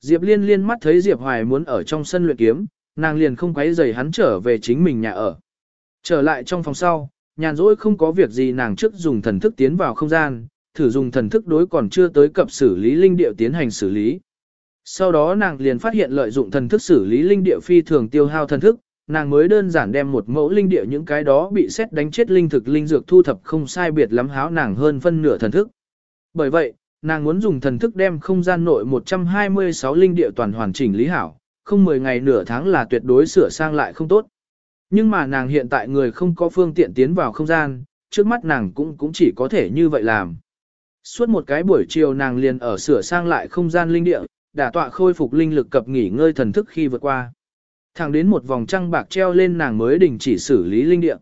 Diệp Liên liên mắt thấy Diệp Hoài muốn ở trong sân luyện kiếm, nàng liền không quấy rầy hắn trở về chính mình nhà ở. Trở lại trong phòng sau, nhàn rỗi không có việc gì nàng trước dùng thần thức tiến vào không gian, thử dùng thần thức đối còn chưa tới cập xử lý linh điệu tiến hành xử lý. Sau đó nàng liền phát hiện lợi dụng thần thức xử lý linh điệu phi thường tiêu hao thần thức, nàng mới đơn giản đem một mẫu linh địa những cái đó bị xét đánh chết linh thực linh dược thu thập không sai biệt lắm háo nàng hơn phân nửa thần thức. Bởi vậy, nàng muốn dùng thần thức đem không gian nội 126 linh địa toàn hoàn chỉnh lý hảo, không 10 ngày nửa tháng là tuyệt đối sửa sang lại không tốt. Nhưng mà nàng hiện tại người không có phương tiện tiến vào không gian, trước mắt nàng cũng cũng chỉ có thể như vậy làm. Suốt một cái buổi chiều nàng liền ở sửa sang lại không gian linh địa, đả tọa khôi phục linh lực cập nghỉ ngơi thần thức khi vượt qua. Thẳng đến một vòng trăng bạc treo lên nàng mới đình chỉ xử lý linh địa.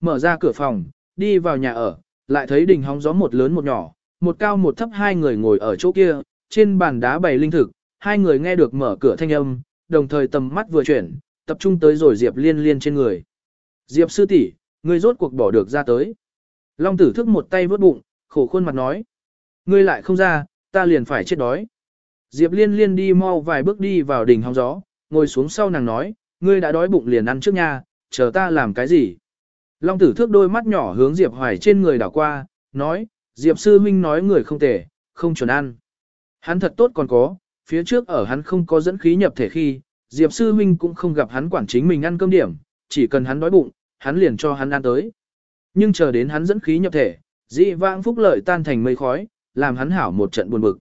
Mở ra cửa phòng, đi vào nhà ở, lại thấy đình hóng gió một lớn một nhỏ, một cao một thấp hai người ngồi ở chỗ kia, trên bàn đá bày linh thực, hai người nghe được mở cửa thanh âm, đồng thời tầm mắt vừa chuyển, tập trung tới rồi Diệp Liên Liên trên người. Diệp sư tỷ, ngươi rốt cuộc bỏ được ra tới. Long tử thức một tay vớt bụng, khổ khuôn mặt nói. Ngươi lại không ra, ta liền phải chết đói. Diệp Liên Liên đi mau vài bước đi vào đỉnh hóng gió, ngồi xuống sau nàng nói, ngươi đã đói bụng liền ăn trước nha, chờ ta làm cái gì. Long tử thước đôi mắt nhỏ hướng Diệp Hoài trên người đảo qua, nói, Diệp sư huynh nói người không tệ, không chuẩn ăn. Hắn thật tốt còn có, phía trước ở hắn không có dẫn khí nhập thể khi, Diệp sư huynh cũng không gặp hắn quản chính mình ăn cơm điểm, chỉ cần hắn đói bụng, hắn liền cho hắn ăn tới. Nhưng chờ đến hắn dẫn khí nhập thể, dị vãng phúc lợi tan thành mây khói, làm hắn hảo một trận buồn bực.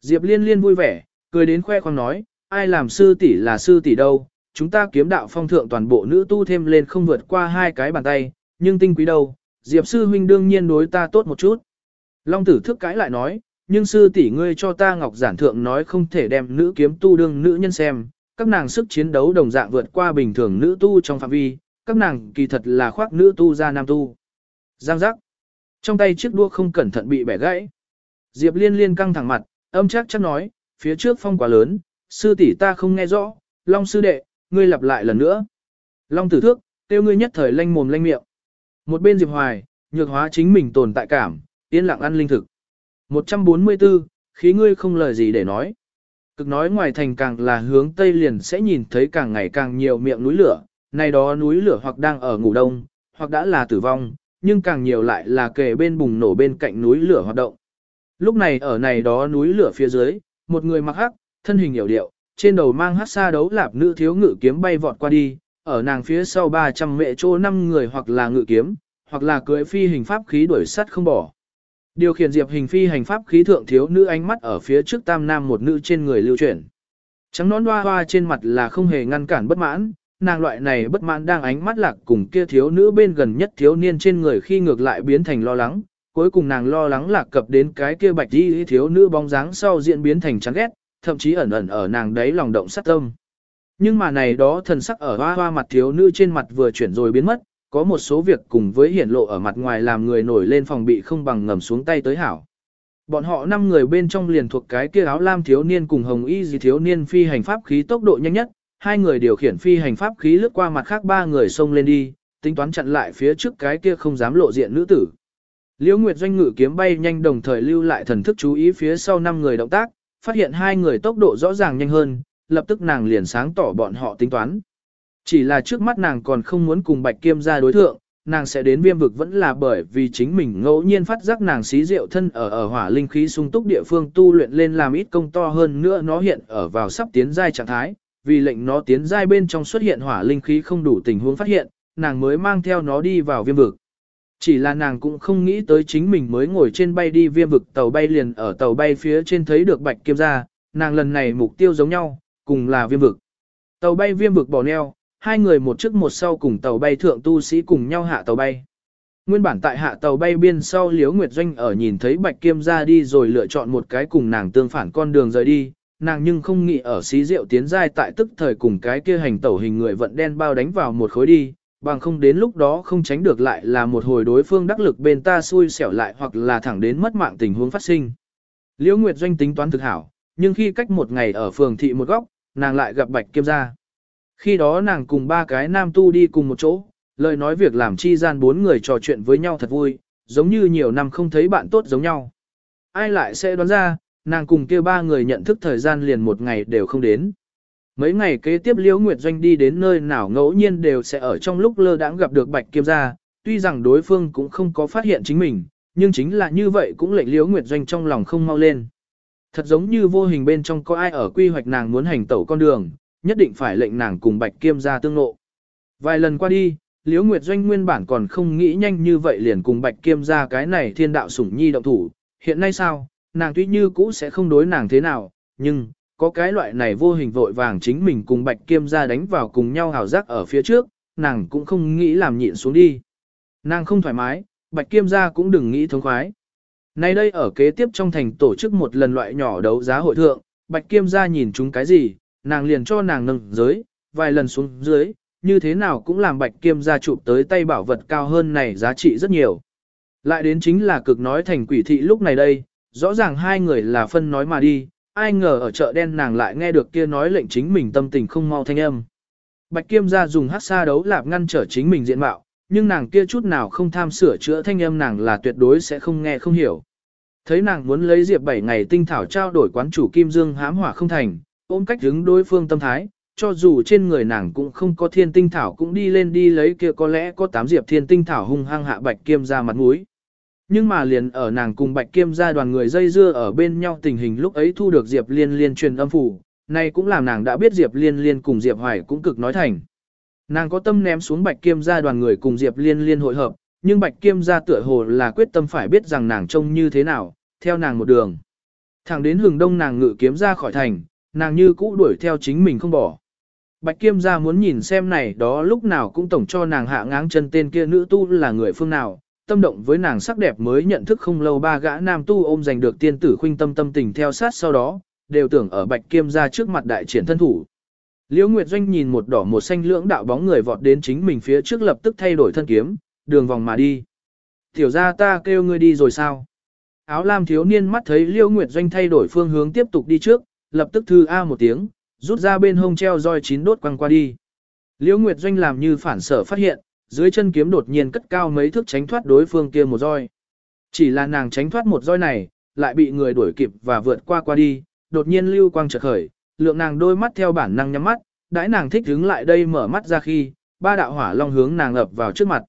Diệp liên liên vui vẻ, cười đến khoe khoang nói, ai làm sư tỷ là sư tỷ đâu, chúng ta kiếm đạo phong thượng toàn bộ nữ tu thêm lên không vượt qua hai cái bàn tay, nhưng tinh quý đâu, Diệp sư huynh đương nhiên đối ta tốt một chút. Long tử thức cãi lại nói, nhưng sư tỷ ngươi cho ta ngọc giản thượng nói không thể đem nữ kiếm tu đương nữ nhân xem, các nàng sức chiến đấu đồng dạng vượt qua bình thường nữ tu trong phạm vi, các nàng kỳ thật là khoác nữ tu ra nam tu. Giang giác. Trong tay chiếc đua không cẩn thận bị bẻ gãy. Diệp liên liên căng thẳng mặt, âm chắc chắc nói, phía trước phong quá lớn, sư tỷ ta không nghe rõ, Long sư đệ, ngươi lặp lại lần nữa. Long tử thước, tiêu ngươi nhất thời lanh mồm lanh miệng. Một bên Diệp Hoài, nhược hóa chính mình tồn tại cảm, yên lặng ăn linh thực. 144, khí ngươi không lời gì để nói. Cực nói ngoài thành càng là hướng tây liền sẽ nhìn thấy càng ngày càng nhiều miệng núi lửa, này đó núi lửa hoặc đang ở ngủ đông, hoặc đã là tử vong, nhưng càng nhiều lại là kề bên bùng nổ bên cạnh núi lửa hoạt động. Lúc này ở này đó núi lửa phía dưới, một người mặc hắc, thân hình hiểu điệu, trên đầu mang hắc sa đấu lạp nữ thiếu ngự kiếm bay vọt qua đi, ở nàng phía sau 300 mẹ chỗ năm người hoặc là ngự kiếm, hoặc là cưỡi phi hình pháp khí đuổi sắt không bỏ. Điều khiển diệp hình phi hành pháp khí thượng thiếu nữ ánh mắt ở phía trước tam nam một nữ trên người lưu chuyển. Trắng nón hoa hoa trên mặt là không hề ngăn cản bất mãn, nàng loại này bất mãn đang ánh mắt lạc cùng kia thiếu nữ bên gần nhất thiếu niên trên người khi ngược lại biến thành lo lắng, cuối cùng nàng lo lắng lạc cập đến cái kia bạch đi thiếu nữ bóng dáng sau diễn biến thành chán ghét, thậm chí ẩn ẩn ở nàng đấy lòng động sát tâm. Nhưng mà này đó thần sắc ở hoa hoa mặt thiếu nữ trên mặt vừa chuyển rồi biến mất, có một số việc cùng với hiển lộ ở mặt ngoài làm người nổi lên phòng bị không bằng ngầm xuống tay tới hảo. Bọn họ năm người bên trong liền thuộc cái kia áo lam thiếu niên cùng hồng y gì thiếu niên phi hành pháp khí tốc độ nhanh nhất, hai người điều khiển phi hành pháp khí lướt qua mặt khác ba người xông lên đi, tính toán chặn lại phía trước cái kia không dám lộ diện nữ tử. Liễu Nguyệt doanh ngự kiếm bay nhanh đồng thời lưu lại thần thức chú ý phía sau năm người động tác, phát hiện hai người tốc độ rõ ràng nhanh hơn, lập tức nàng liền sáng tỏ bọn họ tính toán. Chỉ là trước mắt nàng còn không muốn cùng Bạch Kiêm ra đối thượng, nàng sẽ đến viêm vực vẫn là bởi vì chính mình ngẫu nhiên phát giác nàng xí rượu thân ở ở hỏa linh khí sung túc địa phương tu luyện lên làm ít công to hơn nữa nó hiện ở vào sắp tiến giai trạng thái, vì lệnh nó tiến giai bên trong xuất hiện hỏa linh khí không đủ tình huống phát hiện, nàng mới mang theo nó đi vào viêm vực. Chỉ là nàng cũng không nghĩ tới chính mình mới ngồi trên bay đi viêm vực tàu bay liền ở tàu bay phía trên thấy được bạch kiêm ra, nàng lần này mục tiêu giống nhau, cùng là viêm vực. Tàu bay viêm vực bỏ neo, hai người một trước một sau cùng tàu bay thượng tu sĩ cùng nhau hạ tàu bay. Nguyên bản tại hạ tàu bay biên sau Liễu Nguyệt Doanh ở nhìn thấy Bạch Kiêm ra đi rồi lựa chọn một cái cùng nàng tương phản con đường rời đi, nàng nhưng không nghĩ ở xí rượu tiến giai tại tức thời cùng cái kia hành tẩu hình người vận đen bao đánh vào một khối đi, bằng không đến lúc đó không tránh được lại là một hồi đối phương đắc lực bên ta xui xẻo lại hoặc là thẳng đến mất mạng tình huống phát sinh. Liễu Nguyệt Doanh tính toán thực hảo, nhưng khi cách một ngày ở phường thị một góc, nàng lại gặp Bạch Kiêm ra. Khi đó nàng cùng ba cái nam tu đi cùng một chỗ, lời nói việc làm chi gian bốn người trò chuyện với nhau thật vui, giống như nhiều năm không thấy bạn tốt giống nhau. Ai lại sẽ đoán ra, nàng cùng kia ba người nhận thức thời gian liền một ngày đều không đến. Mấy ngày kế tiếp Liễu Nguyệt Doanh đi đến nơi nào ngẫu nhiên đều sẽ ở trong lúc lơ đãng gặp được Bạch Kiêm gia, tuy rằng đối phương cũng không có phát hiện chính mình, nhưng chính là như vậy cũng lệnh Liễu Nguyệt Doanh trong lòng không mau lên. Thật giống như vô hình bên trong có ai ở quy hoạch nàng muốn hành tẩu con đường, nhất định phải lệnh nàng cùng Bạch Kiêm ra tương lộ. Vài lần qua đi, Liễu Nguyệt Doanh nguyên bản còn không nghĩ nhanh như vậy liền cùng Bạch Kiêm ra cái này thiên đạo sủng nhi động thủ, hiện nay sao, nàng tuy như cũ sẽ không đối nàng thế nào, nhưng, có cái loại này vô hình vội vàng chính mình cùng Bạch Kiêm ra đánh vào cùng nhau hào giác ở phía trước, nàng cũng không nghĩ làm nhịn xuống đi. Nàng không thoải mái, Bạch Kiêm ra cũng đừng nghĩ thống khoái. Nay đây ở kế tiếp trong thành tổ chức một lần loại nhỏ đấu giá hội thượng, Bạch Kiêm gia nhìn chúng cái gì, nàng liền cho nàng nâng giới, vài lần xuống dưới, như thế nào cũng làm Bạch Kiêm gia chụp tới tay bảo vật cao hơn này giá trị rất nhiều. Lại đến chính là cực nói thành quỷ thị lúc này đây, rõ ràng hai người là phân nói mà đi, ai ngờ ở chợ đen nàng lại nghe được kia nói lệnh chính mình tâm tình không mau thanh âm. Bạch Kiêm gia dùng hát xa đấu lạp ngăn trở chính mình diện mạo, nhưng nàng kia chút nào không tham sửa chữa thanh âm nàng là tuyệt đối sẽ không nghe không hiểu. Thấy nàng muốn lấy Diệp 7 ngày tinh thảo trao đổi quán chủ Kim Dương hám hỏa không thành, ôm cách đứng đối phương tâm thái, cho dù trên người nàng cũng không có thiên tinh thảo cũng đi lên đi lấy kia có lẽ có tám Diệp thiên tinh thảo hung hăng hạ Bạch Kiêm ra mặt mũi. Nhưng mà liền ở nàng cùng Bạch Kiêm ra đoàn người dây dưa ở bên nhau tình hình lúc ấy thu được Diệp Liên Liên truyền âm phủ, này cũng làm nàng đã biết Diệp Liên Liên cùng Diệp Hoài cũng cực nói thành. Nàng có tâm ném xuống Bạch Kiêm ra đoàn người cùng Diệp Liên Liên hội hợp, nhưng Bạch Kiêm ra tựa hồ là quyết tâm phải biết rằng nàng trông như thế nào, theo nàng một đường. Thẳng đến hừng đông nàng ngự kiếm ra khỏi thành, nàng như cũ đuổi theo chính mình không bỏ. Bạch Kiêm gia muốn nhìn xem này đó lúc nào cũng tổng cho nàng hạ ngáng chân tên kia nữ tu là người phương nào, tâm động với nàng sắc đẹp mới nhận thức không lâu ba gã nam tu ôm giành được tiên tử khuynh tâm tâm tình theo sát sau đó, đều tưởng ở Bạch Kiêm gia trước mặt đại triển thân thủ. Liễu Nguyệt Doanh nhìn một đỏ một xanh lưỡng đạo bóng người vọt đến chính mình phía trước lập tức thay đổi thân kiếm, đường vòng mà đi. Tiểu ra ta kêu ngươi đi rồi sao? Áo lam thiếu niên mắt thấy Liễu Nguyệt Doanh thay đổi phương hướng tiếp tục đi trước, lập tức thư A một tiếng, rút ra bên hông treo roi chín đốt quăng qua đi. Liễu Nguyệt Doanh làm như phản sở phát hiện, dưới chân kiếm đột nhiên cất cao mấy thước tránh thoát đối phương kia một roi. Chỉ là nàng tránh thoát một roi này, lại bị người đuổi kịp và vượt qua qua đi, đột nhiên lưu quang chợt khởi, lượng nàng đôi mắt theo bản năng nhắm mắt, đãi nàng thích đứng lại đây mở mắt ra khi, ba đạo hỏa long hướng nàng ập vào trước mặt.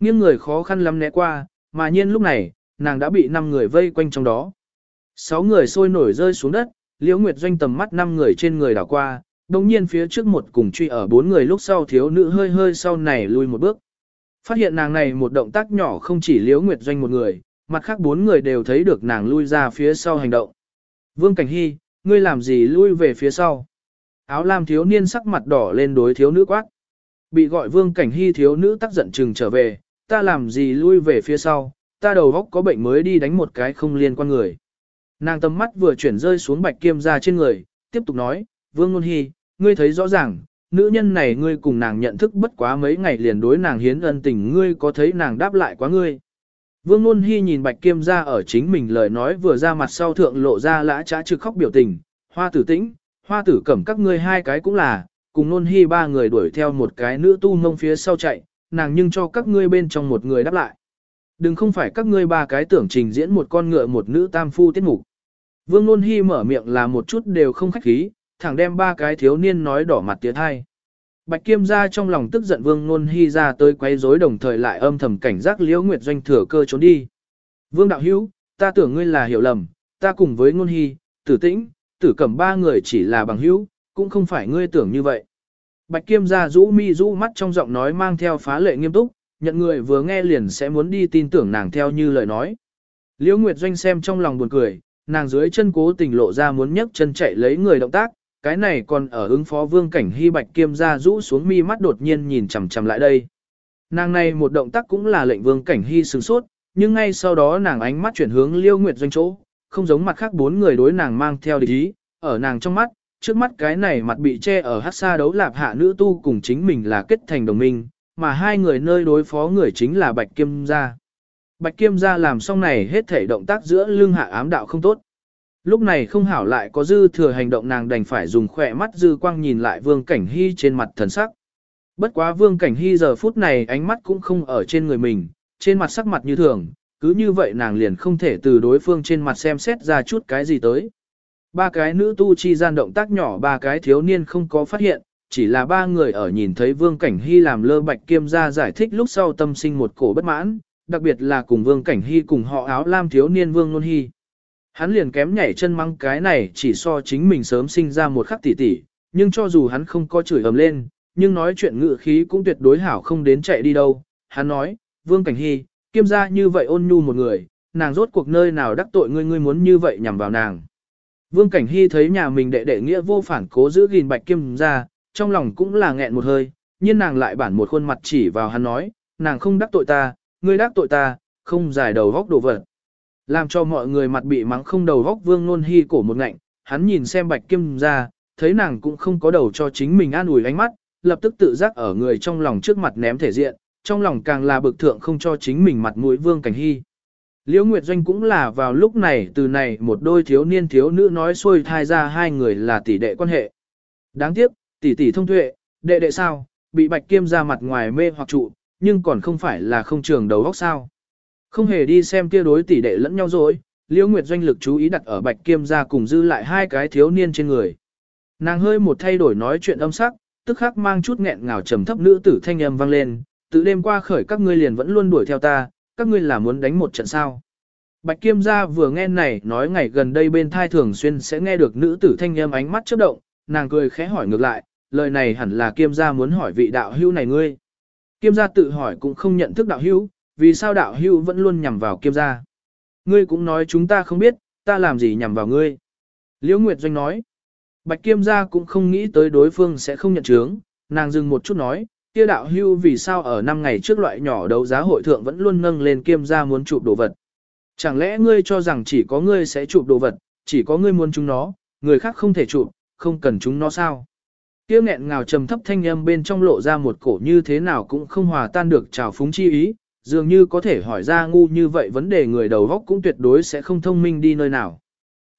Nghiêng người khó khăn lắm né qua, mà nhiên lúc này, nàng đã bị năm người vây quanh trong đó. Sáu người sôi nổi rơi xuống đất, Liễu Nguyệt Doanh tầm mắt năm người trên người đảo qua, đồng nhiên phía trước một cùng truy ở bốn người lúc sau thiếu nữ hơi hơi sau này lui một bước. Phát hiện nàng này một động tác nhỏ không chỉ Liễu Nguyệt Doanh một người, mặt khác bốn người đều thấy được nàng lui ra phía sau hành động. Vương Cảnh Hy, ngươi làm gì lui về phía sau? Áo lam thiếu niên sắc mặt đỏ lên đối thiếu nữ quát. Bị gọi Vương Cảnh Hy thiếu nữ tắc giận chừng trở về, ta làm gì lui về phía sau, ta đầu góc có bệnh mới đi đánh một cái không liên quan người. Nàng tầm mắt vừa chuyển rơi xuống bạch kiêm ra trên người, tiếp tục nói, Vương Nôn Hy, ngươi thấy rõ ràng, nữ nhân này ngươi cùng nàng nhận thức bất quá mấy ngày liền đối nàng hiến ân tình ngươi có thấy nàng đáp lại quá ngươi. Vương Nôn Hy nhìn bạch kiêm ra ở chính mình lời nói vừa ra mặt sau thượng lộ ra lã trá trực khóc biểu tình, hoa tử tĩnh, hoa tử cẩm các ngươi hai cái cũng là, cùng Nôn Hy ba người đuổi theo một cái nữ tu mông phía sau chạy, nàng nhưng cho các ngươi bên trong một người đáp lại. Đừng không phải các ngươi ba cái tưởng trình diễn một con ngựa một nữ tam phu tiết mục. Vương Nôn Hy mở miệng là một chút đều không khách khí, thẳng đem ba cái thiếu niên nói đỏ mặt tiếng hai. Bạch Kiêm ra trong lòng tức giận Vương Nôn Hy ra tới quấy rối đồng thời lại âm thầm cảnh giác Liễu Nguyệt Doanh thừa cơ trốn đi. Vương Đạo Hữu, ta tưởng ngươi là hiểu lầm, ta cùng với Nôn Hy, Tử Tĩnh, Tử Cẩm ba người chỉ là bằng hữu, cũng không phải ngươi tưởng như vậy. Bạch Kiêm ra rũ mi rũ mắt trong giọng nói mang theo phá lệ nghiêm túc, nhận người vừa nghe liền sẽ muốn đi tin tưởng nàng theo như lời nói. Liễu Nguyệt Doanh xem trong lòng buồn cười, nàng dưới chân cố tình lộ ra muốn nhấc chân chạy lấy người động tác, cái này còn ở ứng phó vương cảnh hy bạch kiêm ra rũ xuống mi mắt đột nhiên nhìn chằm chằm lại đây. Nàng này một động tác cũng là lệnh vương cảnh hy sửng sốt, nhưng ngay sau đó nàng ánh mắt chuyển hướng liêu nguyệt doanh chỗ, không giống mặt khác bốn người đối nàng mang theo địch ý, ở nàng trong mắt, trước mắt cái này mặt bị che ở hát xa đấu lạp hạ nữ tu cùng chính mình là kết thành đồng minh, mà hai người nơi đối phó người chính là bạch kiêm gia. Bạch Kiêm gia làm xong này hết thể động tác giữa lưng hạ ám đạo không tốt. Lúc này không hảo lại có dư thừa hành động nàng đành phải dùng khỏe mắt dư quang nhìn lại Vương Cảnh Hy trên mặt thần sắc. Bất quá Vương Cảnh Hy giờ phút này ánh mắt cũng không ở trên người mình, trên mặt sắc mặt như thường, cứ như vậy nàng liền không thể từ đối phương trên mặt xem xét ra chút cái gì tới. Ba cái nữ tu chi gian động tác nhỏ ba cái thiếu niên không có phát hiện, chỉ là ba người ở nhìn thấy Vương Cảnh Hy làm lơ bạch kiêm ra giải thích lúc sau tâm sinh một cổ bất mãn, đặc biệt là cùng Vương Cảnh Hy cùng họ áo lam thiếu niên Vương Nôn Hy. Hắn liền kém nhảy chân măng cái này chỉ so chính mình sớm sinh ra một khắc tỷ tỷ, nhưng cho dù hắn không có chửi ầm lên, nhưng nói chuyện ngự khí cũng tuyệt đối hảo không đến chạy đi đâu. Hắn nói, Vương Cảnh Hy, kiêm gia như vậy ôn nhu một người, nàng rốt cuộc nơi nào đắc tội ngươi ngươi muốn như vậy nhằm vào nàng. Vương Cảnh Hy thấy nhà mình đệ đệ nghĩa vô phản cố giữ gìn bạch kiêm gia trong lòng cũng là nghẹn một hơi, nhưng nàng lại bản một khuôn mặt chỉ vào hắn nói, nàng không đắc tội ta, ngươi đắc tội ta, không giải đầu góc đồ vật. Làm cho mọi người mặt bị mắng không đầu góc vương nôn hy cổ một ngạnh, hắn nhìn xem bạch kim ra, thấy nàng cũng không có đầu cho chính mình an ủi ánh mắt, lập tức tự giác ở người trong lòng trước mặt ném thể diện, trong lòng càng là bực thượng không cho chính mình mặt mũi vương cảnh hy. Liễu Nguyệt Doanh cũng là vào lúc này từ này một đôi thiếu niên thiếu nữ nói xuôi thai ra hai người là tỷ đệ quan hệ. Đáng tiếc, tỷ tỷ thông tuệ, đệ đệ sao, bị bạch Kim ra mặt ngoài mê hoặc trụ, nhưng còn không phải là không trường đầu óc sao. Không hề đi xem kia đối tỷ đệ lẫn nhau rồi, Liễu Nguyệt doanh lực chú ý đặt ở Bạch Kiêm gia cùng dư lại hai cái thiếu niên trên người. Nàng hơi một thay đổi nói chuyện âm sắc, tức khắc mang chút nghẹn ngào trầm thấp nữ tử thanh âm vang lên, tự đêm qua khởi các ngươi liền vẫn luôn đuổi theo ta, các ngươi là muốn đánh một trận sao? Bạch Kiêm gia vừa nghe này nói ngày gần đây bên thai thường xuyên sẽ nghe được nữ tử thanh âm ánh mắt chớp động, nàng cười khẽ hỏi ngược lại, lời này hẳn là Kiêm gia muốn hỏi vị đạo hữu này ngươi. Kiêm gia tự hỏi cũng không nhận thức đạo hữu, vì sao đạo hữu vẫn luôn nhằm vào kiêm gia? Ngươi cũng nói chúng ta không biết, ta làm gì nhằm vào ngươi. Liễu Nguyệt Doanh nói, Bạch kiêm gia cũng không nghĩ tới đối phương sẽ không nhận chướng, nàng dừng một chút nói, kia đạo hưu vì sao ở năm ngày trước loại nhỏ đấu giá hội thượng vẫn luôn nâng lên kiêm gia muốn chụp đồ vật. Chẳng lẽ ngươi cho rằng chỉ có ngươi sẽ chụp đồ vật, chỉ có ngươi muốn chúng nó, người khác không thể chụp, không cần chúng nó sao? Kia nghẹn ngào trầm thấp thanh âm bên trong lộ ra một cổ như thế nào cũng không hòa tan được trào phúng chi ý, dường như có thể hỏi ra ngu như vậy vấn đề người đầu góc cũng tuyệt đối sẽ không thông minh đi nơi nào.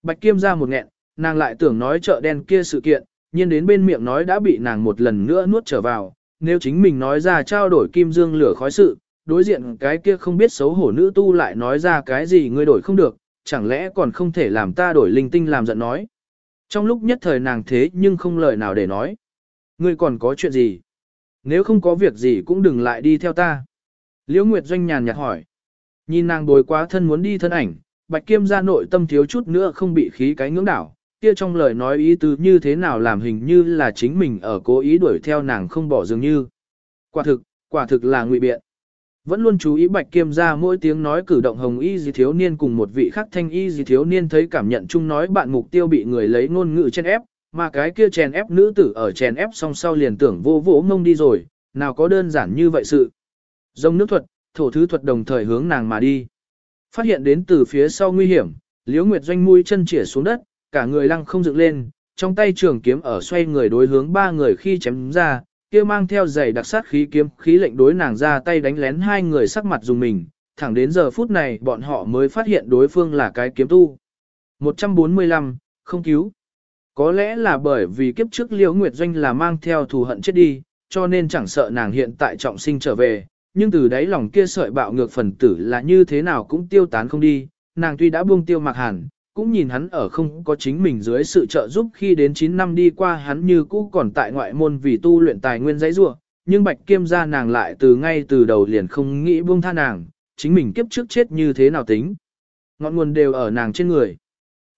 Bạch Kiêm ra một nghẹn, nàng lại tưởng nói chợ đen kia sự kiện, nhưng đến bên miệng nói đã bị nàng một lần nữa nuốt trở vào, nếu chính mình nói ra trao đổi kim dương lửa khói sự, đối diện cái kia không biết xấu hổ nữ tu lại nói ra cái gì ngươi đổi không được, chẳng lẽ còn không thể làm ta đổi linh tinh làm giận nói. Trong lúc nhất thời nàng thế nhưng không lời nào để nói. Ngươi còn có chuyện gì? Nếu không có việc gì cũng đừng lại đi theo ta. Liễu Nguyệt Doanh nhàn nhạt hỏi. Nhìn nàng bồi quá thân muốn đi thân ảnh, Bạch Kiêm ra nội tâm thiếu chút nữa không bị khí cái ngưỡng đảo, kia trong lời nói ý tứ như thế nào làm hình như là chính mình ở cố ý đuổi theo nàng không bỏ dường như. Quả thực, quả thực là ngụy biện. Vẫn luôn chú ý Bạch Kiêm ra mỗi tiếng nói cử động hồng y gì thiếu niên cùng một vị khác thanh y gì thiếu niên thấy cảm nhận chung nói bạn mục tiêu bị người lấy ngôn ngữ chen ép, mà cái kia chèn ép nữ tử ở chèn ép song sau liền tưởng vô vỗ mông đi rồi, nào có đơn giản như vậy sự. Dông nước thuật, thổ thứ thuật đồng thời hướng nàng mà đi. Phát hiện đến từ phía sau nguy hiểm, Liễu Nguyệt Doanh mũi chân chĩa xuống đất, cả người lăng không dựng lên, trong tay trường kiếm ở xoay người đối hướng ba người khi chém ra, kia mang theo giày đặc sát khí kiếm khí lệnh đối nàng ra tay đánh lén hai người sắc mặt dùng mình, thẳng đến giờ phút này bọn họ mới phát hiện đối phương là cái kiếm tu. 145, không cứu. Có lẽ là bởi vì kiếp trước Liễu Nguyệt Doanh là mang theo thù hận chết đi, cho nên chẳng sợ nàng hiện tại trọng sinh trở về, nhưng từ đấy lòng kia sợi bạo ngược phần tử là như thế nào cũng tiêu tán không đi, nàng tuy đã buông tiêu mặc hẳn cũng nhìn hắn ở không có chính mình dưới sự trợ giúp khi đến 9 năm đi qua hắn như cũ còn tại ngoại môn vì tu luyện tài nguyên giấy rua, nhưng bạch kiêm gia nàng lại từ ngay từ đầu liền không nghĩ buông tha nàng, chính mình kiếp trước chết như thế nào tính. Ngọn nguồn đều ở nàng trên người.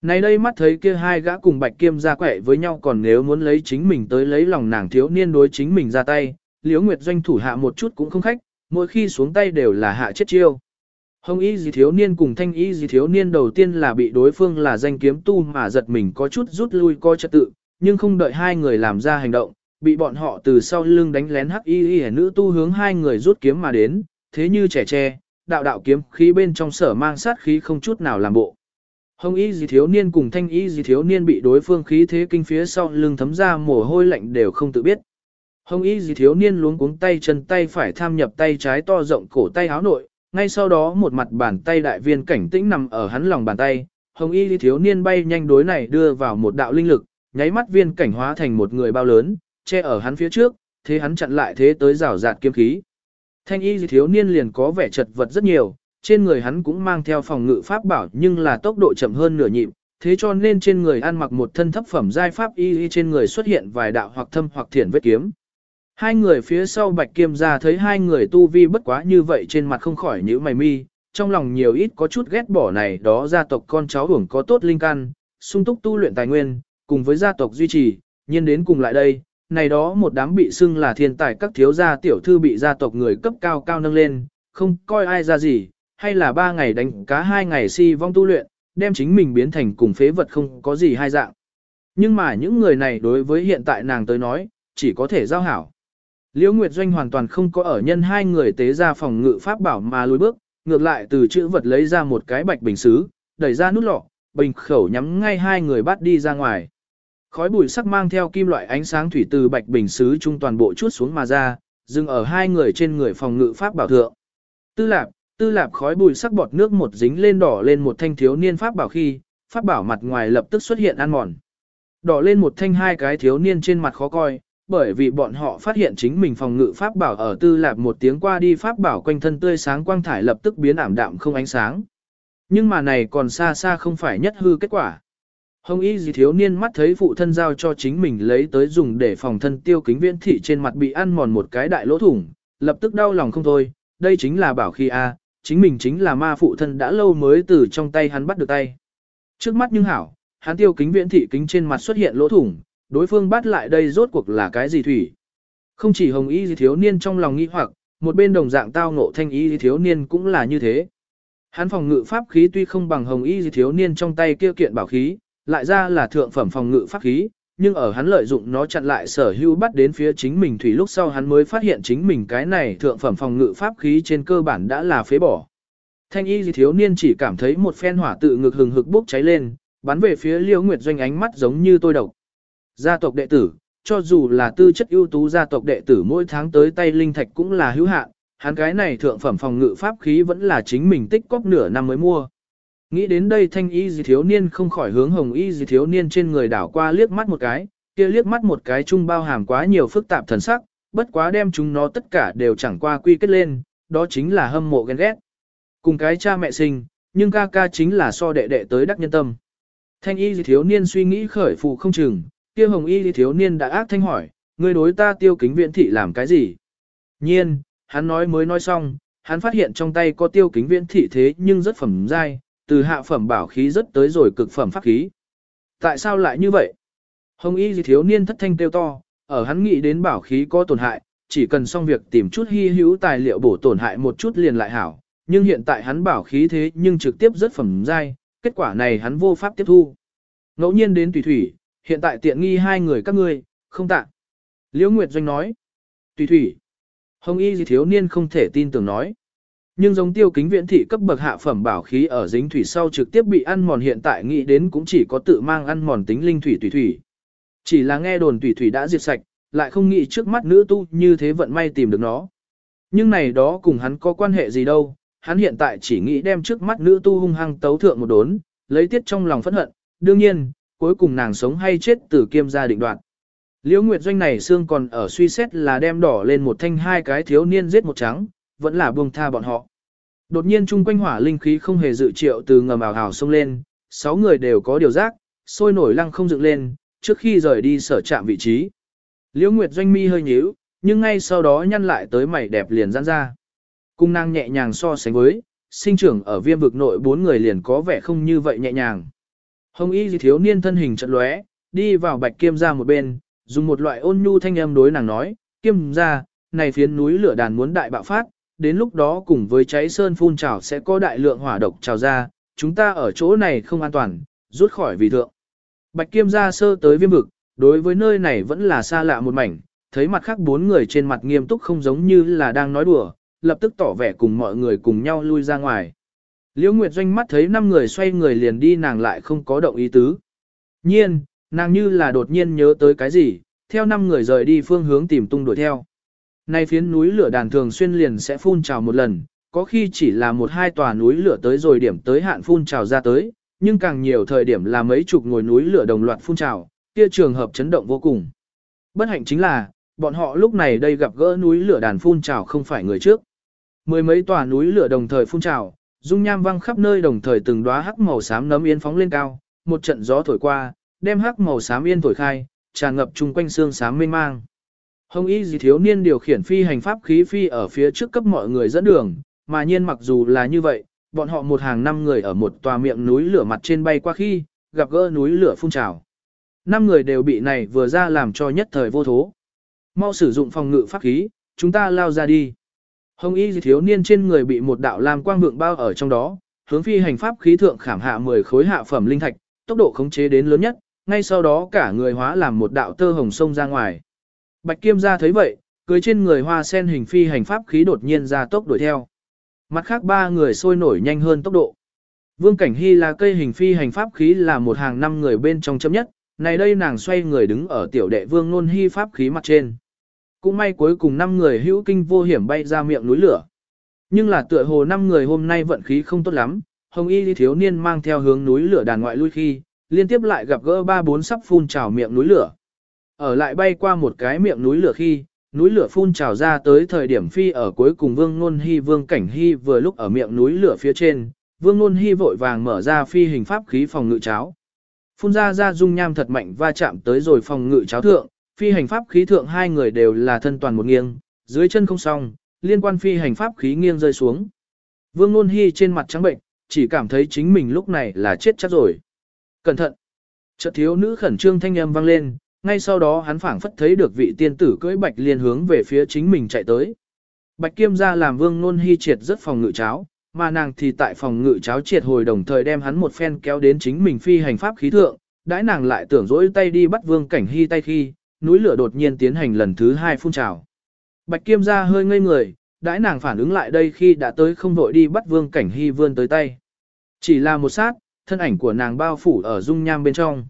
Này đây mắt thấy kia hai gã cùng bạch kiêm ra quẻ với nhau còn nếu muốn lấy chính mình tới lấy lòng nàng thiếu niên đối chính mình ra tay, liễu nguyệt doanh thủ hạ một chút cũng không khách, mỗi khi xuống tay đều là hạ chết chiêu. Hồng y gì thiếu niên cùng thanh y gì thiếu niên đầu tiên là bị đối phương là danh kiếm tu mà giật mình có chút rút lui coi trật tự, nhưng không đợi hai người làm ra hành động, bị bọn họ từ sau lưng đánh lén hắc y y nữ tu hướng hai người rút kiếm mà đến, thế như trẻ tre, đạo đạo kiếm khí bên trong sở mang sát khí không chút nào làm bộ. Hồng y gì thiếu niên cùng thanh y gì thiếu niên bị đối phương khí thế kinh phía sau lưng thấm ra mồ hôi lạnh đều không tự biết. Hồng y gì thiếu niên luống cuống tay chân tay phải tham nhập tay trái to rộng cổ tay áo nội, ngay sau đó một mặt bàn tay đại viên cảnh tĩnh nằm ở hắn lòng bàn tay, hồng y thiếu niên bay nhanh đối này đưa vào một đạo linh lực, nháy mắt viên cảnh hóa thành một người bao lớn, che ở hắn phía trước, thế hắn chặn lại thế tới rào rạt kiếm khí. Thanh y thiếu niên liền có vẻ chật vật rất nhiều, trên người hắn cũng mang theo phòng ngự pháp bảo nhưng là tốc độ chậm hơn nửa nhịp, thế cho nên trên người ăn mặc một thân thấp phẩm giai pháp y trên người xuất hiện vài đạo hoặc thâm hoặc thiển vết kiếm. Hai người phía sau bạch kiêm ra thấy hai người tu vi bất quá như vậy trên mặt không khỏi nhíu mày mi, trong lòng nhiều ít có chút ghét bỏ này đó gia tộc con cháu hưởng có tốt linh căn, sung túc tu luyện tài nguyên, cùng với gia tộc duy trì, nhiên đến cùng lại đây, này đó một đám bị xưng là thiên tài các thiếu gia tiểu thư bị gia tộc người cấp cao cao nâng lên, không coi ai ra gì, hay là ba ngày đánh cá hai ngày si vong tu luyện, đem chính mình biến thành cùng phế vật không có gì hai dạng. Nhưng mà những người này đối với hiện tại nàng tới nói, chỉ có thể giao hảo. Liễu Nguyệt Doanh hoàn toàn không có ở nhân hai người tế ra phòng ngự pháp bảo mà lùi bước, ngược lại từ chữ vật lấy ra một cái bạch bình xứ, đẩy ra nút lọ, bình khẩu nhắm ngay hai người bắt đi ra ngoài. Khói bụi sắc mang theo kim loại ánh sáng thủy từ bạch bình xứ trung toàn bộ chút xuống mà ra, dừng ở hai người trên người phòng ngự pháp bảo thượng. Tư lạp, tư lạp khói bụi sắc bọt nước một dính lên đỏ lên một thanh thiếu niên pháp bảo khi, pháp bảo mặt ngoài lập tức xuất hiện ăn mòn. Đỏ lên một thanh hai cái thiếu niên trên mặt khó coi, bởi vì bọn họ phát hiện chính mình phòng ngự pháp bảo ở tư lạp một tiếng qua đi pháp bảo quanh thân tươi sáng quang thải lập tức biến ảm đạm không ánh sáng. Nhưng mà này còn xa xa không phải nhất hư kết quả. Hồng y gì thiếu niên mắt thấy phụ thân giao cho chính mình lấy tới dùng để phòng thân tiêu kính viễn thị trên mặt bị ăn mòn một cái đại lỗ thủng, lập tức đau lòng không thôi, đây chính là bảo khi A, chính mình chính là ma phụ thân đã lâu mới từ trong tay hắn bắt được tay. Trước mắt nhưng hảo, hắn tiêu kính viễn thị kính trên mặt xuất hiện lỗ thủng, đối phương bắt lại đây rốt cuộc là cái gì thủy. Không chỉ hồng y thiếu niên trong lòng nghi hoặc, một bên đồng dạng tao ngộ thanh y thiếu niên cũng là như thế. Hắn phòng ngự pháp khí tuy không bằng hồng y thiếu niên trong tay kia kiện bảo khí, lại ra là thượng phẩm phòng ngự pháp khí, nhưng ở hắn lợi dụng nó chặn lại sở hữu bắt đến phía chính mình thủy lúc sau hắn mới phát hiện chính mình cái này thượng phẩm phòng ngự pháp khí trên cơ bản đã là phế bỏ. Thanh y thiếu niên chỉ cảm thấy một phen hỏa tự ngực hừng hực bốc cháy lên, bắn về phía liễu nguyệt doanh ánh mắt giống như tôi độc. Gia tộc đệ tử, cho dù là tư chất ưu tú gia tộc đệ tử mỗi tháng tới tay linh thạch cũng là hữu hạn, hắn cái này thượng phẩm phòng ngự pháp khí vẫn là chính mình tích cóp nửa năm mới mua. Nghĩ đến đây thanh y gì thiếu niên không khỏi hướng hồng y gì thiếu niên trên người đảo qua liếc mắt một cái, kia liếc mắt một cái chung bao hàm quá nhiều phức tạp thần sắc, bất quá đem chúng nó tất cả đều chẳng qua quy kết lên, đó chính là hâm mộ ghen ghét. Cùng cái cha mẹ sinh, nhưng ca ca chính là so đệ đệ tới đắc nhân tâm. Thanh y gì thiếu niên suy nghĩ khởi phụ không chừng, kia hồng y thiếu niên đã ác thanh hỏi, ngươi đối ta tiêu kính viện thị làm cái gì? Nhiên, hắn nói mới nói xong, hắn phát hiện trong tay có tiêu kính viện thị thế nhưng rất phẩm dai, từ hạ phẩm bảo khí rất tới rồi cực phẩm pháp khí. Tại sao lại như vậy? Hồng y thiếu niên thất thanh kêu to, ở hắn nghĩ đến bảo khí có tổn hại, chỉ cần xong việc tìm chút hy hữu tài liệu bổ tổn hại một chút liền lại hảo, nhưng hiện tại hắn bảo khí thế nhưng trực tiếp rất phẩm dai, kết quả này hắn vô pháp tiếp thu. Ngẫu nhiên đến tùy thủy, hiện tại tiện nghi hai người các ngươi, không tạ. Liễu Nguyệt Doanh nói, tùy thủy. Hồng y gì thiếu niên không thể tin tưởng nói. Nhưng giống tiêu kính viễn thị cấp bậc hạ phẩm bảo khí ở dính thủy sau trực tiếp bị ăn mòn hiện tại nghĩ đến cũng chỉ có tự mang ăn mòn tính linh thủy tùy thủy. Chỉ là nghe đồn tùy thủy đã diệt sạch, lại không nghĩ trước mắt nữ tu như thế vận may tìm được nó. Nhưng này đó cùng hắn có quan hệ gì đâu, hắn hiện tại chỉ nghĩ đem trước mắt nữ tu hung hăng tấu thượng một đốn, lấy tiết trong lòng phẫn hận, đương nhiên, cuối cùng nàng sống hay chết từ kiêm gia định đoạn. Liễu Nguyệt Doanh này xương còn ở suy xét là đem đỏ lên một thanh hai cái thiếu niên giết một trắng, vẫn là buông tha bọn họ. Đột nhiên chung quanh hỏa linh khí không hề dự triệu từ ngầm ảo hào xông lên, sáu người đều có điều giác, sôi nổi lăng không dựng lên, trước khi rời đi sở trạm vị trí. Liễu Nguyệt doanh mi hơi nhíu, nhưng ngay sau đó nhăn lại tới mày đẹp liền giãn ra. Cung năng nhẹ nhàng so sánh với, sinh trưởng ở viêm vực nội bốn người liền có vẻ không như vậy nhẹ nhàng. Hồng y thiếu niên thân hình trận lóe, đi vào bạch kiêm ra một bên, dùng một loại ôn nhu thanh âm đối nàng nói, kiêm ra, này phiến núi lửa đàn muốn đại bạo phát, đến lúc đó cùng với cháy sơn phun trào sẽ có đại lượng hỏa độc trào ra, chúng ta ở chỗ này không an toàn, rút khỏi vì thượng. Bạch Kiêm ra sơ tới viêm vực, đối với nơi này vẫn là xa lạ một mảnh, thấy mặt khác bốn người trên mặt nghiêm túc không giống như là đang nói đùa, lập tức tỏ vẻ cùng mọi người cùng nhau lui ra ngoài. Liễu Nguyệt Doanh mắt thấy năm người xoay người liền đi nàng lại không có động ý tứ. Nhiên, nàng như là đột nhiên nhớ tới cái gì, theo năm người rời đi phương hướng tìm tung đuổi theo. Nay phiến núi lửa đàn thường xuyên liền sẽ phun trào một lần, có khi chỉ là một hai tòa núi lửa tới rồi điểm tới hạn phun trào ra tới, nhưng càng nhiều thời điểm là mấy chục ngồi núi lửa đồng loạt phun trào, kia trường hợp chấn động vô cùng. Bất hạnh chính là, bọn họ lúc này đây gặp gỡ núi lửa đàn phun trào không phải người trước. Mười mấy tòa núi lửa đồng thời phun trào, dung nham văng khắp nơi đồng thời từng đóa hắc màu xám nấm yên phóng lên cao, một trận gió thổi qua, đem hắc màu xám yên thổi khai, tràn ngập chung quanh xương xám mênh mang. Hồng y gì thiếu niên điều khiển phi hành pháp khí phi ở phía trước cấp mọi người dẫn đường, mà nhiên mặc dù là như vậy, bọn họ một hàng năm người ở một tòa miệng núi lửa mặt trên bay qua khi, gặp gỡ núi lửa phun trào. Năm người đều bị này vừa ra làm cho nhất thời vô thố. Mau sử dụng phòng ngự pháp khí, chúng ta lao ra đi. Hồng y thiếu niên trên người bị một đạo lam quang vượng bao ở trong đó, hướng phi hành pháp khí thượng khảm hạ 10 khối hạ phẩm linh thạch, tốc độ khống chế đến lớn nhất, ngay sau đó cả người hóa làm một đạo tơ hồng sông ra ngoài. Bạch Kiêm gia thấy vậy, cưới trên người hoa sen hình phi hành pháp khí đột nhiên ra tốc đuổi theo. Mặt khác ba người sôi nổi nhanh hơn tốc độ. Vương Cảnh Hy là cây hình phi hành pháp khí là một hàng năm người bên trong chấm nhất, này đây nàng xoay người đứng ở tiểu đệ Vương Nôn Hy pháp khí mặt trên. Cũng may cuối cùng năm người hữu kinh vô hiểm bay ra miệng núi lửa. Nhưng là tựa hồ năm người hôm nay vận khí không tốt lắm, Hồng Y thiếu niên mang theo hướng núi lửa đàn ngoại lui khi, liên tiếp lại gặp gỡ ba bốn sắp phun trào miệng núi lửa. Ở lại bay qua một cái miệng núi lửa khi, núi lửa phun trào ra tới thời điểm phi ở cuối cùng Vương Nôn Hy Vương Cảnh Hy vừa lúc ở miệng núi lửa phía trên, Vương Nôn Hy vội vàng mở ra phi hình pháp khí phòng ngự cháo. Phun ra ra dung nham thật mạnh va chạm tới rồi phòng ngự cháo thượng, phi hành pháp khí thượng hai người đều là thân toàn một nghiêng, dưới chân không song, liên quan phi hành pháp khí nghiêng rơi xuống. Vương Nôn Hy trên mặt trắng bệnh, chỉ cảm thấy chính mình lúc này là chết chắc rồi. Cẩn thận! Chợt thiếu nữ khẩn trương thanh âm vang lên, ngay sau đó hắn phảng phất thấy được vị tiên tử cưỡi bạch liên hướng về phía chính mình chạy tới. Bạch kiêm ra làm vương nôn hy triệt rất phòng ngự cháo, mà nàng thì tại phòng ngự cháo triệt hồi đồng thời đem hắn một phen kéo đến chính mình phi hành pháp khí thượng, đãi nàng lại tưởng dỗi tay đi bắt vương cảnh hy tay khi, núi lửa đột nhiên tiến hành lần thứ hai phun trào. Bạch kiêm ra hơi ngây người, đãi nàng phản ứng lại đây khi đã tới không đội đi bắt vương cảnh hy vươn tới tay. Chỉ là một sát, thân ảnh của nàng bao phủ ở dung nham bên trong.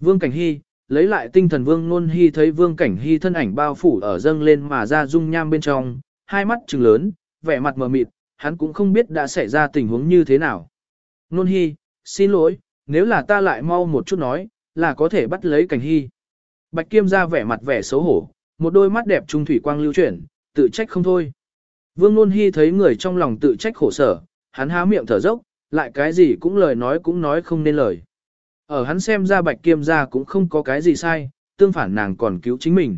Vương cảnh hy, lấy lại tinh thần vương nôn hy thấy vương cảnh hy thân ảnh bao phủ ở dâng lên mà ra dung nham bên trong, hai mắt trừng lớn, vẻ mặt mờ mịt, hắn cũng không biết đã xảy ra tình huống như thế nào. Nôn hy, xin lỗi, nếu là ta lại mau một chút nói, là có thể bắt lấy cảnh hy. Bạch kiêm ra vẻ mặt vẻ xấu hổ, một đôi mắt đẹp trung thủy quang lưu chuyển, tự trách không thôi. Vương nôn hy thấy người trong lòng tự trách khổ sở, hắn há miệng thở dốc, lại cái gì cũng lời nói cũng nói không nên lời. Ở hắn xem ra bạch kiêm ra cũng không có cái gì sai, tương phản nàng còn cứu chính mình.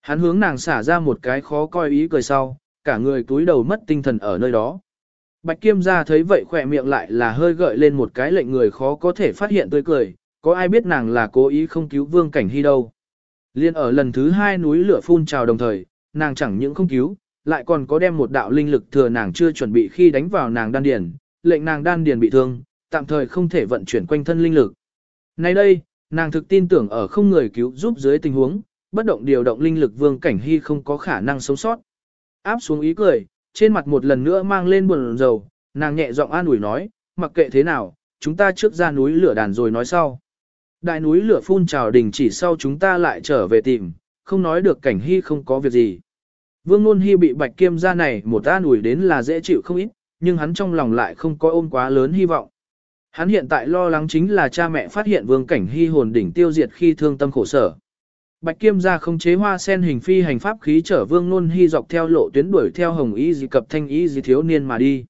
Hắn hướng nàng xả ra một cái khó coi ý cười sau, cả người túi đầu mất tinh thần ở nơi đó. Bạch kiêm ra thấy vậy khỏe miệng lại là hơi gợi lên một cái lệnh người khó có thể phát hiện tươi cười, có ai biết nàng là cố ý không cứu vương cảnh hy đâu. Liên ở lần thứ hai núi lửa phun trào đồng thời, nàng chẳng những không cứu, lại còn có đem một đạo linh lực thừa nàng chưa chuẩn bị khi đánh vào nàng đan điền, lệnh nàng đan điền bị thương, tạm thời không thể vận chuyển quanh thân linh lực. Nay đây, nàng thực tin tưởng ở không người cứu giúp dưới tình huống, bất động điều động linh lực vương cảnh hy không có khả năng sống sót. Áp xuống ý cười, trên mặt một lần nữa mang lên buồn rầu, nàng nhẹ giọng an ủi nói, mặc kệ thế nào, chúng ta trước ra núi lửa đàn rồi nói sau. Đại núi lửa phun trào đình chỉ sau chúng ta lại trở về tìm, không nói được cảnh hy không có việc gì. Vương Nôn Hy bị bạch kiêm ra này một an ủi đến là dễ chịu không ít, nhưng hắn trong lòng lại không có ôm quá lớn hy vọng. Hắn hiện tại lo lắng chính là cha mẹ phát hiện vương cảnh hy hồn đỉnh tiêu diệt khi thương tâm khổ sở. Bạch Kiêm gia không chế hoa sen hình phi hành pháp khí chở vương nôn hy dọc theo lộ tuyến đuổi theo hồng y dị cập thanh y dị thiếu niên mà đi.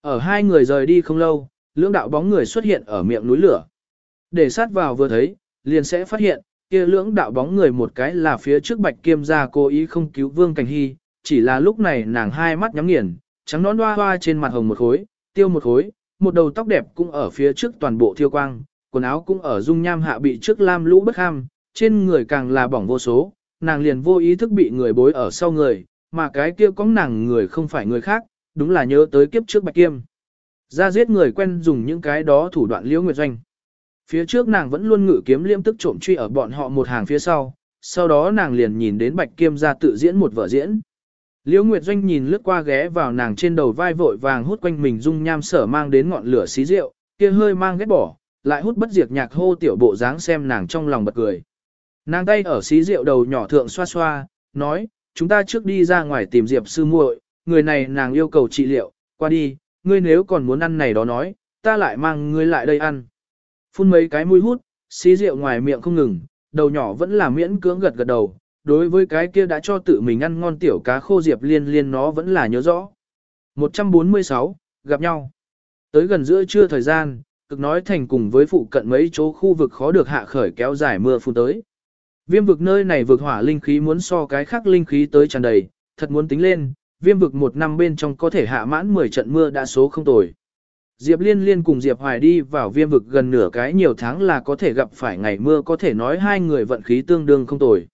Ở hai người rời đi không lâu, lưỡng đạo bóng người xuất hiện ở miệng núi lửa. Để sát vào vừa thấy, liền sẽ phát hiện, kia lưỡng đạo bóng người một cái là phía trước Bạch Kiêm gia cố ý không cứu vương cảnh hy, chỉ là lúc này nàng hai mắt nhắm nghiền, trắng nón hoa hoa trên mặt hồng một khối, tiêu một khối, một đầu tóc đẹp cũng ở phía trước toàn bộ thiêu quang, quần áo cũng ở dung nham hạ bị trước lam lũ bất ham, trên người càng là bỏng vô số, nàng liền vô ý thức bị người bối ở sau người, mà cái kia có nàng người không phải người khác, đúng là nhớ tới kiếp trước bạch kiêm. Ra giết người quen dùng những cái đó thủ đoạn liễu nguyệt doanh. Phía trước nàng vẫn luôn ngự kiếm liêm tức trộm truy ở bọn họ một hàng phía sau, sau đó nàng liền nhìn đến bạch kiêm ra tự diễn một vở diễn. Liễu Nguyệt Doanh nhìn lướt qua ghé vào nàng trên đầu vai vội vàng hút quanh mình dung nham sở mang đến ngọn lửa xí rượu, kia hơi mang ghét bỏ, lại hút bất diệt nhạc hô tiểu bộ dáng xem nàng trong lòng bật cười. Nàng tay ở xí rượu đầu nhỏ thượng xoa xoa, nói, chúng ta trước đi ra ngoài tìm Diệp sư muội, người này nàng yêu cầu trị liệu, qua đi, ngươi nếu còn muốn ăn này đó nói, ta lại mang ngươi lại đây ăn. Phun mấy cái mũi hút, xí rượu ngoài miệng không ngừng, đầu nhỏ vẫn là miễn cưỡng gật gật đầu, đối với cái kia đã cho tự mình ăn ngon tiểu cá khô Diệp Liên Liên nó vẫn là nhớ rõ. 146, gặp nhau. Tới gần giữa trưa thời gian, cực nói thành cùng với phụ cận mấy chỗ khu vực khó được hạ khởi kéo dài mưa phun tới. Viêm vực nơi này vực hỏa linh khí muốn so cái khác linh khí tới tràn đầy, thật muốn tính lên, viêm vực một năm bên trong có thể hạ mãn 10 trận mưa đã số không tồi. Diệp Liên Liên cùng Diệp Hoài đi vào viêm vực gần nửa cái nhiều tháng là có thể gặp phải ngày mưa có thể nói hai người vận khí tương đương không tồi.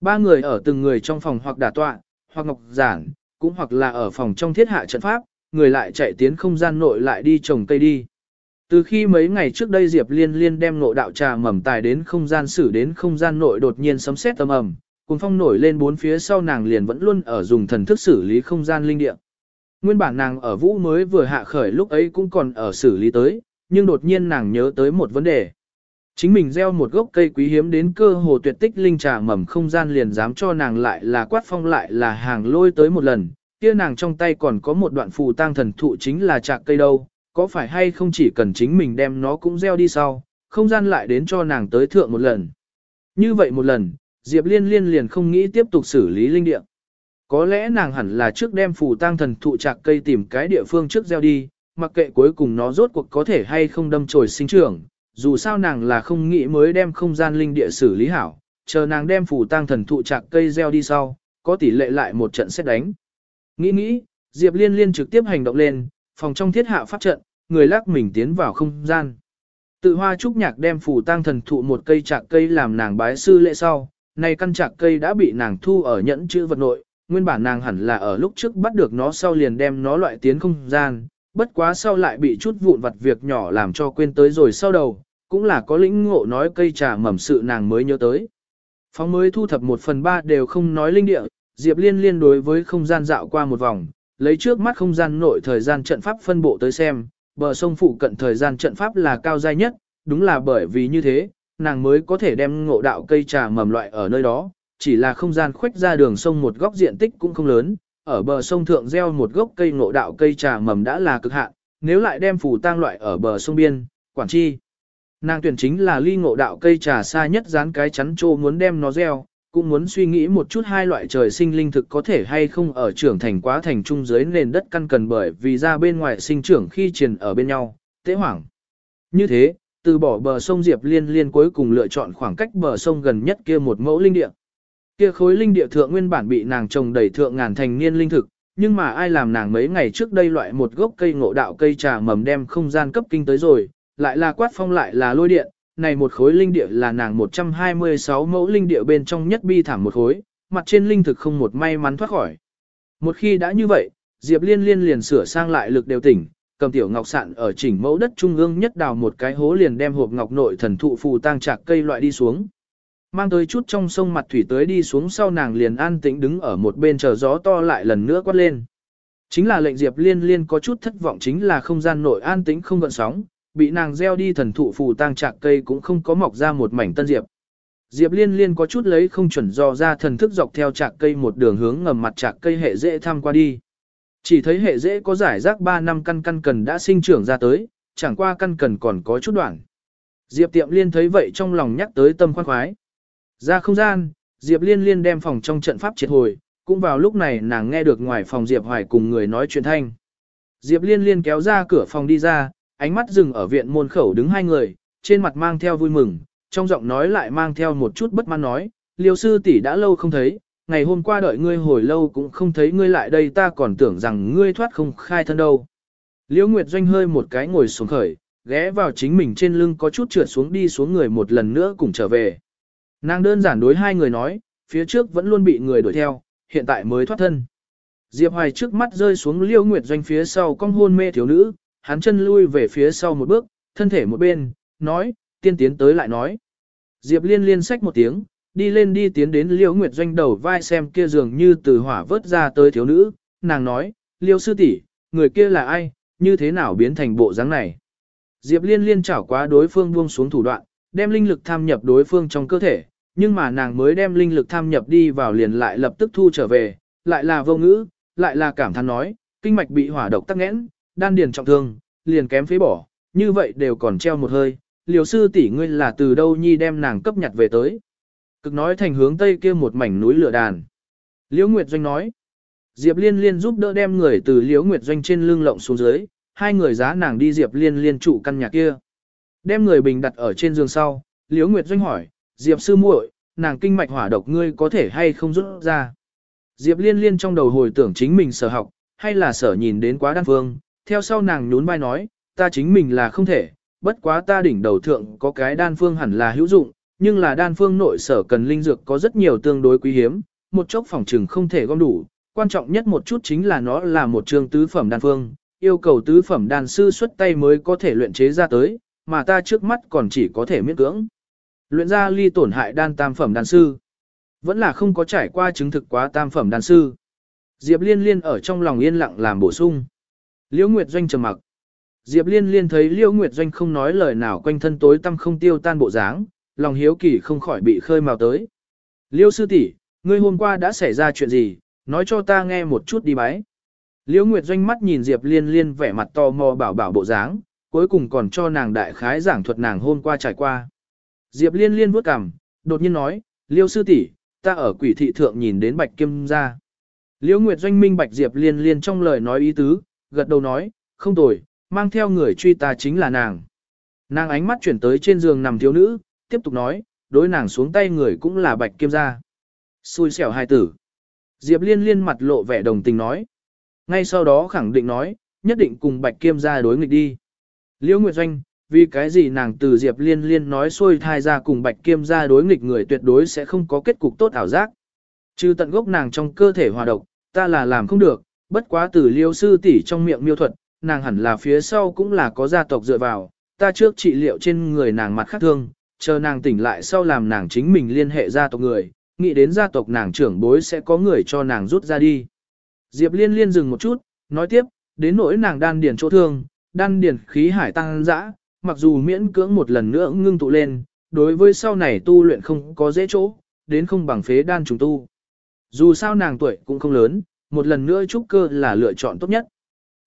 Ba người ở từng người trong phòng hoặc đả tọa, hoặc ngọc giản, cũng hoặc là ở phòng trong thiết hạ trận pháp, người lại chạy tiến không gian nội lại đi trồng cây đi. Từ khi mấy ngày trước đây Diệp Liên Liên đem ngộ đạo trà mầm tài đến không gian xử đến không gian nội đột nhiên sấm sét âm ầm, cùng phong nổi lên bốn phía sau nàng liền vẫn luôn ở dùng thần thức xử lý không gian linh địa. Nguyên bản nàng ở vũ mới vừa hạ khởi lúc ấy cũng còn ở xử lý tới, nhưng đột nhiên nàng nhớ tới một vấn đề. Chính mình gieo một gốc cây quý hiếm đến cơ hồ tuyệt tích linh trà mầm không gian liền dám cho nàng lại là quát phong lại là hàng lôi tới một lần, kia nàng trong tay còn có một đoạn phù tang thần thụ chính là trạc cây đâu, có phải hay không chỉ cần chính mình đem nó cũng gieo đi sau, không gian lại đến cho nàng tới thượng một lần. Như vậy một lần, Diệp Liên Liên liền không nghĩ tiếp tục xử lý linh địa. Có lẽ nàng hẳn là trước đem phù tang thần thụ trạc cây tìm cái địa phương trước gieo đi, mặc kệ cuối cùng nó rốt cuộc có thể hay không đâm chồi sinh trưởng, dù sao nàng là không nghĩ mới đem không gian linh địa xử lý hảo, chờ nàng đem phù tang thần thụ trạc cây gieo đi sau, có tỷ lệ lại một trận xét đánh. Nghĩ nghĩ, Diệp Liên Liên trực tiếp hành động lên, phòng trong thiết hạ pháp trận, người lắc mình tiến vào không gian. Tự hoa trúc nhạc đem phù tang thần thụ một cây trạc cây làm nàng bái sư lễ sau, này căn trạc cây đã bị nàng thu ở nhẫn chữ vật nội, nguyên bản nàng hẳn là ở lúc trước bắt được nó sau liền đem nó loại tiến không gian, bất quá sau lại bị chút vụn vặt việc nhỏ làm cho quên tới rồi sau đầu, cũng là có lĩnh ngộ nói cây trà mầm sự nàng mới nhớ tới. Phóng mới thu thập một phần ba đều không nói linh địa, Diệp Liên liên đối với không gian dạo qua một vòng, lấy trước mắt không gian nội thời gian trận pháp phân bộ tới xem, bờ sông phụ cận thời gian trận pháp là cao giai nhất, đúng là bởi vì như thế, nàng mới có thể đem ngộ đạo cây trà mầm loại ở nơi đó, chỉ là không gian khuếch ra đường sông một góc diện tích cũng không lớn, ở bờ sông thượng gieo một gốc cây ngộ đạo cây trà mầm đã là cực hạn, nếu lại đem phủ tang loại ở bờ sông biên, quản chi. Nàng tuyển chính là ly ngộ đạo cây trà xa nhất dán cái chắn trô muốn đem nó gieo, cũng muốn suy nghĩ một chút hai loại trời sinh linh thực có thể hay không ở trưởng thành quá thành trung dưới nền đất căn cần bởi vì ra bên ngoài sinh trưởng khi truyền ở bên nhau, tế hoảng. Như thế, từ bỏ bờ sông Diệp Liên Liên cuối cùng lựa chọn khoảng cách bờ sông gần nhất kia một mẫu linh địa. Kia khối linh địa thượng nguyên bản bị nàng trồng đầy thượng ngàn thành niên linh thực, nhưng mà ai làm nàng mấy ngày trước đây loại một gốc cây ngộ đạo cây trà mầm đem không gian cấp kinh tới rồi, lại là quát phong lại là lôi điện, này một khối linh địa là nàng 126 mẫu linh địa bên trong nhất bi thảm một khối, mặt trên linh thực không một may mắn thoát khỏi. Một khi đã như vậy, Diệp Liên Liên liền sửa sang lại lực đều tỉnh, cầm tiểu ngọc sạn ở chỉnh mẫu đất trung ương nhất đào một cái hố liền đem hộp ngọc nội thần thụ phù tang chạc cây loại đi xuống. Mang tới chút trong sông mặt thủy tới đi xuống sau nàng liền an tĩnh đứng ở một bên chờ gió to lại lần nữa quát lên. Chính là lệnh Diệp Liên Liên có chút thất vọng chính là không gian nội an tĩnh không gợn sóng, bị nàng gieo đi thần thụ phù tang trạc cây cũng không có mọc ra một mảnh tân diệp. Diệp Liên Liên có chút lấy không chuẩn do ra thần thức dọc theo trạc cây một đường hướng ngầm mặt trạc cây hệ dễ tham qua đi. Chỉ thấy hệ dễ có giải rác 3 năm căn căn cần đã sinh trưởng ra tới, chẳng qua căn cần còn có chút đoạn. Diệp Tiệm Liên thấy vậy trong lòng nhắc tới tâm khoan khoái. Ra không gian, Diệp Liên Liên đem phòng trong trận pháp triệt hồi, cũng vào lúc này nàng nghe được ngoài phòng Diệp Hoài cùng người nói chuyện thanh. Diệp Liên Liên kéo ra cửa phòng đi ra, ánh mắt dừng ở viện môn khẩu đứng hai người, trên mặt mang theo vui mừng, trong giọng nói lại mang theo một chút bất mãn nói, liêu sư tỷ đã lâu không thấy, ngày hôm qua đợi ngươi hồi lâu cũng không thấy ngươi lại đây ta còn tưởng rằng ngươi thoát không khai thân đâu. Liễu Nguyệt Doanh hơi một cái ngồi xuống khởi, ghé vào chính mình trên lưng có chút trượt xuống đi xuống người một lần nữa cùng trở về. Nàng đơn giản đối hai người nói, phía trước vẫn luôn bị người đuổi theo, hiện tại mới thoát thân. Diệp Hoài trước mắt rơi xuống liêu Nguyệt Doanh phía sau cong hôn mê thiếu nữ, hắn chân lui về phía sau một bước, thân thể một bên, nói, tiên tiến tới lại nói. Diệp liên liên sách một tiếng, đi lên đi tiến đến liêu nguyệt doanh đầu vai xem kia dường như từ hỏa vớt ra tới thiếu nữ, nàng nói, liêu sư tỷ, người kia là ai, như thế nào biến thành bộ dáng này. Diệp liên liên chảo quá đối phương buông xuống thủ đoạn, đem linh lực tham nhập đối phương trong cơ thể, nhưng mà nàng mới đem linh lực tham nhập đi vào liền lại lập tức thu trở về, lại là vô ngữ, lại là cảm thán nói, kinh mạch bị hỏa độc tắc nghẽn, đan điền trọng thương, liền kém phế bỏ, như vậy đều còn treo một hơi, liều sư tỷ ngươi là từ đâu nhi đem nàng cấp nhặt về tới. Cực nói thành hướng tây kia một mảnh núi lửa đàn. Liễu Nguyệt Doanh nói, Diệp Liên Liên giúp đỡ đem người từ Liễu Nguyệt Doanh trên lưng lộng xuống dưới, hai người giá nàng đi Diệp Liên Liên trụ căn nhà kia. Đem người bình đặt ở trên giường sau, Liễu Nguyệt Doanh hỏi, Diệp sư muội, nàng kinh mạch hỏa độc ngươi có thể hay không rút ra. Diệp Liên Liên trong đầu hồi tưởng chính mình sở học, hay là sở nhìn đến quá đan phương, theo sau nàng nhún vai nói, ta chính mình là không thể, bất quá ta đỉnh đầu thượng có cái đan phương hẳn là hữu dụng, nhưng là đan phương nội sở cần linh dược có rất nhiều tương đối quý hiếm, một chốc phòng trừng không thể gom đủ, quan trọng nhất một chút chính là nó là một trường tứ phẩm đan phương, yêu cầu tứ phẩm đan sư xuất tay mới có thể luyện chế ra tới, mà ta trước mắt còn chỉ có thể miễn cưỡng. Luyện ra ly tổn hại đan tam phẩm đan sư. Vẫn là không có trải qua chứng thực quá tam phẩm đan sư. Diệp Liên Liên ở trong lòng yên lặng làm bổ sung. Liễu Nguyệt Doanh trầm mặc. Diệp Liên Liên thấy Liễu Nguyệt Doanh không nói lời nào quanh thân tối tăm không tiêu tan bộ dáng, lòng hiếu kỳ không khỏi bị khơi mào tới. Liễu sư tỷ, ngươi hôm qua đã xảy ra chuyện gì, nói cho ta nghe một chút đi bái. Liễu Nguyệt Doanh mắt nhìn Diệp Liên Liên vẻ mặt to mò bảo bảo bộ dáng, cuối cùng còn cho nàng đại khái giảng thuật nàng hôm qua trải qua. Diệp Liên Liên vuốt cằm, đột nhiên nói, Liêu sư tỷ, ta ở quỷ thị thượng nhìn đến Bạch Kim gia. Liễu Nguyệt Doanh minh Bạch Diệp Liên Liên trong lời nói ý tứ, gật đầu nói, không tồi, mang theo người truy ta chính là nàng. Nàng ánh mắt chuyển tới trên giường nằm thiếu nữ, tiếp tục nói, đối nàng xuống tay người cũng là Bạch Kim gia. Xui xẻo hai tử. Diệp Liên Liên mặt lộ vẻ đồng tình nói. Ngay sau đó khẳng định nói, nhất định cùng Bạch Kim gia đối nghịch đi. Liễu Nguyệt Doanh, vì cái gì nàng từ Diệp Liên Liên nói xôi thai ra cùng Bạch Kiêm ra đối nghịch người tuyệt đối sẽ không có kết cục tốt ảo giác. Trừ tận gốc nàng trong cơ thể hòa độc, ta là làm không được, bất quá từ liêu sư tỷ trong miệng miêu thuật, nàng hẳn là phía sau cũng là có gia tộc dựa vào, ta trước trị liệu trên người nàng mặt khác thương, chờ nàng tỉnh lại sau làm nàng chính mình liên hệ gia tộc người, nghĩ đến gia tộc nàng trưởng bối sẽ có người cho nàng rút ra đi. Diệp liên liên dừng một chút, nói tiếp, đến nỗi nàng đan điền chỗ thương, đan điền khí hải tăng dã, mặc dù miễn cưỡng một lần nữa ngưng tụ lên, đối với sau này tu luyện không có dễ chỗ, đến không bằng phế đan trùng tu. Dù sao nàng tuổi cũng không lớn, một lần nữa trúc cơ là lựa chọn tốt nhất.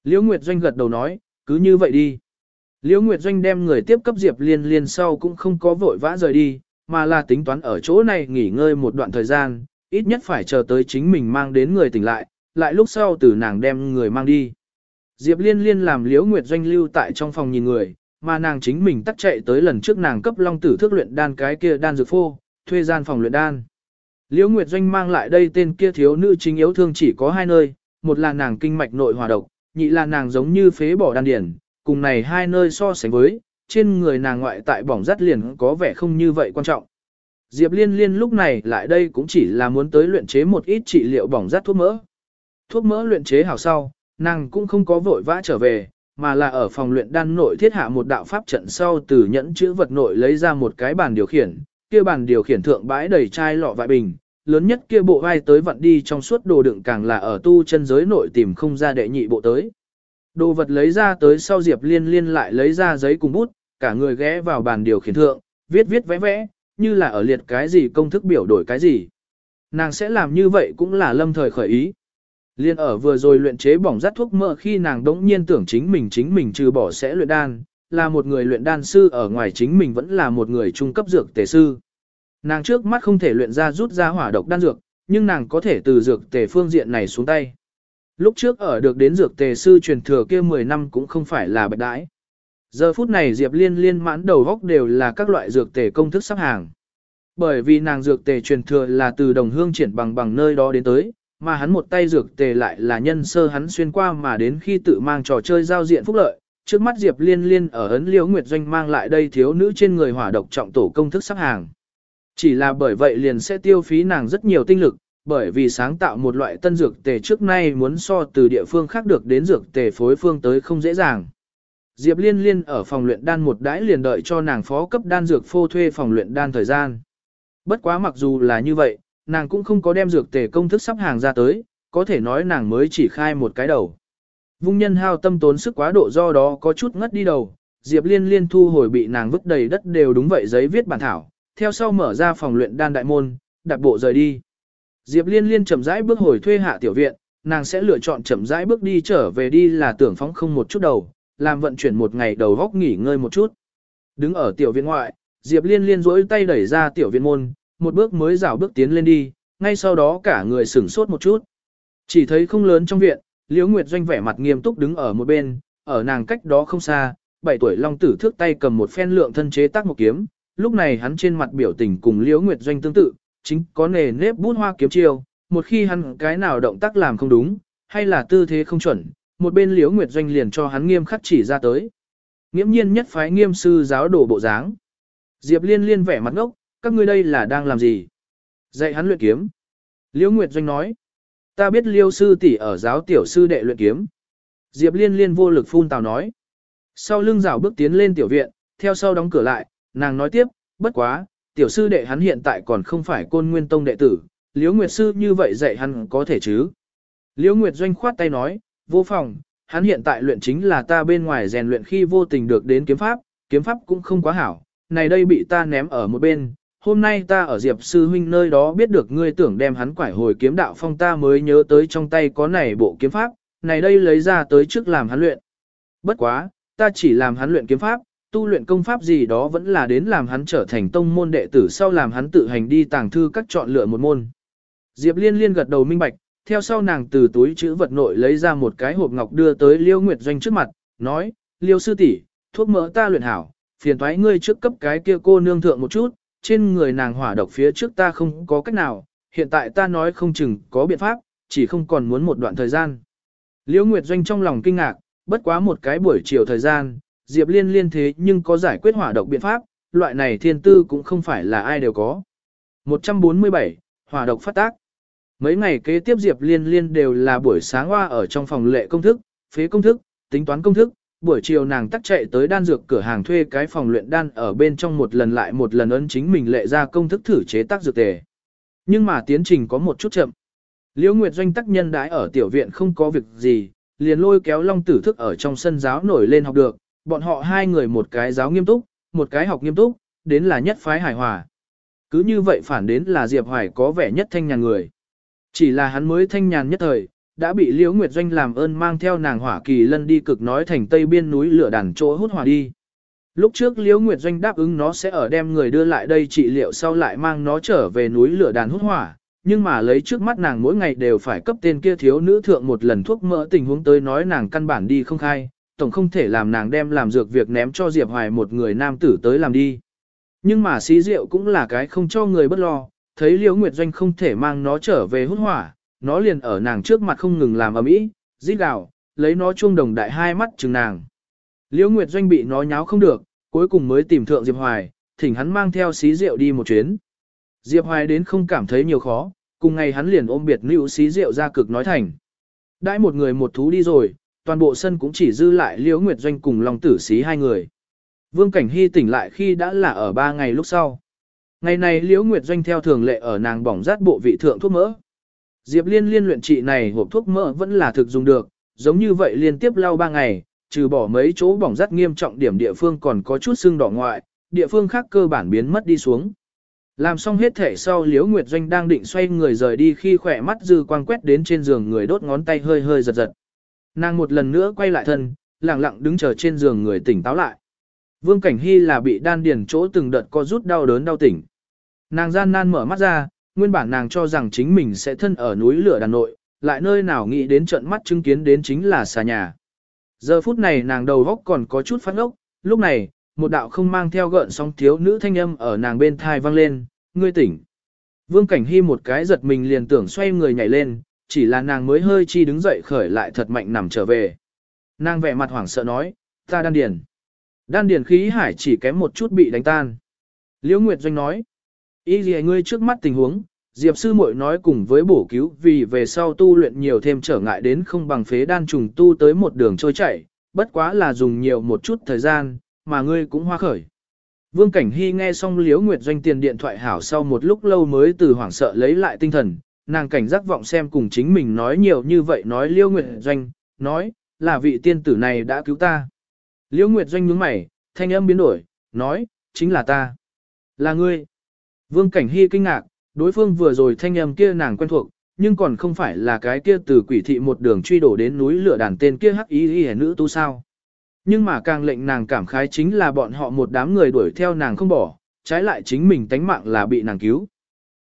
Liễu Nguyệt Doanh gật đầu nói, cứ như vậy đi. Liễu Nguyệt Doanh đem người tiếp cấp Diệp Liên Liên sau cũng không có vội vã rời đi, mà là tính toán ở chỗ này nghỉ ngơi một đoạn thời gian, ít nhất phải chờ tới chính mình mang đến người tỉnh lại, lại lúc sau từ nàng đem người mang đi. Diệp Liên Liên làm Liễu Nguyệt Doanh lưu tại trong phòng nhìn người, mà nàng chính mình tắt chạy tới lần trước nàng cấp long tử thước luyện đan cái kia đan dược phô, thuê gian phòng luyện đan. Liễu Nguyệt Doanh mang lại đây tên kia thiếu nữ chính yếu thương chỉ có hai nơi, một là nàng kinh mạch nội hòa độc, nhị là nàng giống như phế bỏ đan điển, cùng này hai nơi so sánh với, trên người nàng ngoại tại bỏng rát liền có vẻ không như vậy quan trọng. Diệp Liên Liên lúc này lại đây cũng chỉ là muốn tới luyện chế một ít trị liệu bỏng rát thuốc mỡ. Thuốc mỡ luyện chế hảo sau, nàng cũng không có vội vã trở về, mà là ở phòng luyện đan nội thiết hạ một đạo pháp trận sau từ nhẫn chữ vật nội lấy ra một cái bàn điều khiển, kia bàn điều khiển thượng bãi đầy chai lọ vại bình, lớn nhất kia bộ vai tới vận đi trong suốt đồ đựng càng là ở tu chân giới nội tìm không ra đệ nhị bộ tới. Đồ vật lấy ra tới sau Diệp Liên Liên lại lấy ra giấy cùng bút, cả người ghé vào bàn điều khiển thượng, viết viết vẽ vẽ, như là ở liệt cái gì công thức biểu đổi cái gì. Nàng sẽ làm như vậy cũng là lâm thời khởi ý. Liên ở vừa rồi luyện chế bỏng rát thuốc mỡ khi nàng đống nhiên tưởng chính mình chính mình trừ bỏ sẽ luyện đan, là một người luyện đan sư ở ngoài chính mình vẫn là một người trung cấp dược tề sư. Nàng trước mắt không thể luyện ra rút ra hỏa độc đan dược, nhưng nàng có thể từ dược tề phương diện này xuống tay. Lúc trước ở được đến dược tề sư truyền thừa kia 10 năm cũng không phải là bạch đãi. Giờ phút này Diệp Liên liên mãn đầu góc đều là các loại dược tề công thức sắp hàng. Bởi vì nàng dược tề truyền thừa là từ đồng hương triển bằng bằng nơi đó đến tới, mà hắn một tay dược tề lại là nhân sơ hắn xuyên qua mà đến khi tự mang trò chơi giao diện phúc lợi. Trước mắt Diệp Liên Liên ở ấn liễu Nguyệt Doanh mang lại đây thiếu nữ trên người hỏa độc trọng tổ công thức sắp hàng. Chỉ là bởi vậy liền sẽ tiêu phí nàng rất nhiều tinh lực, bởi vì sáng tạo một loại tân dược tề trước nay muốn so từ địa phương khác được đến dược tề phối phương tới không dễ dàng. Diệp Liên Liên ở phòng luyện đan một đãi liền đợi cho nàng phó cấp đan dược phô thuê phòng luyện đan thời gian. Bất quá mặc dù là như vậy, nàng cũng không có đem dược tề công thức sắp hàng ra tới, có thể nói nàng mới chỉ khai một cái đầu. Vung nhân hao tâm tốn sức quá độ do đó có chút ngất đi đầu, Diệp Liên liên thu hồi bị nàng vứt đầy đất đều đúng vậy giấy viết bản thảo, theo sau mở ra phòng luyện đan đại môn, đặt bộ rời đi. Diệp Liên liên chậm rãi bước hồi thuê hạ tiểu viện, nàng sẽ lựa chọn chậm rãi bước đi trở về đi là tưởng phóng không một chút đầu, làm vận chuyển một ngày đầu góc nghỉ ngơi một chút. Đứng ở tiểu viện ngoại, Diệp Liên liên duỗi tay đẩy ra tiểu viện môn, một bước mới rảo bước tiến lên đi, ngay sau đó cả người sửng sốt một chút. Chỉ thấy không lớn trong viện, Liễu Nguyệt Doanh vẻ mặt nghiêm túc đứng ở một bên, ở nàng cách đó không xa, 7 tuổi Long Tử thước tay cầm một phen lượng thân chế tác một kiếm, lúc này hắn trên mặt biểu tình cùng Liễu Nguyệt Doanh tương tự, chính có nề nếp bút hoa kiếm chiêu, một khi hắn cái nào động tác làm không đúng, hay là tư thế không chuẩn, một bên Liễu Nguyệt Doanh liền cho hắn nghiêm khắc chỉ ra tới. Nghiễm nhiên nhất phái nghiêm sư giáo đổ bộ dáng. Diệp Liên liên vẻ mặt ngốc, các ngươi đây là đang làm gì? Dạy hắn luyện kiếm. Liễu Nguyệt Doanh nói, ta biết Liêu sư tỷ ở giáo tiểu sư đệ luyện kiếm. Diệp Liên liên vô lực phun tào nói. Sau lưng rảo bước tiến lên tiểu viện, theo sau đóng cửa lại, nàng nói tiếp, bất quá, tiểu sư đệ hắn hiện tại còn không phải côn nguyên tông đệ tử, Liễu Nguyệt sư như vậy dạy hắn có thể chứ. Liễu Nguyệt doanh khoát tay nói, vô phòng, hắn hiện tại luyện chính là ta bên ngoài rèn luyện khi vô tình được đến kiếm pháp, kiếm pháp cũng không quá hảo, này đây bị ta ném ở một bên. Hôm nay ta ở Diệp sư huynh nơi đó biết được ngươi tưởng đem hắn quải hồi kiếm đạo phong ta mới nhớ tới trong tay có này bộ kiếm pháp, này đây lấy ra tới trước làm hắn luyện. Bất quá, ta chỉ làm hắn luyện kiếm pháp, tu luyện công pháp gì đó vẫn là đến làm hắn trở thành tông môn đệ tử sau làm hắn tự hành đi tàng thư các chọn lựa một môn. Diệp Liên Liên gật đầu minh bạch, theo sau nàng từ túi chữ vật nội lấy ra một cái hộp ngọc đưa tới Liêu Nguyệt Doanh trước mặt, nói, Liêu sư tỷ, thuốc mỡ ta luyện hảo, phiền thoái ngươi trước cấp cái kia cô nương thượng một chút, trên người nàng hỏa độc phía trước ta không có cách nào, hiện tại ta nói không chừng có biện pháp, chỉ không còn muốn một đoạn thời gian. liễu Nguyệt Doanh trong lòng kinh ngạc, bất quá một cái buổi chiều thời gian, Diệp Liên liên thế nhưng có giải quyết hỏa độc biện pháp, loại này thiên tư cũng không phải là ai đều có. 147. Hỏa độc phát tác Mấy ngày kế tiếp Diệp Liên Liên đều là buổi sáng hoa ở trong phòng lệ công thức, phế công thức, tính toán công thức, buổi chiều nàng tắt chạy tới đan dược cửa hàng thuê cái phòng luyện đan ở bên trong một lần lại một lần ấn chính mình lệ ra công thức thử chế tác dược tề. Nhưng mà tiến trình có một chút chậm. Liễu Nguyệt Doanh tác nhân đãi ở tiểu viện không có việc gì, liền lôi kéo Long Tử Thức ở trong sân giáo nổi lên học được, bọn họ hai người một cái giáo nghiêm túc, một cái học nghiêm túc, đến là nhất phái hài hòa. Cứ như vậy phản đến là Diệp Hoài có vẻ nhất thanh nhàn người. Chỉ là hắn mới thanh nhàn nhất thời, đã bị Liễu Nguyệt Doanh làm ơn mang theo nàng hỏa kỳ lân đi cực nói thành tây biên núi lửa đàn chỗ hút hỏa đi. Lúc trước Liễu Nguyệt Doanh đáp ứng nó sẽ ở đem người đưa lại đây trị liệu sau lại mang nó trở về núi lửa đàn hút hỏa, nhưng mà lấy trước mắt nàng mỗi ngày đều phải cấp tên kia thiếu nữ thượng một lần thuốc mỡ tình huống tới nói nàng căn bản đi không khai, tổng không thể làm nàng đem làm dược việc ném cho Diệp Hoài một người nam tử tới làm đi. Nhưng mà xí rượu cũng là cái không cho người bất lo, thấy Liễu Nguyệt Doanh không thể mang nó trở về hút hỏa, nó liền ở nàng trước mặt không ngừng làm ầm ĩ, rít gào, lấy nó chuông đồng đại hai mắt chừng nàng. Liễu Nguyệt Doanh bị nó nháo không được, cuối cùng mới tìm thượng Diệp Hoài, thỉnh hắn mang theo xí rượu đi một chuyến. Diệp Hoài đến không cảm thấy nhiều khó, cùng ngày hắn liền ôm biệt nữ xí rượu ra cực nói thành. Đãi một người một thú đi rồi, toàn bộ sân cũng chỉ dư lại Liễu Nguyệt Doanh cùng Long Tử Xí hai người. Vương Cảnh Hy tỉnh lại khi đã là ở ba ngày lúc sau. Ngày này Liễu Nguyệt Doanh theo thường lệ ở nàng bỏng rát bộ vị thượng thuốc mỡ. Diệp Liên liên luyện trị này hộp thuốc mỡ vẫn là thực dùng được, giống như vậy liên tiếp lau ba ngày, trừ bỏ mấy chỗ bỏng rát nghiêm trọng điểm địa phương còn có chút sưng đỏ ngoại, địa phương khác cơ bản biến mất đi xuống. Làm xong hết thể sau Liễu Nguyệt Doanh đang định xoay người rời đi khi khỏe mắt dư quang quét đến trên giường người đốt ngón tay hơi hơi giật giật. Nàng một lần nữa quay lại thân, lặng lặng đứng chờ trên giường người tỉnh táo lại. Vương Cảnh Hy là bị đan điền chỗ từng đợt co rút đau đớn đau tỉnh. Nàng gian nan mở mắt ra, nguyên bản nàng cho rằng chính mình sẽ thân ở núi lửa đàn nội, lại nơi nào nghĩ đến trận mắt chứng kiến đến chính là xà nhà. Giờ phút này nàng đầu góc còn có chút phát ốc, lúc này, một đạo không mang theo gợn sóng thiếu nữ thanh âm ở nàng bên thai vang lên, ngươi tỉnh. Vương Cảnh Hy một cái giật mình liền tưởng xoay người nhảy lên, chỉ là nàng mới hơi chi đứng dậy khởi lại thật mạnh nằm trở về. Nàng vẻ mặt hoảng sợ nói, ta đan điền. Đan điền khí hải chỉ kém một chút bị đánh tan. Liễu Nguyệt Doanh nói, ý gì ngươi trước mắt tình huống, Diệp sư muội nói cùng với bổ cứu vì về sau tu luyện nhiều thêm trở ngại đến không bằng phế đan trùng tu tới một đường trôi chảy, bất quá là dùng nhiều một chút thời gian, mà ngươi cũng hoa khởi. Vương Cảnh Hy nghe xong Liễu Nguyệt Doanh tiền điện thoại hảo sau một lúc lâu mới từ hoảng sợ lấy lại tinh thần, nàng cảnh giác vọng xem cùng chính mình nói nhiều như vậy nói Liễu Nguyệt Doanh, nói, là vị tiên tử này đã cứu ta. Liễu Nguyệt Doanh nhướng mày, thanh âm biến đổi, nói, chính là ta. Là ngươi. Vương Cảnh Hy kinh ngạc, đối phương vừa rồi thanh âm kia nàng quen thuộc, nhưng còn không phải là cái kia từ quỷ thị một đường truy đổ đến núi lửa đàn tên kia hắc ý y nữ tu sao. Nhưng mà càng lệnh nàng cảm khái chính là bọn họ một đám người đuổi theo nàng không bỏ, trái lại chính mình tánh mạng là bị nàng cứu.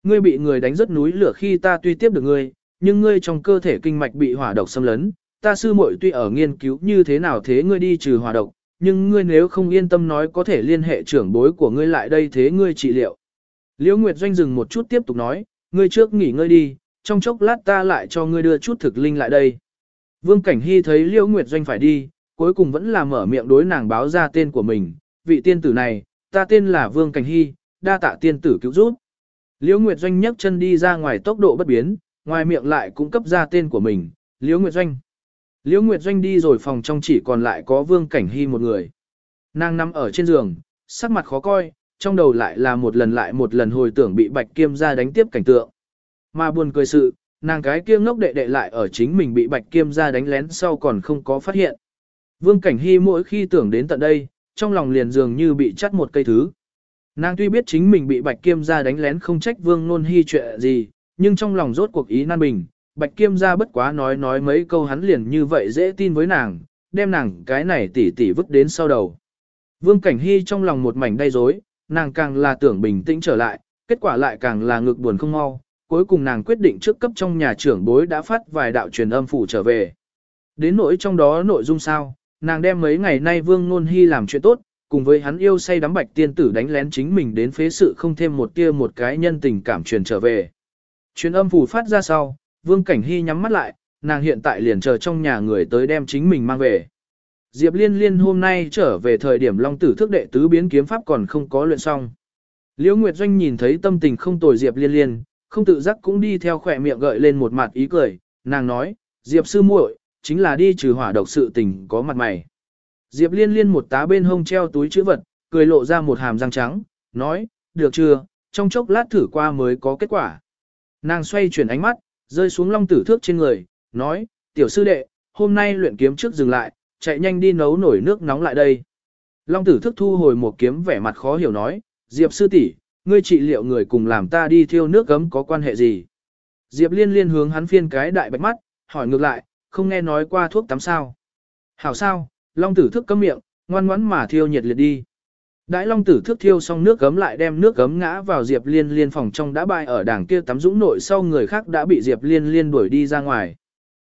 Ngươi bị người đánh rất núi lửa khi ta tuy tiếp được ngươi, nhưng ngươi trong cơ thể kinh mạch bị hỏa độc xâm lấn, ta sư muội tuy ở nghiên cứu như thế nào thế ngươi đi trừ hỏa độc, nhưng ngươi nếu không yên tâm nói có thể liên hệ trưởng bối của ngươi lại đây thế ngươi trị liệu. Liễu Nguyệt Doanh dừng một chút tiếp tục nói, ngươi trước nghỉ ngơi đi, trong chốc lát ta lại cho ngươi đưa chút thực linh lại đây. Vương Cảnh Hy thấy Liễu Nguyệt Doanh phải đi, cuối cùng vẫn là mở miệng đối nàng báo ra tên của mình, vị tiên tử này, ta tên là Vương Cảnh Hy, đa tạ tiên tử cứu giúp. Liễu Nguyệt Doanh nhấc chân đi ra ngoài tốc độ bất biến, ngoài miệng lại cũng cấp ra tên của mình, Liễu Nguyệt Doanh. Liễu Nguyệt Doanh đi rồi phòng trong chỉ còn lại có Vương Cảnh Hy một người. Nàng nằm ở trên giường, sắc mặt khó coi, trong đầu lại là một lần lại một lần hồi tưởng bị Bạch Kiêm gia đánh tiếp cảnh tượng. Mà buồn cười sự, nàng cái kia ngốc đệ đệ lại ở chính mình bị Bạch Kiêm gia đánh lén sau còn không có phát hiện. Vương Cảnh Hy mỗi khi tưởng đến tận đây, trong lòng liền dường như bị chắt một cây thứ. Nàng tuy biết chính mình bị Bạch Kiêm gia đánh lén không trách Vương Nôn Hy chuyện gì, nhưng trong lòng rốt cuộc ý nan bình, Bạch Kiêm gia bất quá nói nói mấy câu hắn liền như vậy dễ tin với nàng, đem nàng cái này tỉ tỉ vứt đến sau đầu. Vương Cảnh Hy trong lòng một mảnh đay rối, nàng càng là tưởng bình tĩnh trở lại, kết quả lại càng là ngực buồn không mau, cuối cùng nàng quyết định trước cấp trong nhà trưởng bối đã phát vài đạo truyền âm phủ trở về. Đến nỗi trong đó nội dung sao, nàng đem mấy ngày nay Vương Nôn Hy làm chuyện tốt, cùng với hắn yêu say đắm bạch tiên tử đánh lén chính mình đến phế sự không thêm một tia một cái nhân tình cảm truyền trở về. Truyền âm phủ phát ra sau, Vương Cảnh Hy nhắm mắt lại, nàng hiện tại liền chờ trong nhà người tới đem chính mình mang về. Diệp Liên Liên hôm nay trở về thời điểm Long Tử thức đệ tứ biến kiếm pháp còn không có luyện xong. Liễu Nguyệt Doanh nhìn thấy tâm tình không tồi Diệp Liên Liên, không tự giác cũng đi theo khỏe miệng gợi lên một mặt ý cười, nàng nói, Diệp sư muội, chính là đi trừ hỏa độc sự tình có mặt mày. Diệp Liên Liên một tá bên hông treo túi chữ vật, cười lộ ra một hàm răng trắng, nói, được chưa, trong chốc lát thử qua mới có kết quả. Nàng xoay chuyển ánh mắt, rơi xuống long tử thước trên người, nói, tiểu sư đệ, hôm nay luyện kiếm trước dừng lại, chạy nhanh đi nấu nổi nước nóng lại đây. Long tử thức thu hồi một kiếm vẻ mặt khó hiểu nói, Diệp sư tỷ, ngươi trị liệu người cùng làm ta đi thiêu nước gấm có quan hệ gì? Diệp liên liên hướng hắn phiên cái đại bạch mắt, hỏi ngược lại, không nghe nói qua thuốc tắm sao? Hảo sao, long tử thức cấm miệng, ngoan ngoãn mà thiêu nhiệt liệt đi. Đại long tử thức thiêu xong nước gấm lại đem nước gấm ngã vào Diệp liên liên phòng trong đã bại ở đảng kia tắm dũng nội sau người khác đã bị Diệp liên liên đuổi đi ra ngoài.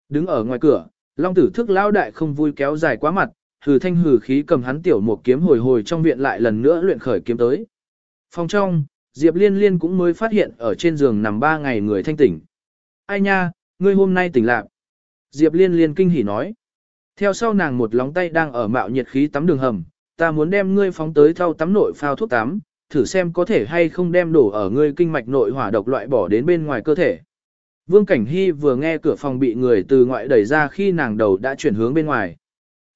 Đứng ở ngoài cửa, long tử thức lao đại không vui kéo dài quá mặt, hừ thanh hừ khí cầm hắn tiểu một kiếm hồi hồi trong viện lại lần nữa luyện khởi kiếm tới. Phòng trong, Diệp Liên Liên cũng mới phát hiện ở trên giường nằm ba ngày người thanh tỉnh. Ai nha, ngươi hôm nay tỉnh lạc. Diệp Liên Liên kinh hỉ nói. Theo sau nàng một lóng tay đang ở mạo nhiệt khí tắm đường hầm, ta muốn đem ngươi phóng tới thau tắm nội phao thuốc tắm, thử xem có thể hay không đem đổ ở ngươi kinh mạch nội hỏa độc loại bỏ đến bên ngoài cơ thể. Vương Cảnh Hy vừa nghe cửa phòng bị người từ ngoại đẩy ra khi nàng đầu đã chuyển hướng bên ngoài.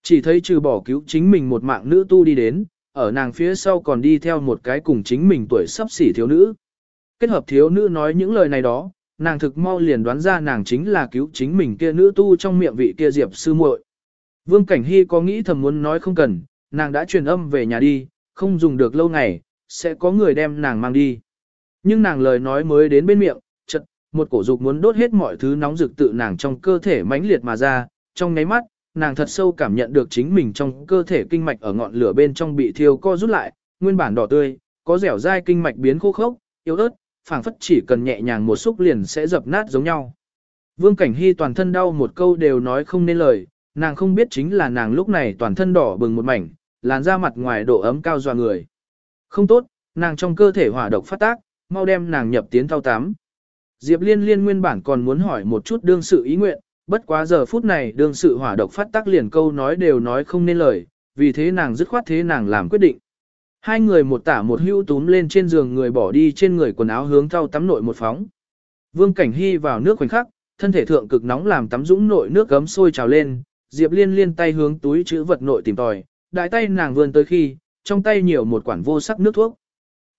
Chỉ thấy trừ bỏ cứu chính mình một mạng nữ tu đi đến, ở nàng phía sau còn đi theo một cái cùng chính mình tuổi sắp xỉ thiếu nữ. Kết hợp thiếu nữ nói những lời này đó, nàng thực mau liền đoán ra nàng chính là cứu chính mình kia nữ tu trong miệng vị kia diệp sư muội. Vương Cảnh Hy có nghĩ thầm muốn nói không cần, nàng đã truyền âm về nhà đi, không dùng được lâu ngày, sẽ có người đem nàng mang đi. Nhưng nàng lời nói mới đến bên miệng, một cổ dục muốn đốt hết mọi thứ nóng rực tự nàng trong cơ thể mãnh liệt mà ra, trong nháy mắt, nàng thật sâu cảm nhận được chính mình trong cơ thể kinh mạch ở ngọn lửa bên trong bị thiêu co rút lại, nguyên bản đỏ tươi, có dẻo dai kinh mạch biến khô khốc, yếu ớt, phảng phất chỉ cần nhẹ nhàng một xúc liền sẽ dập nát giống nhau. Vương Cảnh Hy toàn thân đau một câu đều nói không nên lời, nàng không biết chính là nàng lúc này toàn thân đỏ bừng một mảnh, làn da mặt ngoài độ ấm cao dọa người. Không tốt, nàng trong cơ thể hỏa độc phát tác, mau đem nàng nhập tiến thao tám. Diệp Liên Liên nguyên bản còn muốn hỏi một chút đương sự ý nguyện, bất quá giờ phút này đương sự hỏa độc phát tác liền câu nói đều nói không nên lời, vì thế nàng dứt khoát thế nàng làm quyết định. Hai người một tả một hưu túm lên trên giường người bỏ đi trên người quần áo hướng thau tắm nội một phóng. Vương Cảnh Hy vào nước khoảnh khắc, thân thể thượng cực nóng làm tắm dũng nội nước gấm sôi trào lên, Diệp Liên liên tay hướng túi chữ vật nội tìm tòi, đại tay nàng vươn tới khi, trong tay nhiều một quản vô sắc nước thuốc.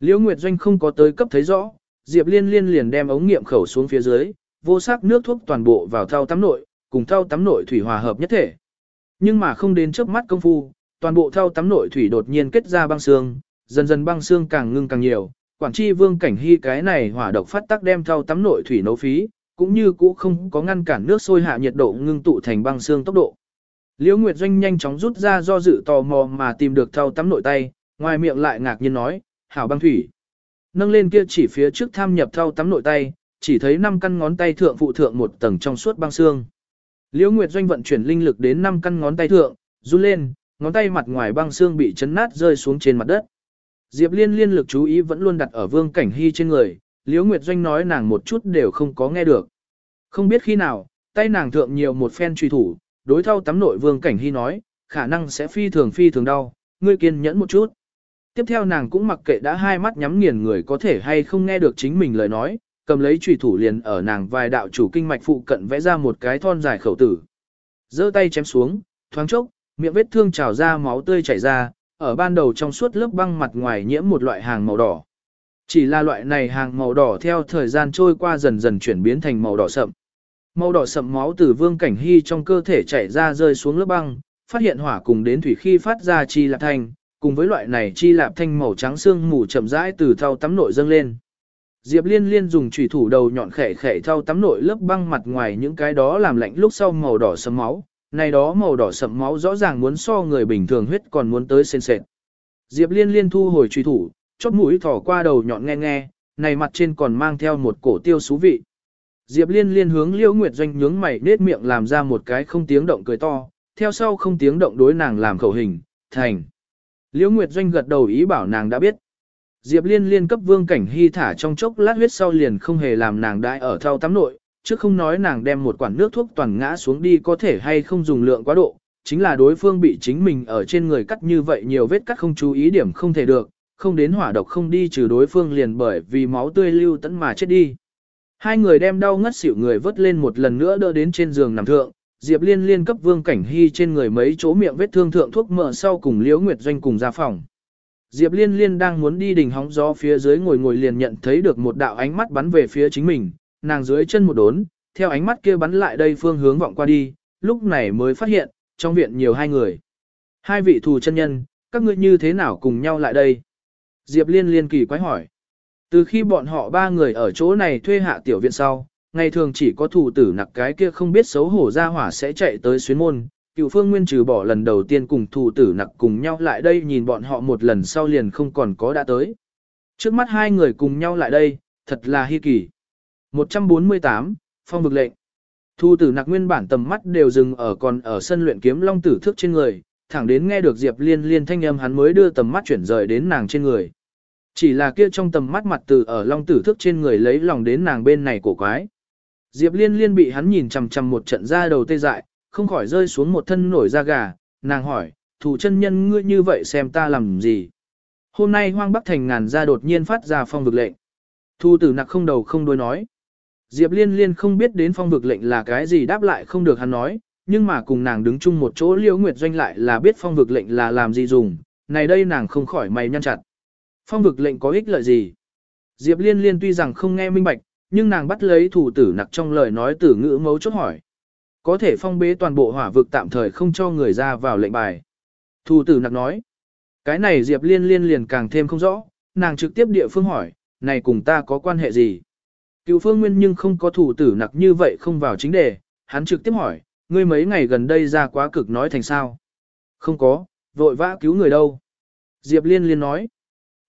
Liễu Nguyệt Doanh không có tới cấp thấy rõ, Diệp Liên liên liền đem ống nghiệm khẩu xuống phía dưới, vô sắc nước thuốc toàn bộ vào thau tắm nội, cùng thau tắm nội thủy hòa hợp nhất thể. Nhưng mà không đến trước mắt công phu, toàn bộ thau tắm nội thủy đột nhiên kết ra băng xương, dần dần băng xương càng ngưng càng nhiều, quản Tri vương cảnh hy cái này hỏa độc phát tác đem thau tắm nội thủy nấu phí, cũng như cũ không có ngăn cản nước sôi hạ nhiệt độ ngưng tụ thành băng xương tốc độ. Liễu Nguyệt Doanh nhanh chóng rút ra do dự tò mò mà tìm được thau tắm nội tay, ngoài miệng lại ngạc nhiên nói, hảo băng thủy. Nâng lên kia chỉ phía trước tham nhập thau tắm nội tay, chỉ thấy năm căn ngón tay thượng phụ thượng một tầng trong suốt băng xương. Liễu Nguyệt Doanh vận chuyển linh lực đến 5 căn ngón tay thượng, run lên, ngón tay mặt ngoài băng xương bị chấn nát rơi xuống trên mặt đất. Diệp Liên liên lực chú ý vẫn luôn đặt ở Vương Cảnh Hy trên người, Liễu Nguyệt Doanh nói nàng một chút đều không có nghe được. Không biết khi nào, tay nàng thượng nhiều một phen truy thủ, đối thao tắm nội Vương Cảnh Hy nói, khả năng sẽ phi thường phi thường đau, ngươi kiên nhẫn một chút. Tiếp theo nàng cũng mặc kệ đã hai mắt nhắm nghiền người có thể hay không nghe được chính mình lời nói, cầm lấy trùy thủ liền ở nàng vài đạo chủ kinh mạch phụ cận vẽ ra một cái thon dài khẩu tử. giơ tay chém xuống, thoáng chốc, miệng vết thương trào ra máu tươi chảy ra, ở ban đầu trong suốt lớp băng mặt ngoài nhiễm một loại hàng màu đỏ. Chỉ là loại này hàng màu đỏ theo thời gian trôi qua dần dần chuyển biến thành màu đỏ sậm. Màu đỏ sậm máu từ vương cảnh hy trong cơ thể chảy ra rơi xuống lớp băng, phát hiện hỏa cùng đến thủy khi phát ra chi lạp thành cùng với loại này chi lạp thanh màu trắng xương mù chậm rãi từ thau tắm nội dâng lên. Diệp Liên Liên dùng chủy thủ đầu nhọn khẻ khẻ thau tắm nội lớp băng mặt ngoài những cái đó làm lạnh lúc sau màu đỏ sẫm máu, này đó màu đỏ sẫm máu rõ ràng muốn so người bình thường huyết còn muốn tới sên sệt. Diệp Liên Liên thu hồi chủy thủ, chóp mũi thỏ qua đầu nhọn nghe nghe, này mặt trên còn mang theo một cổ tiêu xú vị. Diệp Liên Liên hướng Liễu Nguyệt Doanh nhướng mày nết miệng làm ra một cái không tiếng động cười to, theo sau không tiếng động đối nàng làm khẩu hình, thành. Liễu Nguyệt Doanh gật đầu ý bảo nàng đã biết. Diệp Liên liên cấp Vương Cảnh Hy thả trong chốc lát huyết sau liền không hề làm nàng đại ở thao tắm nội, chứ không nói nàng đem một quản nước thuốc toàn ngã xuống đi có thể hay không dùng lượng quá độ, chính là đối phương bị chính mình ở trên người cắt như vậy nhiều vết cắt không chú ý điểm không thể được, không đến hỏa độc không đi trừ đối phương liền bởi vì máu tươi lưu tẫn mà chết đi. Hai người đem đau ngất xỉu người vớt lên một lần nữa đỡ đến trên giường nằm thượng, Diệp Liên liên cấp Vương Cảnh Hy trên người mấy chỗ miệng vết thương thượng thuốc mỡ sau cùng Liễu Nguyệt Doanh cùng ra phòng. Diệp Liên Liên đang muốn đi đỉnh hóng gió phía dưới ngồi ngồi liền nhận thấy được một đạo ánh mắt bắn về phía chính mình, nàng dưới chân một đốn, theo ánh mắt kia bắn lại đây phương hướng vọng qua đi, lúc này mới phát hiện, trong viện nhiều hai người. Hai vị thù chân nhân, các ngươi như thế nào cùng nhau lại đây? Diệp Liên Liên kỳ quái hỏi. Từ khi bọn họ ba người ở chỗ này thuê hạ tiểu viện sau, ngày thường chỉ có thủ tử nặc cái kia không biết xấu hổ ra hỏa sẽ chạy tới xuyến môn, cựu phương nguyên trừ bỏ lần đầu tiên cùng thủ tử nặc cùng nhau lại đây nhìn bọn họ một lần sau liền không còn có đã tới. Trước mắt hai người cùng nhau lại đây, thật là hy kỳ. 148, Phong vực lệnh. Thu tử nặc nguyên bản tầm mắt đều dừng ở còn ở sân luyện kiếm long tử thước trên người, thẳng đến nghe được Diệp Liên Liên thanh âm hắn mới đưa tầm mắt chuyển rời đến nàng trên người. Chỉ là kia trong tầm mắt mặt từ ở long tử thước trên người lấy lòng đến nàng bên này cổ quái. Diệp Liên Liên bị hắn nhìn chằm chằm một trận ra đầu tê dại, không khỏi rơi xuống một thân nổi da gà, nàng hỏi, thủ chân nhân ngươi như vậy xem ta làm gì. Hôm nay hoang bắc thành ngàn ra đột nhiên phát ra phong vực lệnh. Thu tử nặc không đầu không đuôi nói. Diệp liên liên không biết đến phong vực lệnh là cái gì đáp lại không được hắn nói, nhưng mà cùng nàng đứng chung một chỗ liễu nguyệt doanh lại là biết phong vực lệnh là làm gì dùng, này đây nàng không khỏi mày nhăn chặt. Phong vực lệnh có ích lợi gì? Diệp liên liên tuy rằng không nghe minh bạch, nhưng nàng bắt lấy thủ tử nặc trong lời nói tử ngữ mấu chốt hỏi. Có thể phong bế toàn bộ hỏa vực tạm thời không cho người ra vào lệnh bài. Thủ tử nặc nói. Cái này Diệp liên liên liền càng thêm không rõ, nàng trực tiếp địa phương hỏi, này cùng ta có quan hệ gì? Cựu phương nguyên nhưng không có thủ tử nặc như vậy không vào chính đề, hắn trực tiếp hỏi, ngươi mấy ngày gần đây ra quá cực nói thành sao? Không có, vội vã cứu người đâu. Diệp liên liên nói,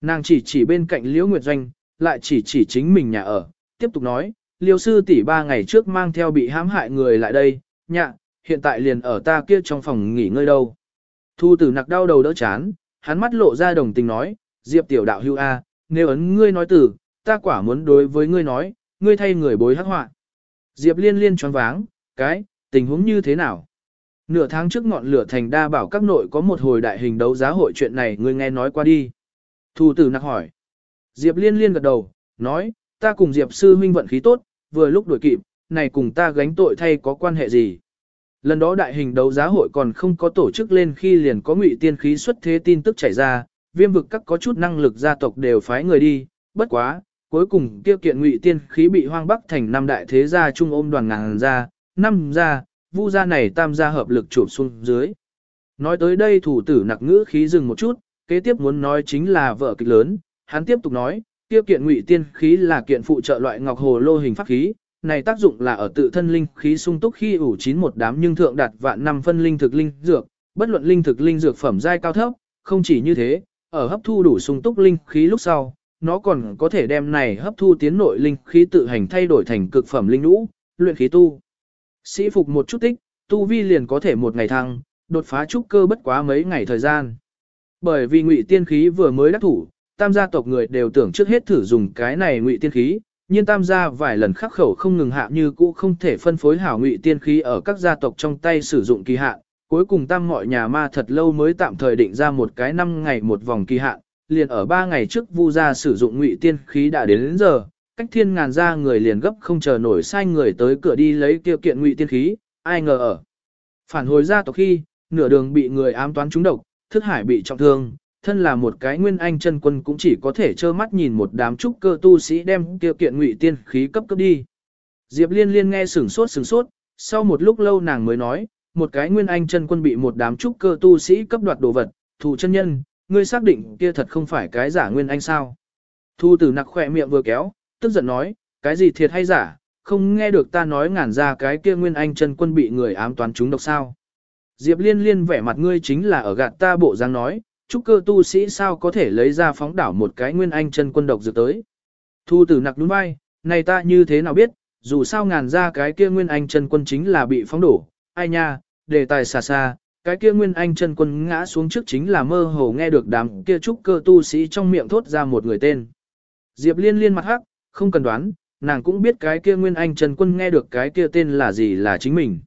nàng chỉ chỉ bên cạnh Liễu Nguyệt Doanh, lại chỉ chỉ chính mình nhà ở, tiếp tục nói, liêu sư tỷ ba ngày trước mang theo bị hãm hại người lại đây, nhạ, hiện tại liền ở ta kia trong phòng nghỉ ngơi đâu. Thu tử nặc đau đầu đỡ chán, hắn mắt lộ ra đồng tình nói, Diệp tiểu đạo hưu A, nếu ấn ngươi nói tử, ta quả muốn đối với ngươi nói, ngươi thay người bối hắc họa. Diệp liên liên choáng váng, cái, tình huống như thế nào? Nửa tháng trước ngọn lửa thành đa bảo các nội có một hồi đại hình đấu giá hội chuyện này ngươi nghe nói qua đi. Thu tử nặc hỏi. Diệp liên liên gật đầu, nói, ta cùng Diệp sư huynh vận khí tốt, vừa lúc đuổi kịp, này cùng ta gánh tội thay có quan hệ gì. Lần đó đại hình đấu giá hội còn không có tổ chức lên khi liền có ngụy tiên khí xuất thế tin tức chảy ra, viêm vực các có chút năng lực gia tộc đều phái người đi, bất quá, cuối cùng tiêu kiện ngụy tiên khí bị hoang bắc thành năm đại thế gia trung ôm đoàn ngàn gia, năm gia, vu gia này tam gia hợp lực chụp xuống dưới. Nói tới đây thủ tử nặc ngữ khí dừng một chút, kế tiếp muốn nói chính là vợ kịch lớn, hắn tiếp tục nói, tiêu kiện ngụy tiên khí là kiện phụ trợ loại ngọc hồ lô hình pháp khí, này tác dụng là ở tự thân linh khí sung túc khi ủ chín một đám nhưng thượng đạt vạn năm phân linh thực linh dược, bất luận linh thực linh dược phẩm giai cao thấp, không chỉ như thế, ở hấp thu đủ sung túc linh khí lúc sau, nó còn có thể đem này hấp thu tiến nội linh khí tự hành thay đổi thành cực phẩm linh lũ, luyện khí tu. Sĩ phục một chút tích, tu vi liền có thể một ngày thăng, đột phá trúc cơ bất quá mấy ngày thời gian. Bởi vì ngụy tiên khí vừa mới đắc thủ, tam gia tộc người đều tưởng trước hết thử dùng cái này ngụy tiên khí, nhưng tam gia vài lần khắc khẩu không ngừng hạ như cũ không thể phân phối hảo ngụy tiên khí ở các gia tộc trong tay sử dụng kỳ hạn. Cuối cùng tam mọi nhà ma thật lâu mới tạm thời định ra một cái năm ngày một vòng kỳ hạn, liền ở ba ngày trước vu gia sử dụng ngụy tiên khí đã đến, đến giờ, cách thiên ngàn gia người liền gấp không chờ nổi sai người tới cửa đi lấy kia kiện ngụy tiên khí, ai ngờ ở. Phản hồi gia tộc khi, nửa đường bị người ám toán trúng độc, thức hải bị trọng thương, thân là một cái nguyên anh chân quân cũng chỉ có thể trơ mắt nhìn một đám trúc cơ tu sĩ đem kia kiện ngụy tiên khí cấp cấp đi. Diệp liên liên nghe sửng sốt sửng sốt, sau một lúc lâu nàng mới nói, một cái nguyên anh chân quân bị một đám trúc cơ tu sĩ cấp đoạt đồ vật, thủ chân nhân, ngươi xác định kia thật không phải cái giả nguyên anh sao. Thu tử nặc khỏe miệng vừa kéo, tức giận nói, cái gì thiệt hay giả, không nghe được ta nói ngàn ra cái kia nguyên anh chân quân bị người ám toán chúng độc sao. Diệp liên liên vẻ mặt ngươi chính là ở gạt ta bộ dáng nói, trúc cơ tu sĩ sao có thể lấy ra phóng đảo một cái nguyên anh chân quân độc dược tới. Thu tử nặc đúng vai, này ta như thế nào biết, dù sao ngàn ra cái kia nguyên anh chân quân chính là bị phóng đổ, ai nha, đề tài xa xa, cái kia nguyên anh chân quân ngã xuống trước chính là mơ hồ nghe được đám kia trúc cơ tu sĩ trong miệng thốt ra một người tên. Diệp liên liên mặt hắc, không cần đoán, nàng cũng biết cái kia nguyên anh chân quân nghe được cái kia tên là gì là chính mình.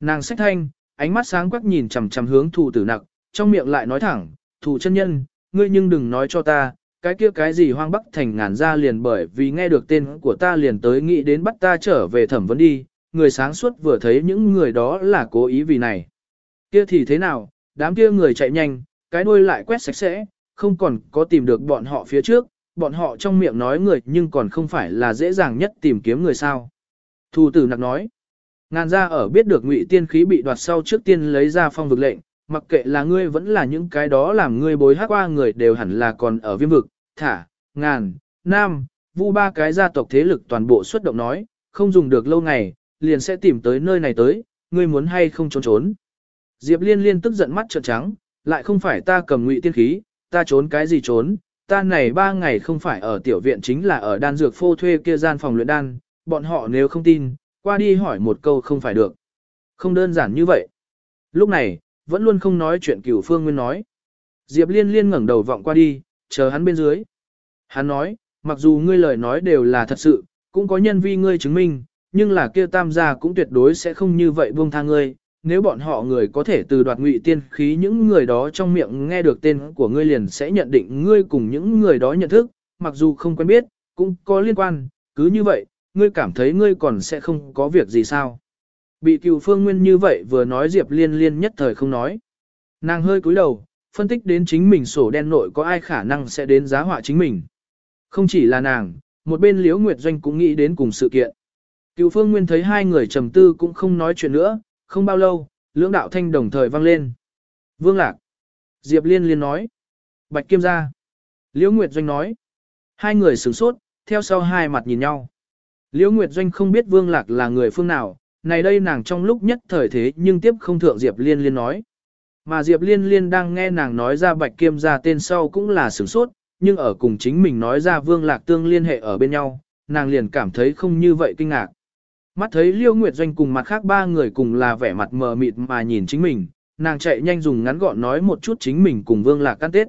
Nàng sách thanh, ánh mắt sáng quắc nhìn chằm chằm hướng thu tử nặc, trong miệng lại nói thẳng, thủ chân nhân, ngươi nhưng đừng nói cho ta, cái kia cái gì hoang bắc thành ngàn ra liền bởi vì nghe được tên của ta liền tới nghĩ đến bắt ta trở về thẩm vấn đi, người sáng suốt vừa thấy những người đó là cố ý vì này. Kia thì thế nào, đám kia người chạy nhanh, cái đuôi lại quét sạch sẽ, không còn có tìm được bọn họ phía trước, bọn họ trong miệng nói người nhưng còn không phải là dễ dàng nhất tìm kiếm người sao. Thu tử nặc nói, ngàn ra ở biết được ngụy tiên khí bị đoạt sau trước tiên lấy ra phong vực lệnh, mặc kệ là ngươi vẫn là những cái đó làm ngươi bối hát qua người đều hẳn là còn ở viêm vực, thả, ngàn, nam, vu ba cái gia tộc thế lực toàn bộ xuất động nói, không dùng được lâu ngày, liền sẽ tìm tới nơi này tới, ngươi muốn hay không trốn trốn. Diệp liên liên tức giận mắt trợn trắng, lại không phải ta cầm ngụy tiên khí, ta trốn cái gì trốn, ta này ba ngày không phải ở tiểu viện chính là ở đan dược phô thuê kia gian phòng luyện đan, bọn họ nếu không tin, qua đi hỏi một câu không phải được. Không đơn giản như vậy. Lúc này, vẫn luôn không nói chuyện cửu phương nguyên nói. Diệp liên liên ngẩng đầu vọng qua đi, chờ hắn bên dưới. Hắn nói, mặc dù ngươi lời nói đều là thật sự, cũng có nhân vi ngươi chứng minh, nhưng là kia tam gia cũng tuyệt đối sẽ không như vậy buông tha ngươi. Nếu bọn họ người có thể từ đoạt ngụy tiên khí những người đó trong miệng nghe được tên của ngươi liền sẽ nhận định ngươi cùng những người đó nhận thức, mặc dù không quen biết, cũng có liên quan, cứ như vậy, ngươi cảm thấy ngươi còn sẽ không có việc gì sao. Bị cựu phương nguyên như vậy vừa nói Diệp liên liên nhất thời không nói. Nàng hơi cúi đầu, phân tích đến chính mình sổ đen nội có ai khả năng sẽ đến giá họa chính mình. Không chỉ là nàng, một bên Liễu Nguyệt Doanh cũng nghĩ đến cùng sự kiện. Cựu phương nguyên thấy hai người trầm tư cũng không nói chuyện nữa, không bao lâu, lưỡng đạo thanh đồng thời vang lên. Vương Lạc. Diệp Liên Liên nói. Bạch Kiêm gia Liễu Nguyệt Doanh nói. Hai người sửng sốt, theo sau hai mặt nhìn nhau. Liễu Nguyệt Doanh không biết Vương Lạc là người phương nào, này đây nàng trong lúc nhất thời thế nhưng tiếp không thượng Diệp Liên Liên nói. Mà Diệp Liên Liên đang nghe nàng nói ra Bạch Kiêm ra tên sau cũng là sửng sốt, nhưng ở cùng chính mình nói ra Vương Lạc Tương liên hệ ở bên nhau, nàng liền cảm thấy không như vậy kinh ngạc. Mắt thấy Liêu Nguyệt Doanh cùng mặt khác ba người cùng là vẻ mặt mờ mịt mà nhìn chính mình, nàng chạy nhanh dùng ngắn gọn nói một chút chính mình cùng Vương Lạc căn tết.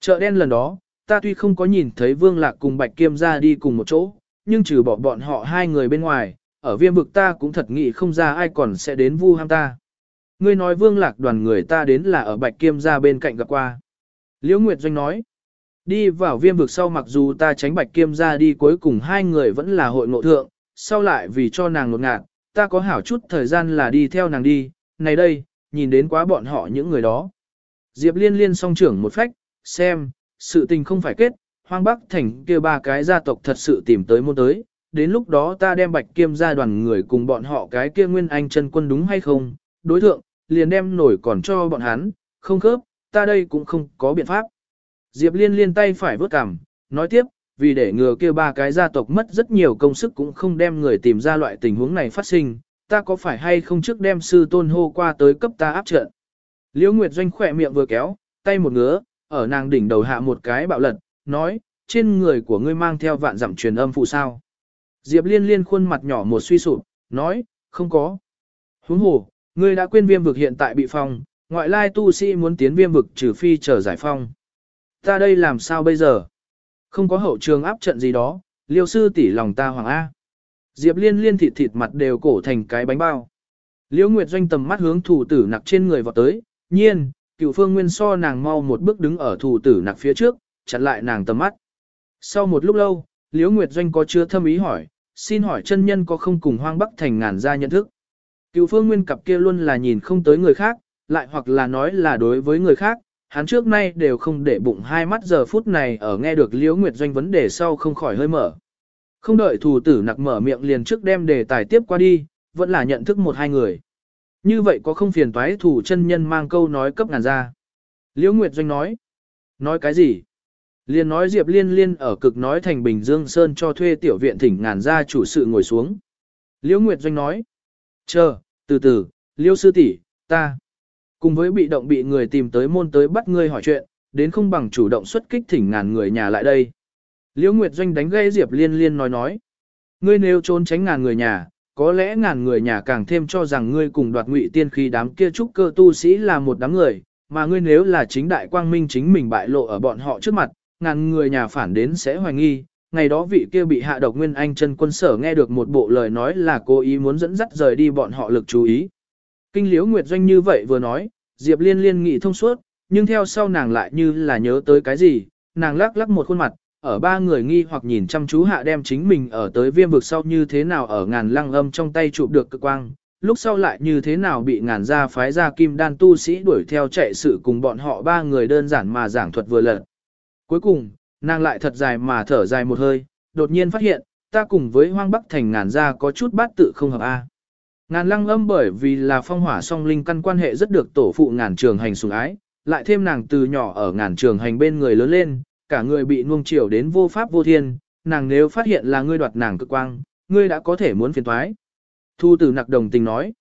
Chợ đen lần đó, ta tuy không có nhìn thấy Vương Lạc cùng Bạch Kiêm ra đi cùng một chỗ, nhưng trừ bỏ bọn họ hai người bên ngoài, ở viêm vực ta cũng thật nghĩ không ra ai còn sẽ đến vu ham ta. Ngươi nói Vương Lạc đoàn người ta đến là ở Bạch Kiêm ra bên cạnh gặp qua. Liễu Nguyệt Doanh nói, đi vào viêm vực sau mặc dù ta tránh Bạch Kiêm ra đi cuối cùng hai người vẫn là hội ngộ thượng, sau lại vì cho nàng ngột ngạt, ta có hảo chút thời gian là đi theo nàng đi, này đây, nhìn đến quá bọn họ những người đó. Diệp liên liên song trưởng một phách, xem, sự tình không phải kết, hoang bắc thành kia ba cái gia tộc thật sự tìm tới môn tới, đến lúc đó ta đem bạch kiêm ra đoàn người cùng bọn họ cái kia nguyên anh chân quân đúng hay không, đối thượng, liền đem nổi còn cho bọn hắn, không khớp, ta đây cũng không có biện pháp. Diệp liên liên tay phải vớt cằm, nói tiếp, vì để ngừa kia ba cái gia tộc mất rất nhiều công sức cũng không đem người tìm ra loại tình huống này phát sinh, ta có phải hay không trước đem sư tôn hô qua tới cấp ta áp trận. Liễu Nguyệt Doanh khỏe miệng vừa kéo, tay một ngứa, ở nàng đỉnh đầu hạ một cái bạo lật, nói, trên người của ngươi mang theo vạn dặm truyền âm phụ sao. Diệp liên liên khuôn mặt nhỏ một suy sụp, nói, không có. Huống hồ, Ngươi đã quên viêm vực hiện tại bị phong, ngoại lai tu sĩ muốn tiến viêm vực trừ phi chờ giải phong. Ta đây làm sao bây giờ? Không có hậu trường áp trận gì đó, liêu sư tỷ lòng ta hoàng A. Diệp liên liên thịt thịt mặt đều cổ thành cái bánh bao. Liễu Nguyệt Doanh tầm mắt hướng thủ tử nặc trên người vọt tới, nhiên, cựu phương nguyên so nàng mau một bước đứng ở thủ tử nặc phía trước, chặn lại nàng tầm mắt. Sau một lúc lâu, Liễu Nguyệt Doanh có chưa thâm ý hỏi, xin hỏi chân nhân có không cùng hoang bắc thành ngàn gia nhận thức. Cựu phương nguyên cặp kia luôn là nhìn không tới người khác, lại hoặc là nói là đối với người khác, hắn trước nay đều không để bụng hai mắt giờ phút này ở nghe được Liễu Nguyệt Doanh vấn đề sau không khỏi hơi mở. Không đợi thủ tử nặc mở miệng liền trước đem đề tài tiếp qua đi, vẫn là nhận thức một hai người. Như vậy có không phiền toái thủ chân nhân mang câu nói cấp ngàn ra. Liễu Nguyệt Doanh nói. Nói cái gì? Liên nói Diệp Liên Liên ở cực nói thành Bình Dương Sơn cho thuê tiểu viện thỉnh ngàn gia chủ sự ngồi xuống. Liễu Nguyệt Doanh nói. Chờ, từ từ, Liễu Sư tỷ, ta. Cùng với bị động bị người tìm tới môn tới bắt ngươi hỏi chuyện, đến không bằng chủ động xuất kích thỉnh ngàn người nhà lại đây. Liễu Nguyệt Doanh đánh gây Diệp Liên Liên nói nói. Ngươi nếu trốn tránh ngàn người nhà, có lẽ ngàn người nhà càng thêm cho rằng ngươi cùng đoạt ngụy tiên khi đám kia trúc cơ tu sĩ là một đám người, mà ngươi nếu là chính đại quang minh chính mình bại lộ ở bọn họ trước mặt, ngàn người nhà phản đến sẽ hoài nghi. Ngày đó vị kia bị hạ độc nguyên anh chân quân sở nghe được một bộ lời nói là cố ý muốn dẫn dắt rời đi bọn họ lực chú ý. Kinh liễu Nguyệt Doanh như vậy vừa nói, Diệp Liên liên nghị thông suốt, nhưng theo sau nàng lại như là nhớ tới cái gì, nàng lắc lắc một khuôn mặt, ở ba người nghi hoặc nhìn chăm chú hạ đem chính mình ở tới viêm vực sau như thế nào ở ngàn lăng âm trong tay chụp được cực quang, lúc sau lại như thế nào bị ngàn gia phái ra kim đan tu sĩ đuổi theo chạy sự cùng bọn họ ba người đơn giản mà giảng thuật vừa lần. Cuối cùng, nàng lại thật dài mà thở dài một hơi, đột nhiên phát hiện, ta cùng với hoang bắc thành ngàn gia có chút bát tự không hợp A. Ngàn lăng âm bởi vì là phong hỏa song linh căn quan hệ rất được tổ phụ ngàn trường hành sủng ái, lại thêm nàng từ nhỏ ở ngàn trường hành bên người lớn lên, cả người bị nuông chiều đến vô pháp vô thiên, nàng nếu phát hiện là ngươi đoạt nàng cực quang, ngươi đã có thể muốn phiền thoái. Thu tử nặc đồng tình nói.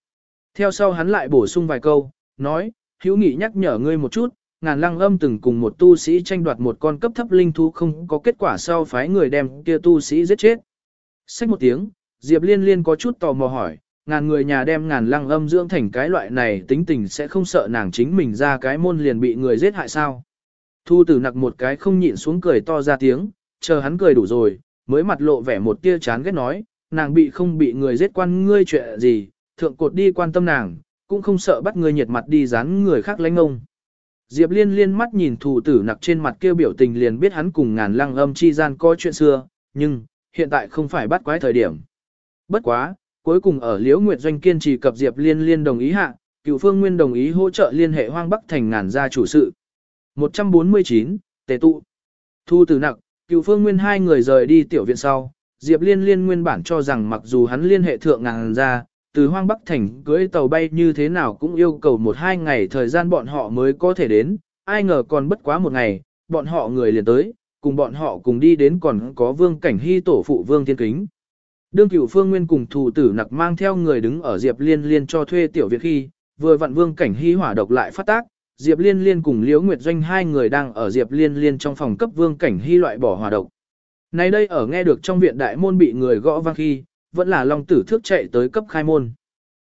Theo sau hắn lại bổ sung vài câu, nói, hữu nghị nhắc nhở ngươi một chút, ngàn lăng âm từng cùng một tu sĩ tranh đoạt một con cấp thấp linh thú không có kết quả sau phái người đem kia tu sĩ giết chết. Xách một tiếng, Diệp Liên Liên có chút tò mò hỏi, ngàn người nhà đem ngàn lăng âm dưỡng thành cái loại này tính tình sẽ không sợ nàng chính mình ra cái môn liền bị người giết hại sao. Thu tử nặc một cái không nhịn xuống cười to ra tiếng, chờ hắn cười đủ rồi, mới mặt lộ vẻ một tia chán ghét nói, nàng bị không bị người giết quan ngươi chuyện gì, thượng cột đi quan tâm nàng, cũng không sợ bắt người nhiệt mặt đi dán người khác lãnh ông. Diệp liên liên mắt nhìn thủ tử nặc trên mặt kia biểu tình liền biết hắn cùng ngàn lăng âm chi gian có chuyện xưa, nhưng, hiện tại không phải bắt quái thời điểm. Bất quá, cuối cùng ở Liễu Nguyệt Doanh kiên trì cập Diệp liên liên đồng ý hạ, cựu phương nguyên đồng ý hỗ trợ liên hệ hoang bắc thành ngàn gia chủ sự. 149, tề tụ. Thu tử nặc, cựu phương nguyên hai người rời đi tiểu viện sau, Diệp Liên Liên nguyên bản cho rằng mặc dù hắn liên hệ thượng ngàn gia từ hoang Bắc Thành cưới tàu bay như thế nào cũng yêu cầu một hai ngày thời gian bọn họ mới có thể đến, ai ngờ còn bất quá một ngày, bọn họ người liền tới, cùng bọn họ cùng đi đến còn có vương cảnh hy tổ phụ vương thiên kính. Đương cửu phương nguyên cùng thủ tử nặc mang theo người đứng ở Diệp Liên Liên cho thuê tiểu viện khi, vừa vặn vương cảnh hy hỏa độc lại phát tác, Diệp Liên Liên cùng Liễu Nguyệt Doanh hai người đang ở Diệp Liên Liên trong phòng cấp vương cảnh hy loại bỏ hỏa độc. Nay đây ở nghe được trong viện đại môn bị người gõ vang khi, vẫn là Long Tử Thước chạy tới cấp khai môn.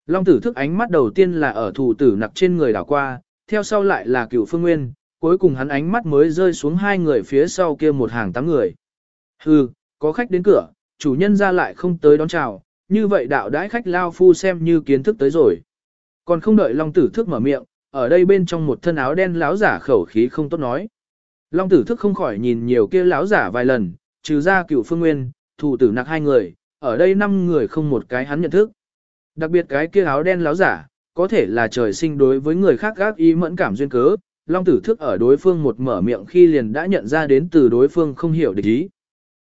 Long Tử Thước ánh mắt đầu tiên là ở thủ tử nặc trên người đảo qua, theo sau lại là cựu phương nguyên, cuối cùng hắn ánh mắt mới rơi xuống hai người phía sau kia một hàng tám người. Hừ, có khách đến cửa, chủ nhân ra lại không tới đón chào, như vậy đạo đãi khách lao phu xem như kiến thức tới rồi. Còn không đợi Long Tử Thước mở miệng, ở đây bên trong một thân áo đen láo giả khẩu khí không tốt nói. Long Tử Thước không khỏi nhìn nhiều kia láo giả vài lần, trừ ra cựu phương nguyên, thủ tử nặc hai người, ở đây năm người không một cái hắn nhận thức. Đặc biệt cái kia áo đen láo giả, có thể là trời sinh đối với người khác gác ý mẫn cảm duyên cớ, Long tử thức ở đối phương một mở miệng khi liền đã nhận ra đến từ đối phương không hiểu địch ý.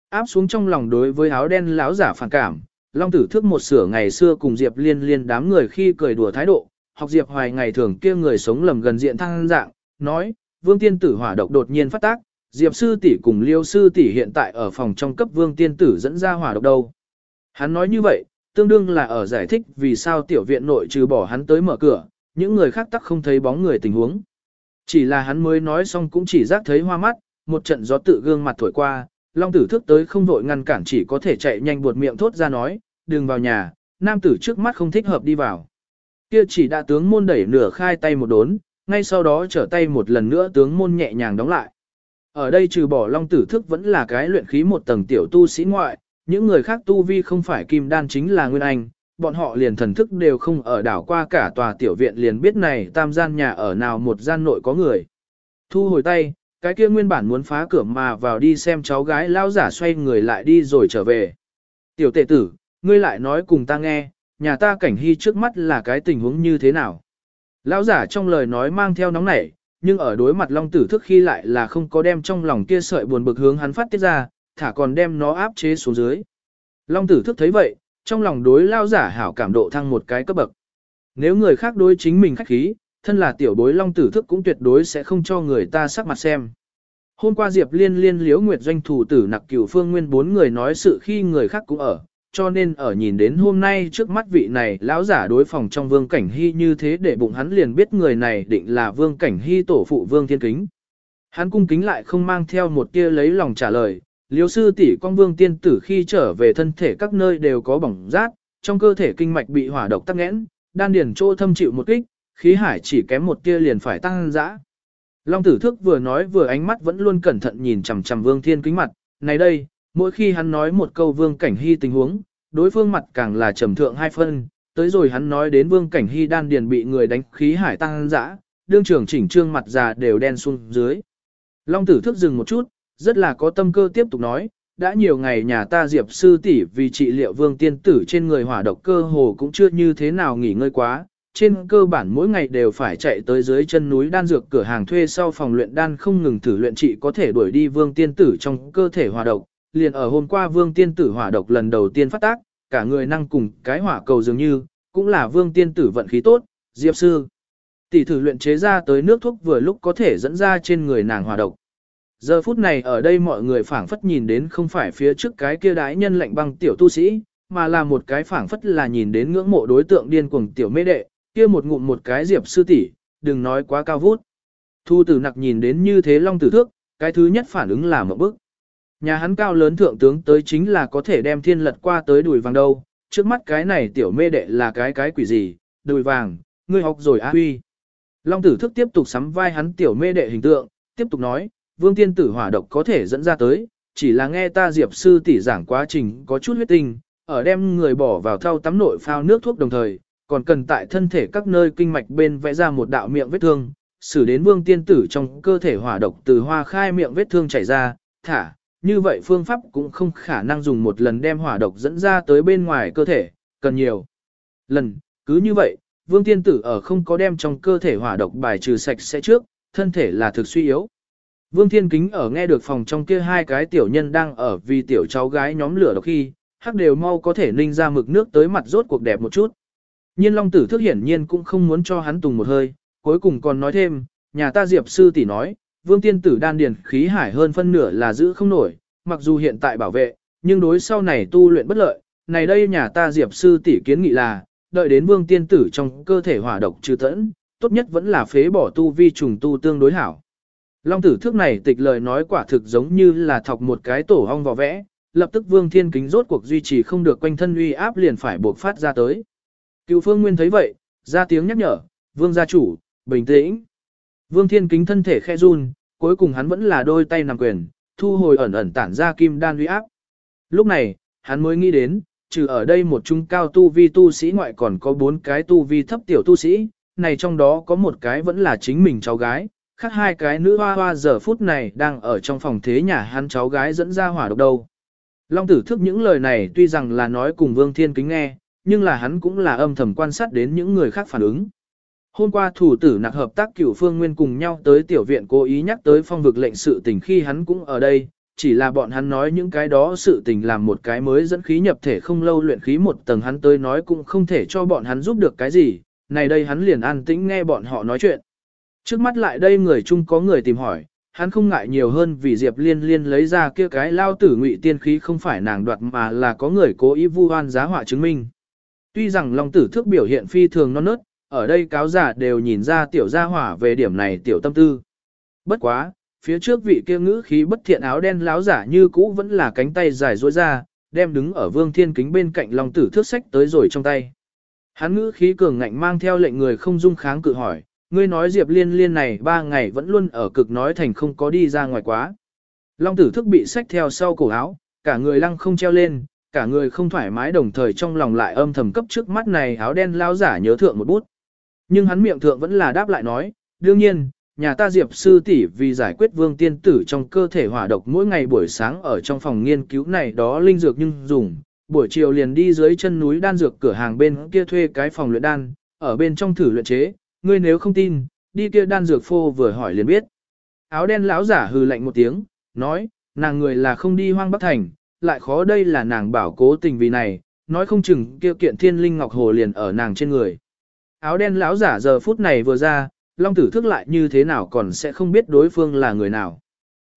Áp xuống trong lòng đối với áo đen láo giả phản cảm, Long tử thức một sửa ngày xưa cùng Diệp liên liên đám người khi cười đùa thái độ, học Diệp hoài ngày thường kia người sống lầm gần diện thăng dạng, nói, vương tiên tử hỏa độc đột nhiên phát tác, Diệp sư tỷ cùng Liêu sư tỷ hiện tại ở phòng trong cấp vương tiên tử dẫn ra hỏa độc đâu. Hắn nói như vậy, tương đương là ở giải thích vì sao tiểu viện nội trừ bỏ hắn tới mở cửa, những người khác tắc không thấy bóng người tình huống. Chỉ là hắn mới nói xong cũng chỉ giác thấy hoa mắt, một trận gió tự gương mặt thổi qua, long tử thức tới không vội ngăn cản chỉ có thể chạy nhanh buột miệng thốt ra nói, đừng vào nhà, nam tử trước mắt không thích hợp đi vào. kia chỉ đã tướng môn đẩy nửa khai tay một đốn, ngay sau đó trở tay một lần nữa tướng môn nhẹ nhàng đóng lại. Ở đây trừ bỏ long tử thức vẫn là cái luyện khí một tầng tiểu tu sĩ ngoại, những người khác tu vi không phải kim đan chính là nguyên anh, bọn họ liền thần thức đều không ở đảo qua cả tòa tiểu viện liền biết này tam gian nhà ở nào một gian nội có người. Thu hồi tay, cái kia nguyên bản muốn phá cửa mà vào đi xem cháu gái lao giả xoay người lại đi rồi trở về. Tiểu tệ tử, ngươi lại nói cùng ta nghe, nhà ta cảnh hy trước mắt là cái tình huống như thế nào. Lão giả trong lời nói mang theo nóng nảy, nhưng ở đối mặt long tử thức khi lại là không có đem trong lòng kia sợi buồn bực hướng hắn phát tiết ra, thả còn đem nó áp chế xuống dưới. Long tử thức thấy vậy, trong lòng đối lao giả hảo cảm độ thăng một cái cấp bậc. Nếu người khác đối chính mình khách khí, thân là tiểu bối long tử thức cũng tuyệt đối sẽ không cho người ta sắc mặt xem. Hôm qua Diệp Liên Liên Liễu Nguyệt doanh thủ tử nặc cửu phương nguyên bốn người nói sự khi người khác cũng ở, cho nên ở nhìn đến hôm nay trước mắt vị này lão giả đối phòng trong vương cảnh hy như thế để bụng hắn liền biết người này định là vương cảnh hy tổ phụ vương thiên kính. Hắn cung kính lại không mang theo một tia lấy lòng trả lời, liêu sư tỷ con vương tiên tử khi trở về thân thể các nơi đều có bỏng rát, trong cơ thể kinh mạch bị hỏa độc tắc nghẽn, đan điền chỗ thâm chịu một kích, khí hải chỉ kém một tia liền phải tăng dã. Long tử thức vừa nói vừa ánh mắt vẫn luôn cẩn thận nhìn chằm chằm vương thiên kính mặt, này đây, mỗi khi hắn nói một câu vương cảnh hy tình huống, đối phương mặt càng là trầm thượng hai phân, tới rồi hắn nói đến vương cảnh hy đan điền bị người đánh khí hải tăng dã, đương trưởng chỉnh trương mặt già đều đen xuống dưới. Long tử thức dừng một chút, rất là có tâm cơ tiếp tục nói, đã nhiều ngày nhà ta diệp sư tỷ vì trị liệu vương tiên tử trên người hỏa độc cơ hồ cũng chưa như thế nào nghỉ ngơi quá, trên cơ bản mỗi ngày đều phải chạy tới dưới chân núi đan dược cửa hàng thuê sau phòng luyện đan không ngừng thử luyện trị có thể đuổi đi vương tiên tử trong cơ thể hỏa độc, liền ở hôm qua vương tiên tử hỏa độc lần đầu tiên phát tác, cả người năng cùng cái hỏa cầu dường như, cũng là vương tiên tử vận khí tốt, diệp sư. Tỷ thử luyện chế ra tới nước thuốc vừa lúc có thể dẫn ra trên người nàng hỏa độc. Giờ phút này ở đây mọi người phảng phất nhìn đến không phải phía trước cái kia đái nhân lạnh băng tiểu tu sĩ, mà là một cái phảng phất là nhìn đến ngưỡng mộ đối tượng điên cuồng tiểu mê đệ, kia một ngụm một cái diệp sư tỷ, đừng nói quá cao vút. Thu tử nặc nhìn đến như thế long tử thước, cái thứ nhất phản ứng là một bức. Nhà hắn cao lớn thượng tướng tới chính là có thể đem thiên lật qua tới đùi vàng đâu, trước mắt cái này tiểu mê đệ là cái cái quỷ gì, đùi vàng, ngươi học rồi á huy. Long tử thức tiếp tục sắm vai hắn tiểu mê đệ hình tượng, tiếp tục nói, vương tiên tử hỏa độc có thể dẫn ra tới, chỉ là nghe ta diệp sư tỷ giảng quá trình có chút huyết tinh, ở đem người bỏ vào thau tắm nội phao nước thuốc đồng thời, còn cần tại thân thể các nơi kinh mạch bên vẽ ra một đạo miệng vết thương, xử đến vương tiên tử trong cơ thể hỏa độc từ hoa khai miệng vết thương chảy ra, thả, như vậy phương pháp cũng không khả năng dùng một lần đem hỏa độc dẫn ra tới bên ngoài cơ thể, cần nhiều lần, cứ như vậy, vương tiên tử ở không có đem trong cơ thể hỏa độc bài trừ sạch sẽ trước, thân thể là thực suy yếu. Vương Thiên Kính ở nghe được phòng trong kia hai cái tiểu nhân đang ở vì tiểu cháu gái nhóm lửa độc khi, hắc đều mau có thể ninh ra mực nước tới mặt rốt cuộc đẹp một chút. Nhiên Long Tử thức hiển nhiên cũng không muốn cho hắn tùng một hơi, cuối cùng còn nói thêm, nhà ta Diệp sư tỷ nói, Vương Tiên Tử đan điền khí hải hơn phân nửa là giữ không nổi, mặc dù hiện tại bảo vệ, nhưng đối sau này tu luyện bất lợi, này đây nhà ta Diệp sư tỷ kiến nghị là, đợi đến Vương Tiên Tử trong cơ thể hỏa độc trừ tẫn, tốt nhất vẫn là phế bỏ tu vi trùng tu tương đối hảo. Long tử thước này tịch lời nói quả thực giống như là thọc một cái tổ hong vào vẽ, lập tức Vương Thiên Kính rốt cuộc duy trì không được quanh thân uy áp liền phải buộc phát ra tới. Cựu Phương Nguyên thấy vậy, ra tiếng nhắc nhở, Vương gia chủ, bình tĩnh. Vương Thiên Kính thân thể khe run, cuối cùng hắn vẫn là đôi tay nằm quyền, thu hồi ẩn ẩn tản ra kim đan uy áp. Lúc này, hắn mới nghĩ đến, trừ ở đây một trung cao tu vi tu sĩ ngoại còn có bốn cái tu vi thấp tiểu tu sĩ, này trong đó có một cái vẫn là chính mình cháu gái, khác hai cái nữ hoa hoa giờ phút này đang ở trong phòng thế nhà hắn cháu gái dẫn ra hỏa độc đâu. Long tử thức những lời này tuy rằng là nói cùng Vương Thiên Kính nghe, nhưng là hắn cũng là âm thầm quan sát đến những người khác phản ứng. Hôm qua thủ tử nạc hợp tác cửu phương nguyên cùng nhau tới tiểu viện cố ý nhắc tới phong vực lệnh sự tình khi hắn cũng ở đây, chỉ là bọn hắn nói những cái đó sự tình làm một cái mới dẫn khí nhập thể không lâu luyện khí một tầng hắn tới nói cũng không thể cho bọn hắn giúp được cái gì, này đây hắn liền an tĩnh nghe bọn họ nói chuyện. Trước mắt lại đây người chung có người tìm hỏi, hắn không ngại nhiều hơn vì Diệp Liên Liên lấy ra kia cái lao tử ngụy tiên khí không phải nàng đoạt mà là có người cố ý vu oan giá họa chứng minh. Tuy rằng Long tử thước biểu hiện phi thường non nớt, ở đây cáo giả đều nhìn ra tiểu gia hỏa về điểm này tiểu tâm tư. Bất quá, phía trước vị kia ngữ khí bất thiện áo đen láo giả như cũ vẫn là cánh tay dài duỗi ra, đem đứng ở vương thiên kính bên cạnh Long tử thước sách tới rồi trong tay. Hắn ngữ khí cường ngạnh mang theo lệnh người không dung kháng cự hỏi, ngươi nói Diệp Liên Liên này ba ngày vẫn luôn ở cực nói thành không có đi ra ngoài quá. Long tử thức bị xách theo sau cổ áo, cả người lăng không treo lên, cả người không thoải mái đồng thời trong lòng lại âm thầm cấp trước mắt này áo đen lao giả nhớ thượng một bút. Nhưng hắn miệng thượng vẫn là đáp lại nói, đương nhiên, nhà ta Diệp sư tỷ vì giải quyết vương tiên tử trong cơ thể hỏa độc mỗi ngày buổi sáng ở trong phòng nghiên cứu này đó linh dược nhưng dùng, buổi chiều liền đi dưới chân núi đan dược cửa hàng bên kia thuê cái phòng luyện đan, ở bên trong thử luyện chế, ngươi nếu không tin, đi kia đan dược phô vừa hỏi liền biết. Áo đen lão giả hừ lạnh một tiếng, nói, nàng người là không đi hoang bắc thành, lại khó đây là nàng bảo cố tình vì này, nói không chừng kia kiện thiên linh ngọc hồ liền ở nàng trên người. Áo đen lão giả giờ phút này vừa ra, Long tử thức lại như thế nào còn sẽ không biết đối phương là người nào.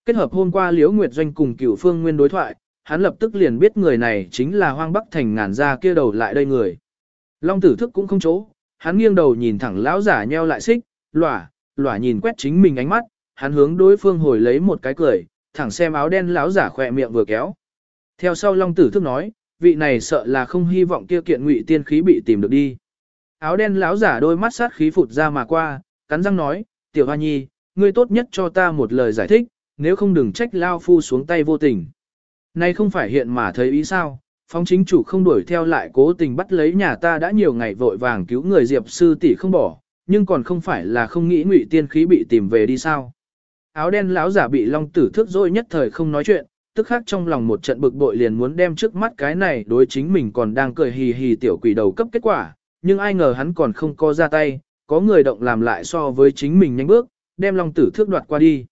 Kết hợp hôm qua Liễu Nguyệt Doanh cùng cửu phương nguyên đối thoại, hắn lập tức liền biết người này chính là hoang bắc thành ngàn gia kia đầu lại đây người. Long tử thức cũng không chỗ, hắn nghiêng đầu nhìn thẳng lão giả nheo lại xích, lỏa, lỏa nhìn quét chính mình ánh mắt, hắn hướng đối phương hồi lấy một cái cười, thẳng xem áo đen lão giả khỏe miệng vừa kéo. Theo sau Long tử thức nói, vị này sợ là không hy vọng kia kiện ngụy tiên khí bị tìm được đi. Áo đen lão giả đôi mắt sát khí phụt ra mà qua, cắn răng nói, tiểu hoa nhi, ngươi tốt nhất cho ta một lời giải thích, nếu không đừng trách lao phu xuống tay vô tình. Này không phải hiện mà thấy ý sao, phóng chính chủ không đuổi theo lại cố tình bắt lấy nhà ta đã nhiều ngày vội vàng cứu người diệp sư tỷ không bỏ, nhưng còn không phải là không nghĩ ngụy tiên khí bị tìm về đi sao. Áo đen lão giả bị long tử thước dỗi nhất thời không nói chuyện, tức khắc trong lòng một trận bực bội liền muốn đem trước mắt cái này đối chính mình còn đang cười hì hì tiểu quỷ đầu cấp kết quả, nhưng ai ngờ hắn còn không có ra tay, có người động làm lại so với chính mình nhanh bước, đem long tử thước đoạt qua đi.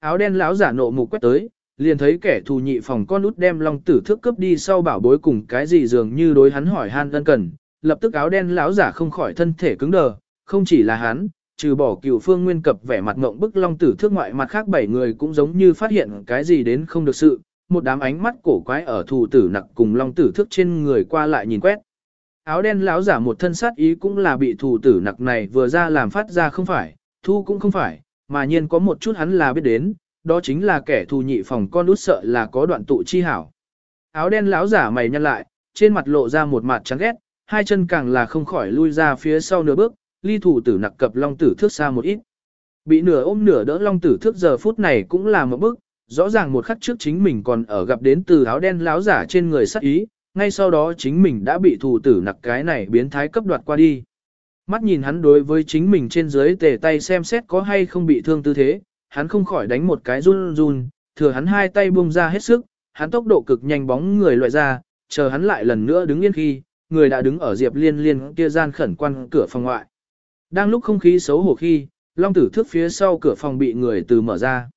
Áo đen lão giả nộ mục quét tới, liền thấy kẻ thù nhị phòng con út đem long tử thước cướp đi sau bảo bối cùng cái gì dường như đối hắn hỏi han ân cần, lập tức áo đen lão giả không khỏi thân thể cứng đờ, không chỉ là hắn, trừ bỏ cựu phương nguyên cập vẻ mặt ngộng bức long tử thước ngoại mặt khác bảy người cũng giống như phát hiện cái gì đến không được sự, một đám ánh mắt cổ quái ở thù tử nặc cùng long tử thước trên người qua lại nhìn quét. Áo đen lão giả một thân sát ý cũng là bị thù tử nặc này vừa ra làm phát ra không phải, thu cũng không phải, mà nhiên có một chút hắn là biết đến, đó chính là kẻ thù nhị phòng con út sợ là có đoạn tụ chi hảo. Áo đen lão giả mày nhăn lại, trên mặt lộ ra một mặt trắng ghét, hai chân càng là không khỏi lui ra phía sau nửa bước, ly thủ tử nặc cập long tử thước xa một ít. Bị nửa ôm nửa đỡ long tử thước giờ phút này cũng là một bước, rõ ràng một khắc trước chính mình còn ở gặp đến từ áo đen lão giả trên người sắc ý, ngay sau đó chính mình đã bị thủ tử nặc cái này biến thái cấp đoạt qua đi. Mắt nhìn hắn đối với chính mình trên dưới tề tay xem xét có hay không bị thương tư thế, hắn không khỏi đánh một cái run run, thừa hắn hai tay buông ra hết sức, hắn tốc độ cực nhanh bóng người loại ra, chờ hắn lại lần nữa đứng yên khi, người đã đứng ở Diệp Liên Liên kia gian khẩn quan cửa phòng ngoại. Đang lúc không khí xấu hổ khi, Long Tử Thước phía sau cửa phòng bị người từ mở ra.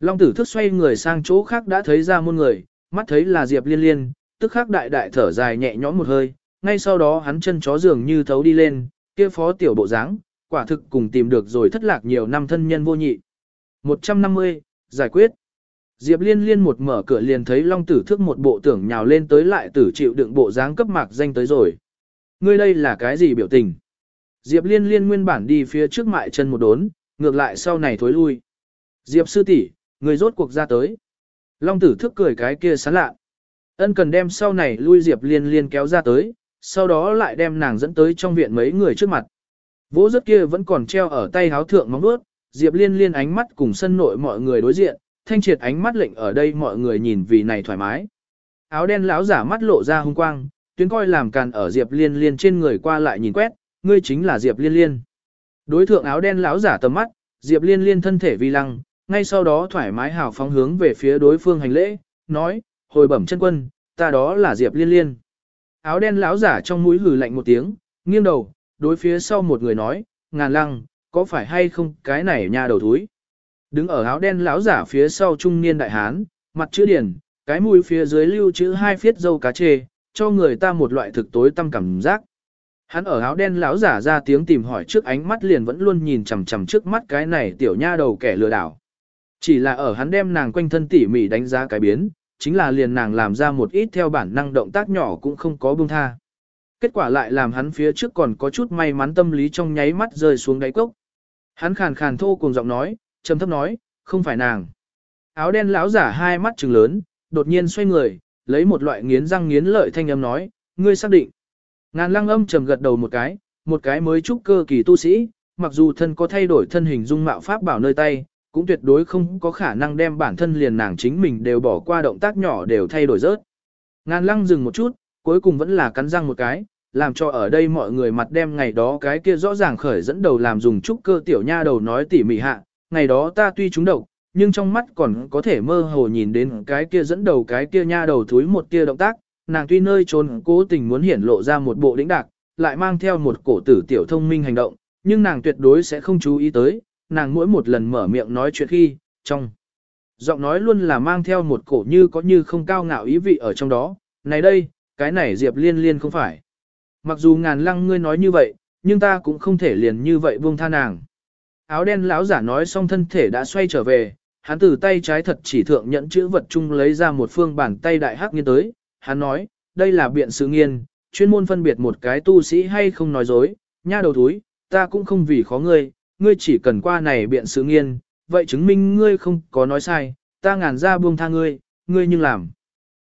Long Tử Thước xoay người sang chỗ khác đã thấy ra muôn người, mắt thấy là Diệp Liên Liên, tức khắc đại đại thở dài nhẹ nhõm một hơi, ngay sau đó hắn chân chó dường như thấu đi lên, kia phó tiểu bộ dáng, quả thực cùng tìm được rồi thất lạc nhiều năm thân nhân vô nhị. 150, giải quyết. Diệp Liên Liên một mở cửa liền thấy Long Tử Thước một bộ tưởng nhào lên tới lại tử chịu đựng bộ dáng cấp mạc danh tới rồi. Ngươi đây là cái gì biểu tình? Diệp Liên Liên nguyên bản đi phía trước mại chân một đốn, ngược lại sau này thối lui. Diệp sư tỷ, người rốt cuộc ra tới. Long Tử Thước cười cái kia sán lạ. Ân cần đem sau này lui Diệp Liên Liên kéo ra tới, sau đó lại đem nàng dẫn tới trong viện mấy người trước mặt. Vỗ rất kia vẫn còn treo ở tay háo thượng móng vuốt, Diệp Liên Liên ánh mắt cùng sân nội mọi người đối diện, thanh triệt ánh mắt lệnh ở đây mọi người nhìn vì này thoải mái. Áo đen lão giả mắt lộ ra hung quang, tuyến coi làm càn ở Diệp Liên Liên trên người qua lại nhìn quét, ngươi chính là Diệp Liên Liên. Đối thượng áo đen lão giả tầm mắt, Diệp Liên Liên thân thể vi lăng, ngay sau đó thoải mái hào phóng hướng về phía đối phương hành lễ, nói, hồi bẩm chân quân, ta đó là Diệp Liên Liên. Áo đen lão giả trong mũi hừ lạnh một tiếng, nghiêng đầu, đối phía sau một người nói, ngàn lăng, có phải hay không cái này nha đầu thúi. Đứng ở áo đen lão giả phía sau trung niên đại hán, mặt chữ điển, cái mũi phía dưới lưu chữ hai phiết dâu cá chê, cho người ta một loại thực tối tâm cảm giác. Hắn ở áo đen lão giả ra tiếng tìm hỏi trước ánh mắt liền vẫn luôn nhìn chằm chằm trước mắt cái này tiểu nha đầu kẻ lừa đảo. Chỉ là ở hắn đem nàng quanh thân tỉ mỉ đánh giá cái biến, chính là liền nàng làm ra một ít theo bản năng động tác nhỏ cũng không có buông tha. Kết quả lại làm hắn phía trước còn có chút may mắn tâm lý trong nháy mắt rơi xuống đáy cốc. Hắn khàn khàn thô cùng giọng nói, trầm thấp nói, không phải nàng. Áo đen lão giả hai mắt trừng lớn, đột nhiên xoay người, lấy một loại nghiến răng nghiến lợi thanh âm nói, ngươi xác định. Ngàn lăng âm trầm gật đầu một cái, một cái mới trúc cơ kỳ tu sĩ, mặc dù thân có thay đổi thân hình dung mạo pháp bảo nơi tay, cũng tuyệt đối không có khả năng đem bản thân liền nàng chính mình đều bỏ qua động tác nhỏ đều thay đổi rớt. Ngàn lăng dừng một chút, cuối cùng vẫn là cắn răng một cái, làm cho ở đây mọi người mặt đem ngày đó cái kia rõ ràng khởi dẫn đầu làm dùng trúc cơ tiểu nha đầu nói tỉ mỉ hạ, ngày đó ta tuy trúng độc, nhưng trong mắt còn có thể mơ hồ nhìn đến cái kia dẫn đầu cái kia nha đầu thúi một kia động tác, nàng tuy nơi trốn cố tình muốn hiển lộ ra một bộ đĩnh đạc, lại mang theo một cổ tử tiểu thông minh hành động, nhưng nàng tuyệt đối sẽ không chú ý tới, nàng mỗi một lần mở miệng nói chuyện khi, trong giọng nói luôn là mang theo một cổ như có như không cao ngạo ý vị ở trong đó, này đây, cái này Diệp Liên Liên không phải. Mặc dù ngàn lăng ngươi nói như vậy, nhưng ta cũng không thể liền như vậy buông tha nàng. Áo đen lão giả nói xong thân thể đã xoay trở về, hắn từ tay trái thật chỉ thượng nhận chữ vật chung lấy ra một phương bàn tay đại hắc nghiên tới, hắn nói, đây là biện sự nghiên, chuyên môn phân biệt một cái tu sĩ hay không nói dối, nha đầu túi, ta cũng không vì khó ngươi, ngươi chỉ cần qua này biện sự nghiên, vậy chứng minh ngươi không có nói sai, ta ngàn ra buông tha ngươi, ngươi nhưng làm.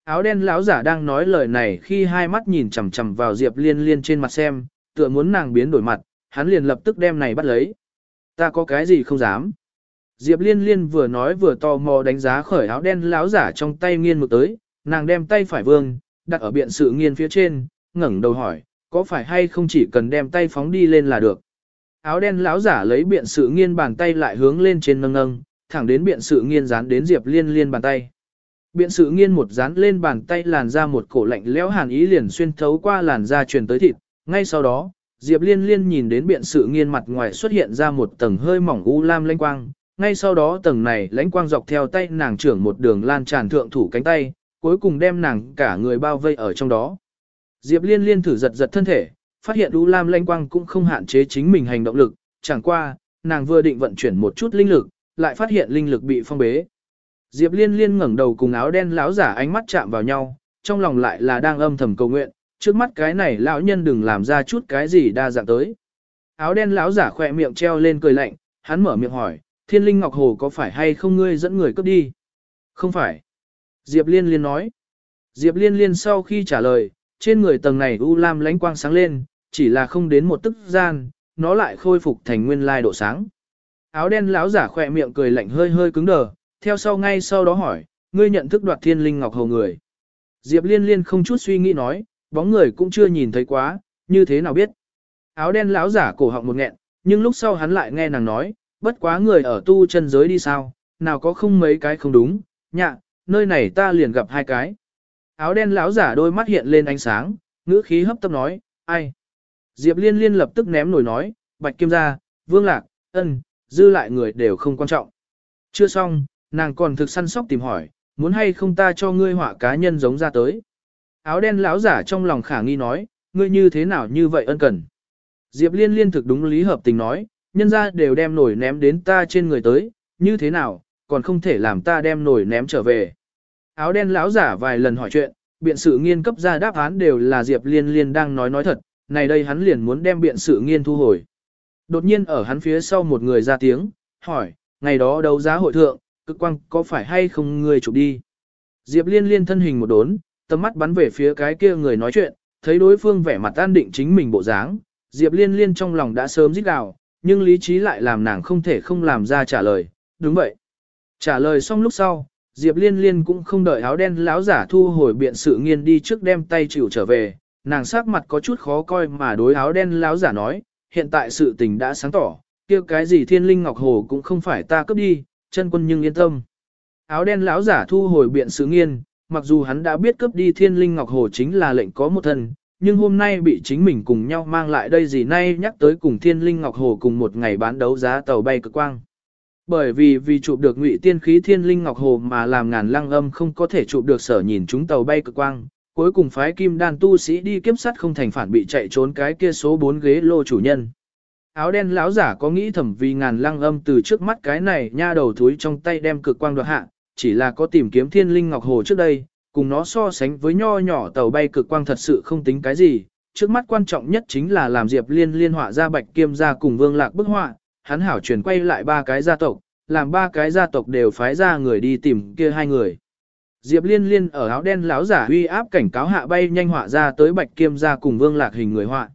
Áo đen lão giả đang nói lời này khi hai mắt nhìn chằm chằm vào Diệp Liên Liên trên mặt xem, tựa muốn nàng biến đổi mặt, hắn liền lập tức đem này bắt lấy. Ta có cái gì không dám. Diệp Liên Liên vừa nói vừa tò mò đánh giá khởi áo đen lão giả trong tay nghiên một tới, nàng đem tay phải vương, đặt ở biện sự nghiên phía trên, ngẩng đầu hỏi, có phải hay không chỉ cần đem tay phóng đi lên là được. Áo đen lão giả lấy biện sự nghiên bàn tay lại hướng lên trên nâng nâng, thẳng đến biện sự nghiên dán đến Diệp Liên Liên bàn tay. Biện sự nghiên một dán lên bàn tay làn ra một cổ lạnh lẽo hàn ý liền xuyên thấu qua làn da truyền tới thịt, ngay sau đó, Diệp Liên Liên nhìn đến biện sự nghiên mặt ngoài xuất hiện ra một tầng hơi mỏng u lam lanh quang, ngay sau đó tầng này lãnh quang dọc theo tay nàng trưởng một đường lan tràn thượng thủ cánh tay, cuối cùng đem nàng cả người bao vây ở trong đó. Diệp Liên Liên thử giật giật thân thể, phát hiện u lam lãnh quang cũng không hạn chế chính mình hành động lực, chẳng qua, nàng vừa định vận chuyển một chút linh lực, lại phát hiện linh lực bị phong bế. Diệp Liên Liên ngẩng đầu cùng áo đen lão giả ánh mắt chạm vào nhau, trong lòng lại là đang âm thầm cầu nguyện, trước mắt cái này lão nhân đừng làm ra chút cái gì đa dạng tới. Áo đen lão giả khỏe miệng treo lên cười lạnh, hắn mở miệng hỏi, Thiên Linh Ngọc Hồ có phải hay không ngươi dẫn người cướp đi? Không phải. Diệp Liên Liên nói. Diệp Liên Liên sau khi trả lời, trên người tầng này u lam lánh quang sáng lên, chỉ là không đến một tức gian, nó lại khôi phục thành nguyên lai độ sáng. Áo đen lão giả khỏe miệng cười lạnh hơi hơi cứng đờ, theo sau ngay sau đó hỏi, ngươi nhận thức đoạt thiên linh ngọc hầu người. Diệp liên liên không chút suy nghĩ nói, bóng người cũng chưa nhìn thấy quá, như thế nào biết. Áo đen lão giả cổ họng một nghẹn, nhưng lúc sau hắn lại nghe nàng nói, bất quá người ở tu chân giới đi sao, nào có không mấy cái không đúng, nhạ, nơi này ta liền gặp hai cái. Áo đen lão giả đôi mắt hiện lên ánh sáng, ngữ khí hấp tấp nói, ai. Diệp liên liên lập tức ném nổi nói, bạch kim gia vương lạc, ân, dư lại người đều không quan trọng. Chưa xong, nàng còn thực săn sóc tìm hỏi, muốn hay không ta cho ngươi họa cá nhân giống ra tới. Áo đen lão giả trong lòng khả nghi nói, ngươi như thế nào như vậy ân cần. Diệp liên liên thực đúng lý hợp tình nói, nhân ra đều đem nổi ném đến ta trên người tới, như thế nào, còn không thể làm ta đem nổi ném trở về. Áo đen lão giả vài lần hỏi chuyện, biện sự nghiên cấp ra đáp án đều là Diệp liên liên đang nói nói thật, này đây hắn liền muốn đem biện sự nghiên thu hồi. Đột nhiên ở hắn phía sau một người ra tiếng, hỏi, ngày đó đấu giá hội thượng, cực quang có phải hay không người chụp đi. Diệp liên liên thân hình một đốn, tầm mắt bắn về phía cái kia người nói chuyện, thấy đối phương vẻ mặt an định chính mình bộ dáng, Diệp liên liên trong lòng đã sớm rít gào, nhưng lý trí lại làm nàng không thể không làm ra trả lời, đúng vậy. Trả lời xong lúc sau, Diệp liên liên cũng không đợi áo đen láo giả thu hồi biện sự nghiên đi trước đem tay chịu trở về, nàng sắc mặt có chút khó coi mà đối áo đen láo giả nói, hiện tại sự tình đã sáng tỏ, kia cái gì thiên linh ngọc hồ cũng không phải ta cướp đi, chân quân nhưng yên tâm. Áo đen lão giả thu hồi biện sứ nghiên, mặc dù hắn đã biết cướp đi thiên linh ngọc hồ chính là lệnh có một thân, nhưng hôm nay bị chính mình cùng nhau mang lại đây gì nay nhắc tới cùng thiên linh ngọc hồ cùng một ngày bán đấu giá tàu bay cực quang. Bởi vì vì chụp được ngụy tiên khí thiên linh ngọc hồ mà làm ngàn lăng âm không có thể chụp được sở nhìn chúng tàu bay cực quang, cuối cùng phái kim đan tu sĩ đi kiếp sắt không thành phản bị chạy trốn cái kia số 4 ghế lô chủ nhân. Áo đen lão giả có nghĩ thầm vì ngàn lăng âm từ trước mắt cái này nha đầu thúi trong tay đem cực quang đoạt hạ, chỉ là có tìm kiếm thiên linh ngọc hồ trước đây, cùng nó so sánh với nho nhỏ tàu bay cực quang thật sự không tính cái gì, trước mắt quan trọng nhất chính là làm Diệp Liên liên họa ra bạch kiêm ra cùng vương lạc bức họa, hắn hảo chuyển quay lại ba cái gia tộc, làm ba cái gia tộc đều phái ra người đi tìm kia hai người. Diệp Liên Liên ở áo đen lão giả uy áp cảnh cáo hạ bay nhanh họa ra tới Bạch Kiêm ra cùng Vương Lạc hình người họa.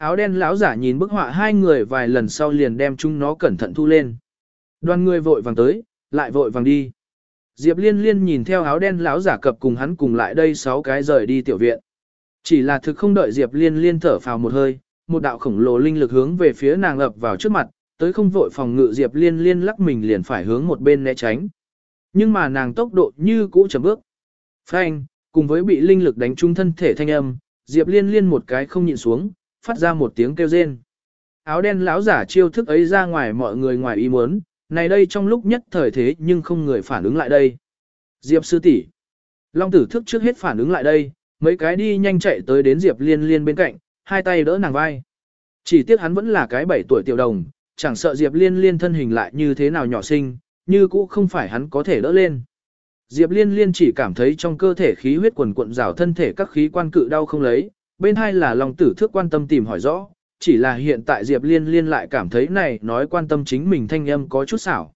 Áo đen lão giả nhìn bức họa hai người vài lần sau liền đem chúng nó cẩn thận thu lên. Đoàn người vội vàng tới, lại vội vàng đi. Diệp Liên Liên nhìn theo áo đen lão giả cập cùng hắn cùng lại đây sáu cái rời đi tiểu viện. Chỉ là thực không đợi Diệp Liên Liên thở phào một hơi, một đạo khổng lồ linh lực hướng về phía nàng ập vào trước mặt, tới không vội phòng ngự Diệp Liên Liên lắc mình liền phải hướng một bên né tránh. Nhưng mà nàng tốc độ như cũ chậm bước. Phanh, cùng với bị linh lực đánh trúng thân thể thanh âm, Diệp Liên Liên một cái không nhịn xuống, phát ra một tiếng kêu rên. Áo đen lão giả chiêu thức ấy ra ngoài mọi người ngoài ý muốn, này đây trong lúc nhất thời thế nhưng không người phản ứng lại đây. Diệp sư tỷ, Long tử thức trước hết phản ứng lại đây, mấy cái đi nhanh chạy tới đến Diệp Liên Liên bên cạnh, hai tay đỡ nàng vai. Chỉ tiếc hắn vẫn là cái bảy tuổi tiểu đồng, chẳng sợ Diệp Liên Liên thân hình lại như thế nào nhỏ xinh, như cũ không phải hắn có thể đỡ lên. Diệp Liên Liên chỉ cảm thấy trong cơ thể khí huyết quần cuộn rào thân thể các khí quan cự đau không lấy, bên hai là lòng tử thước quan tâm tìm hỏi rõ, chỉ là hiện tại Diệp Liên Liên lại cảm thấy này nói quan tâm chính mình thanh âm có chút xảo.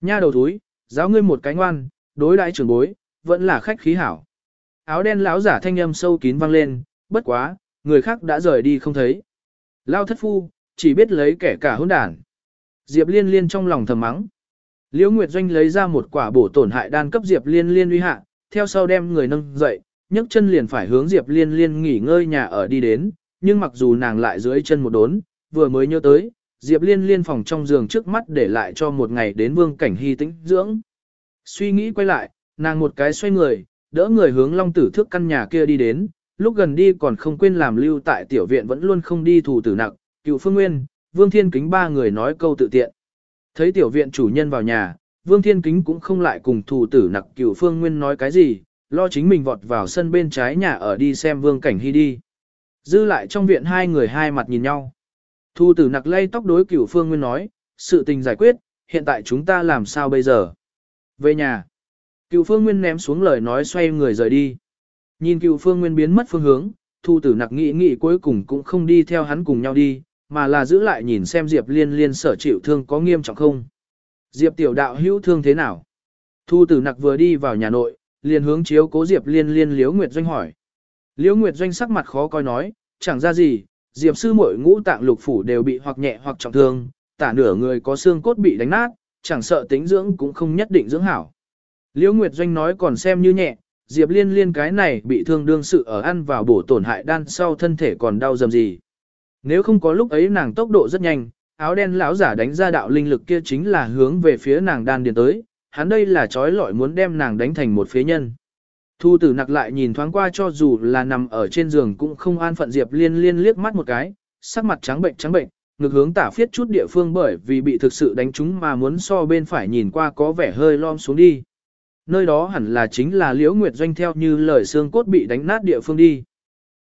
Nha đầu túi, giáo ngươi một cái ngoan, đối đãi trưởng bối, vẫn là khách khí hảo. Áo đen lão giả thanh âm sâu kín vang lên, bất quá, người khác đã rời đi không thấy. Lao thất phu, chỉ biết lấy kẻ cả hỗn đản. Diệp Liên Liên trong lòng thầm mắng. Liễu Nguyệt Doanh lấy ra một quả bổ tổn hại đan cấp Diệp Liên Liên uy hạ, theo sau đem người nâng dậy, nhấc chân liền phải hướng Diệp Liên Liên nghỉ ngơi nhà ở đi đến, nhưng mặc dù nàng lại dưới chân một đốn, vừa mới nhớ tới, Diệp Liên Liên phòng trong giường trước mắt để lại cho một ngày đến vương cảnh hy tĩnh dưỡng. Suy nghĩ quay lại, nàng một cái xoay người, đỡ người hướng long tử thước căn nhà kia đi đến, lúc gần đi còn không quên làm lưu tại tiểu viện vẫn luôn không đi thủ tử nặng, cựu phương nguyên, vương thiên kính ba người nói câu tự tiện. Thấy tiểu viện chủ nhân vào nhà, Vương Thiên Kính cũng không lại cùng thủ tử nặc Cựu phương nguyên nói cái gì, lo chính mình vọt vào sân bên trái nhà ở đi xem Vương Cảnh Hy đi. Dư lại trong viện hai người hai mặt nhìn nhau. Thu tử nặc lây tóc đối cửu phương nguyên nói, sự tình giải quyết, hiện tại chúng ta làm sao bây giờ? Về nhà. Cửu phương nguyên ném xuống lời nói xoay người rời đi. Nhìn cửu phương nguyên biến mất phương hướng, thu tử nặc nghĩ nghĩ cuối cùng cũng không đi theo hắn cùng nhau đi, mà là giữ lại nhìn xem Diệp Liên Liên sở chịu thương có nghiêm trọng không. Diệp tiểu đạo hữu thương thế nào? Thu tử nặc vừa đi vào nhà nội, liền hướng chiếu cố Diệp Liên Liên Liễu Nguyệt Doanh hỏi. Liễu Nguyệt Doanh sắc mặt khó coi nói, chẳng ra gì, Diệp sư muội ngũ tạng lục phủ đều bị hoặc nhẹ hoặc trọng thương, tả nửa người có xương cốt bị đánh nát, chẳng sợ tính dưỡng cũng không nhất định dưỡng hảo. Liễu Nguyệt Doanh nói còn xem như nhẹ, Diệp Liên Liên cái này bị thương đương sự ở ăn vào bổ tổn hại đan sau thân thể còn đau dầm gì. Nếu không có lúc ấy nàng tốc độ rất nhanh, áo đen lão giả đánh ra đạo linh lực kia chính là hướng về phía nàng đan điền tới, hắn đây là trói lọi muốn đem nàng đánh thành một phế nhân. Thu tử nặc lại nhìn thoáng qua cho dù là nằm ở trên giường cũng không an phận Diệp liên liên liếc mắt một cái, sắc mặt trắng bệnh trắng bệnh, ngược hướng tả phiết chút địa phương bởi vì bị thực sự đánh trúng mà muốn so bên phải nhìn qua có vẻ hơi lom xuống đi. Nơi đó hẳn là chính là liễu nguyệt doanh theo như lời xương cốt bị đánh nát địa phương đi.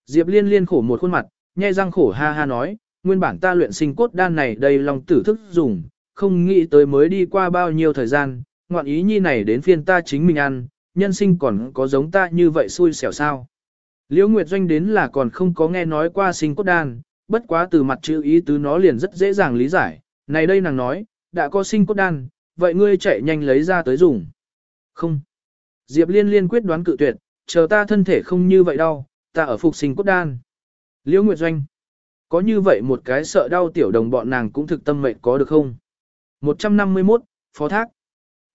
Diệp liên liên khổ một khuôn mặt, nhai răng khổ ha ha nói, nguyên bản ta luyện sinh cốt đan này đây lòng tử thức dùng, không nghĩ tới mới đi qua bao nhiêu thời gian, ngoạn ý nhi này đến phiên ta chính mình ăn, nhân sinh còn có giống ta như vậy xui xẻo sao. Liễu Nguyệt Doanh đến là còn không có nghe nói qua sinh cốt đan, bất quá từ mặt chữ ý tứ nó liền rất dễ dàng lý giải, này đây nàng nói, đã có sinh cốt đan, vậy ngươi chạy nhanh lấy ra tới dùng. Không. Diệp Liên liên quyết đoán cự tuyệt, chờ ta thân thể không như vậy đâu, ta ở phục sinh cốt đan. Liễu Nguyệt Doanh. Có như vậy một cái sợ đau tiểu đồng bọn nàng cũng thực tâm mệnh có được không? 151, Phó Thác.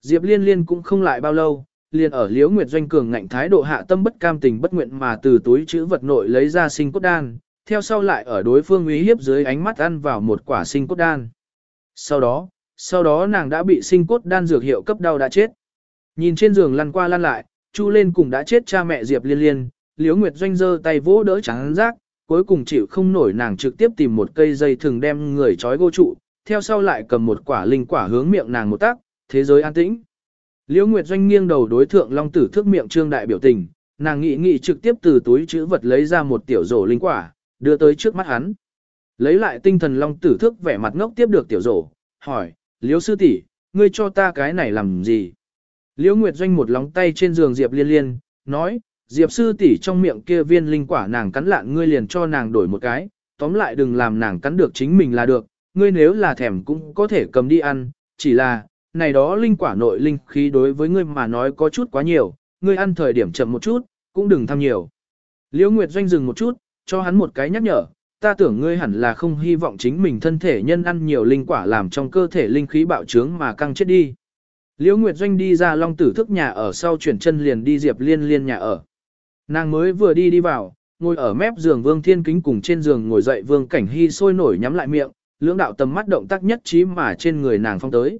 Diệp Liên Liên cũng không lại bao lâu, liền ở Liễu Nguyệt Doanh cường ngạnh thái độ hạ tâm bất cam tình bất nguyện mà từ túi chữ vật nội lấy ra sinh cốt đan, theo sau lại ở đối phương uy hiếp dưới ánh mắt ăn vào một quả sinh cốt đan. Sau đó, sau đó nàng đã bị sinh cốt đan dược hiệu cấp đau đã chết. Nhìn trên giường lăn qua lăn lại, chu lên cùng đã chết cha mẹ Diệp Liên Liên, Liễu Nguyệt Doanh giơ tay vỗ đỡ trắng rác, cuối cùng chịu không nổi nàng trực tiếp tìm một cây dây thừng đem người trói gô trụ, theo sau lại cầm một quả linh quả hướng miệng nàng một tác, thế giới an tĩnh. Liễu Nguyệt Doanh nghiêng đầu đối thượng Long Tử thước miệng trương đại biểu tình, nàng nghị nghị trực tiếp từ túi chữ vật lấy ra một tiểu rổ linh quả, đưa tới trước mắt hắn. Lấy lại tinh thần Long Tử thước vẻ mặt ngốc tiếp được tiểu rổ, hỏi, Liễu sư tỷ, ngươi cho ta cái này làm gì? Liễu Nguyệt Doanh một lóng tay trên giường Diệp Liên Liên, nói, Diệp sư tỷ trong miệng kia viên linh quả nàng cắn lạn ngươi liền cho nàng đổi một cái, tóm lại đừng làm nàng cắn được chính mình là được, ngươi nếu là thèm cũng có thể cầm đi ăn, chỉ là, này đó linh quả nội linh khí đối với ngươi mà nói có chút quá nhiều, ngươi ăn thời điểm chậm một chút, cũng đừng tham nhiều. Liễu Nguyệt Doanh dừng một chút, cho hắn một cái nhắc nhở, ta tưởng ngươi hẳn là không hy vọng chính mình thân thể nhân ăn nhiều linh quả làm trong cơ thể linh khí bạo trướng mà căng chết đi. Liễu Nguyệt Doanh đi ra long tử thức nhà ở sau chuyển chân liền đi Diệp Liên Liên nhà ở. Nàng mới vừa đi đi vào, ngồi ở mép giường Vương Thiên Kính cùng trên giường ngồi dậy Vương Cảnh Hy sôi nổi nhắm lại miệng, lưỡng đạo tầm mắt động tác nhất trí mà trên người nàng phong tới.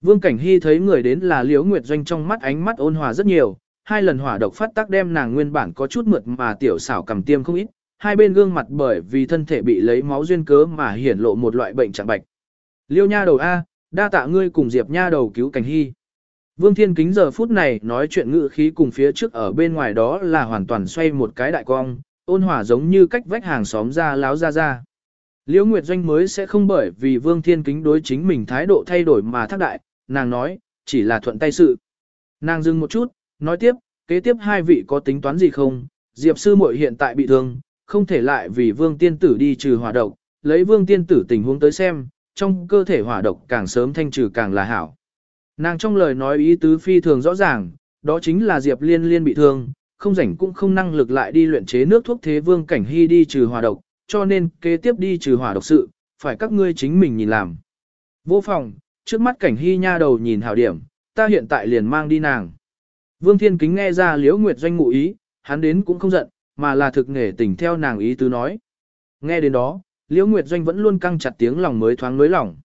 Vương Cảnh Hy thấy người đến là Liễu Nguyệt Doanh trong mắt ánh mắt ôn hòa rất nhiều, hai lần hỏa độc phát tác đem nàng nguyên bản có chút mượt mà tiểu xảo cầm tiêm không ít, hai bên gương mặt bởi vì thân thể bị lấy máu duyên cớ mà hiển lộ một loại bệnh trạng bạch. Liêu nha đầu A, đa tạ ngươi cùng Diệp nha đầu cứu Cảnh Hy. Vương Thiên Kính giờ phút này nói chuyện ngự khí cùng phía trước ở bên ngoài đó là hoàn toàn xoay một cái đại cong, ôn hòa giống như cách vách hàng xóm ra láo ra ra. Liễu Nguyệt Doanh mới sẽ không bởi vì Vương Thiên Kính đối chính mình thái độ thay đổi mà thác đại, nàng nói, chỉ là thuận tay sự. Nàng dừng một chút, nói tiếp, kế tiếp hai vị có tính toán gì không, Diệp sư muội hiện tại bị thương, không thể lại vì Vương Tiên Tử đi trừ hỏa độc, lấy Vương Tiên Tử tình huống tới xem, trong cơ thể hỏa độc càng sớm thanh trừ càng là hảo. Nàng trong lời nói ý tứ phi thường rõ ràng, đó chính là Diệp Liên Liên bị thương, không rảnh cũng không năng lực lại đi luyện chế nước thuốc thế Vương Cảnh Hy đi trừ hỏa độc, cho nên kế tiếp đi trừ hỏa độc sự, phải các ngươi chính mình nhìn làm. Vô phòng, trước mắt cảnh hy nha đầu nhìn hảo điểm, ta hiện tại liền mang đi nàng. Vương Thiên Kính nghe ra Liễu Nguyệt Doanh ngụ ý, hắn đến cũng không giận, mà là thực nghề tỉnh theo nàng ý tứ nói. Nghe đến đó, Liễu Nguyệt Doanh vẫn luôn căng chặt tiếng lòng mới thoáng nới lòng.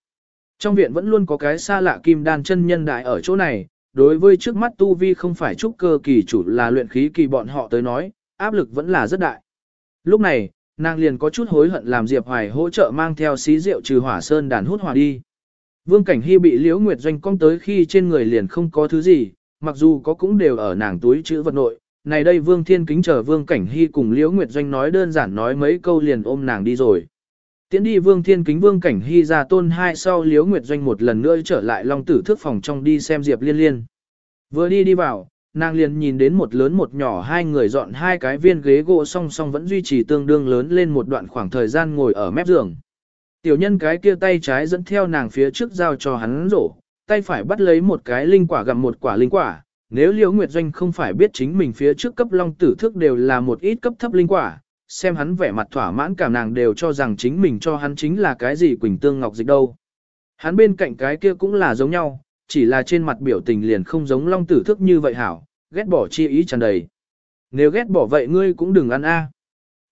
Trong viện vẫn luôn có cái xa lạ kim đan chân nhân đại ở chỗ này, đối với trước mắt tu vi không phải trúc cơ kỳ chủ là luyện khí kỳ bọn họ tới nói, áp lực vẫn là rất đại. Lúc này, nàng liền có chút hối hận làm Diệp Hoài hỗ trợ mang theo xí rượu trừ hỏa sơn đàn hút hỏa đi. Vương Cảnh Hy bị Liễu Nguyệt Doanh cong tới khi trên người liền không có thứ gì, mặc dù có cũng đều ở nàng túi chữ vật nội. Này đây Vương Thiên Kính chờ Vương Cảnh Hy cùng Liễu Nguyệt Doanh nói đơn giản nói mấy câu liền ôm nàng đi rồi. Tiến đi Vương Thiên Kính Vương Cảnh Hy ra tôn hai sau Liễu Nguyệt Doanh một lần nữa trở lại Long Tử Thước phòng trong đi xem Diệp Liên Liên. Vừa đi đi vào, nàng liền nhìn đến một lớn một nhỏ hai người dọn hai cái viên ghế gỗ song song vẫn duy trì tương đương lớn lên một đoạn khoảng thời gian ngồi ở mép giường. Tiểu nhân cái kia tay trái dẫn theo nàng phía trước giao cho hắn rổ, tay phải bắt lấy một cái linh quả gặm một quả linh quả. Nếu Liễu Nguyệt Doanh không phải biết chính mình phía trước cấp long tử Thước đều là một ít cấp thấp linh quả, xem hắn vẻ mặt thỏa mãn cả nàng đều cho rằng chính mình cho hắn chính là cái gì quỳnh tương ngọc dịch đâu. Hắn bên cạnh cái kia cũng là giống nhau, chỉ là trên mặt biểu tình liền không giống long tử Thước như vậy hảo, ghét bỏ chi ý tràn đầy. Nếu ghét bỏ vậy ngươi cũng đừng ăn a.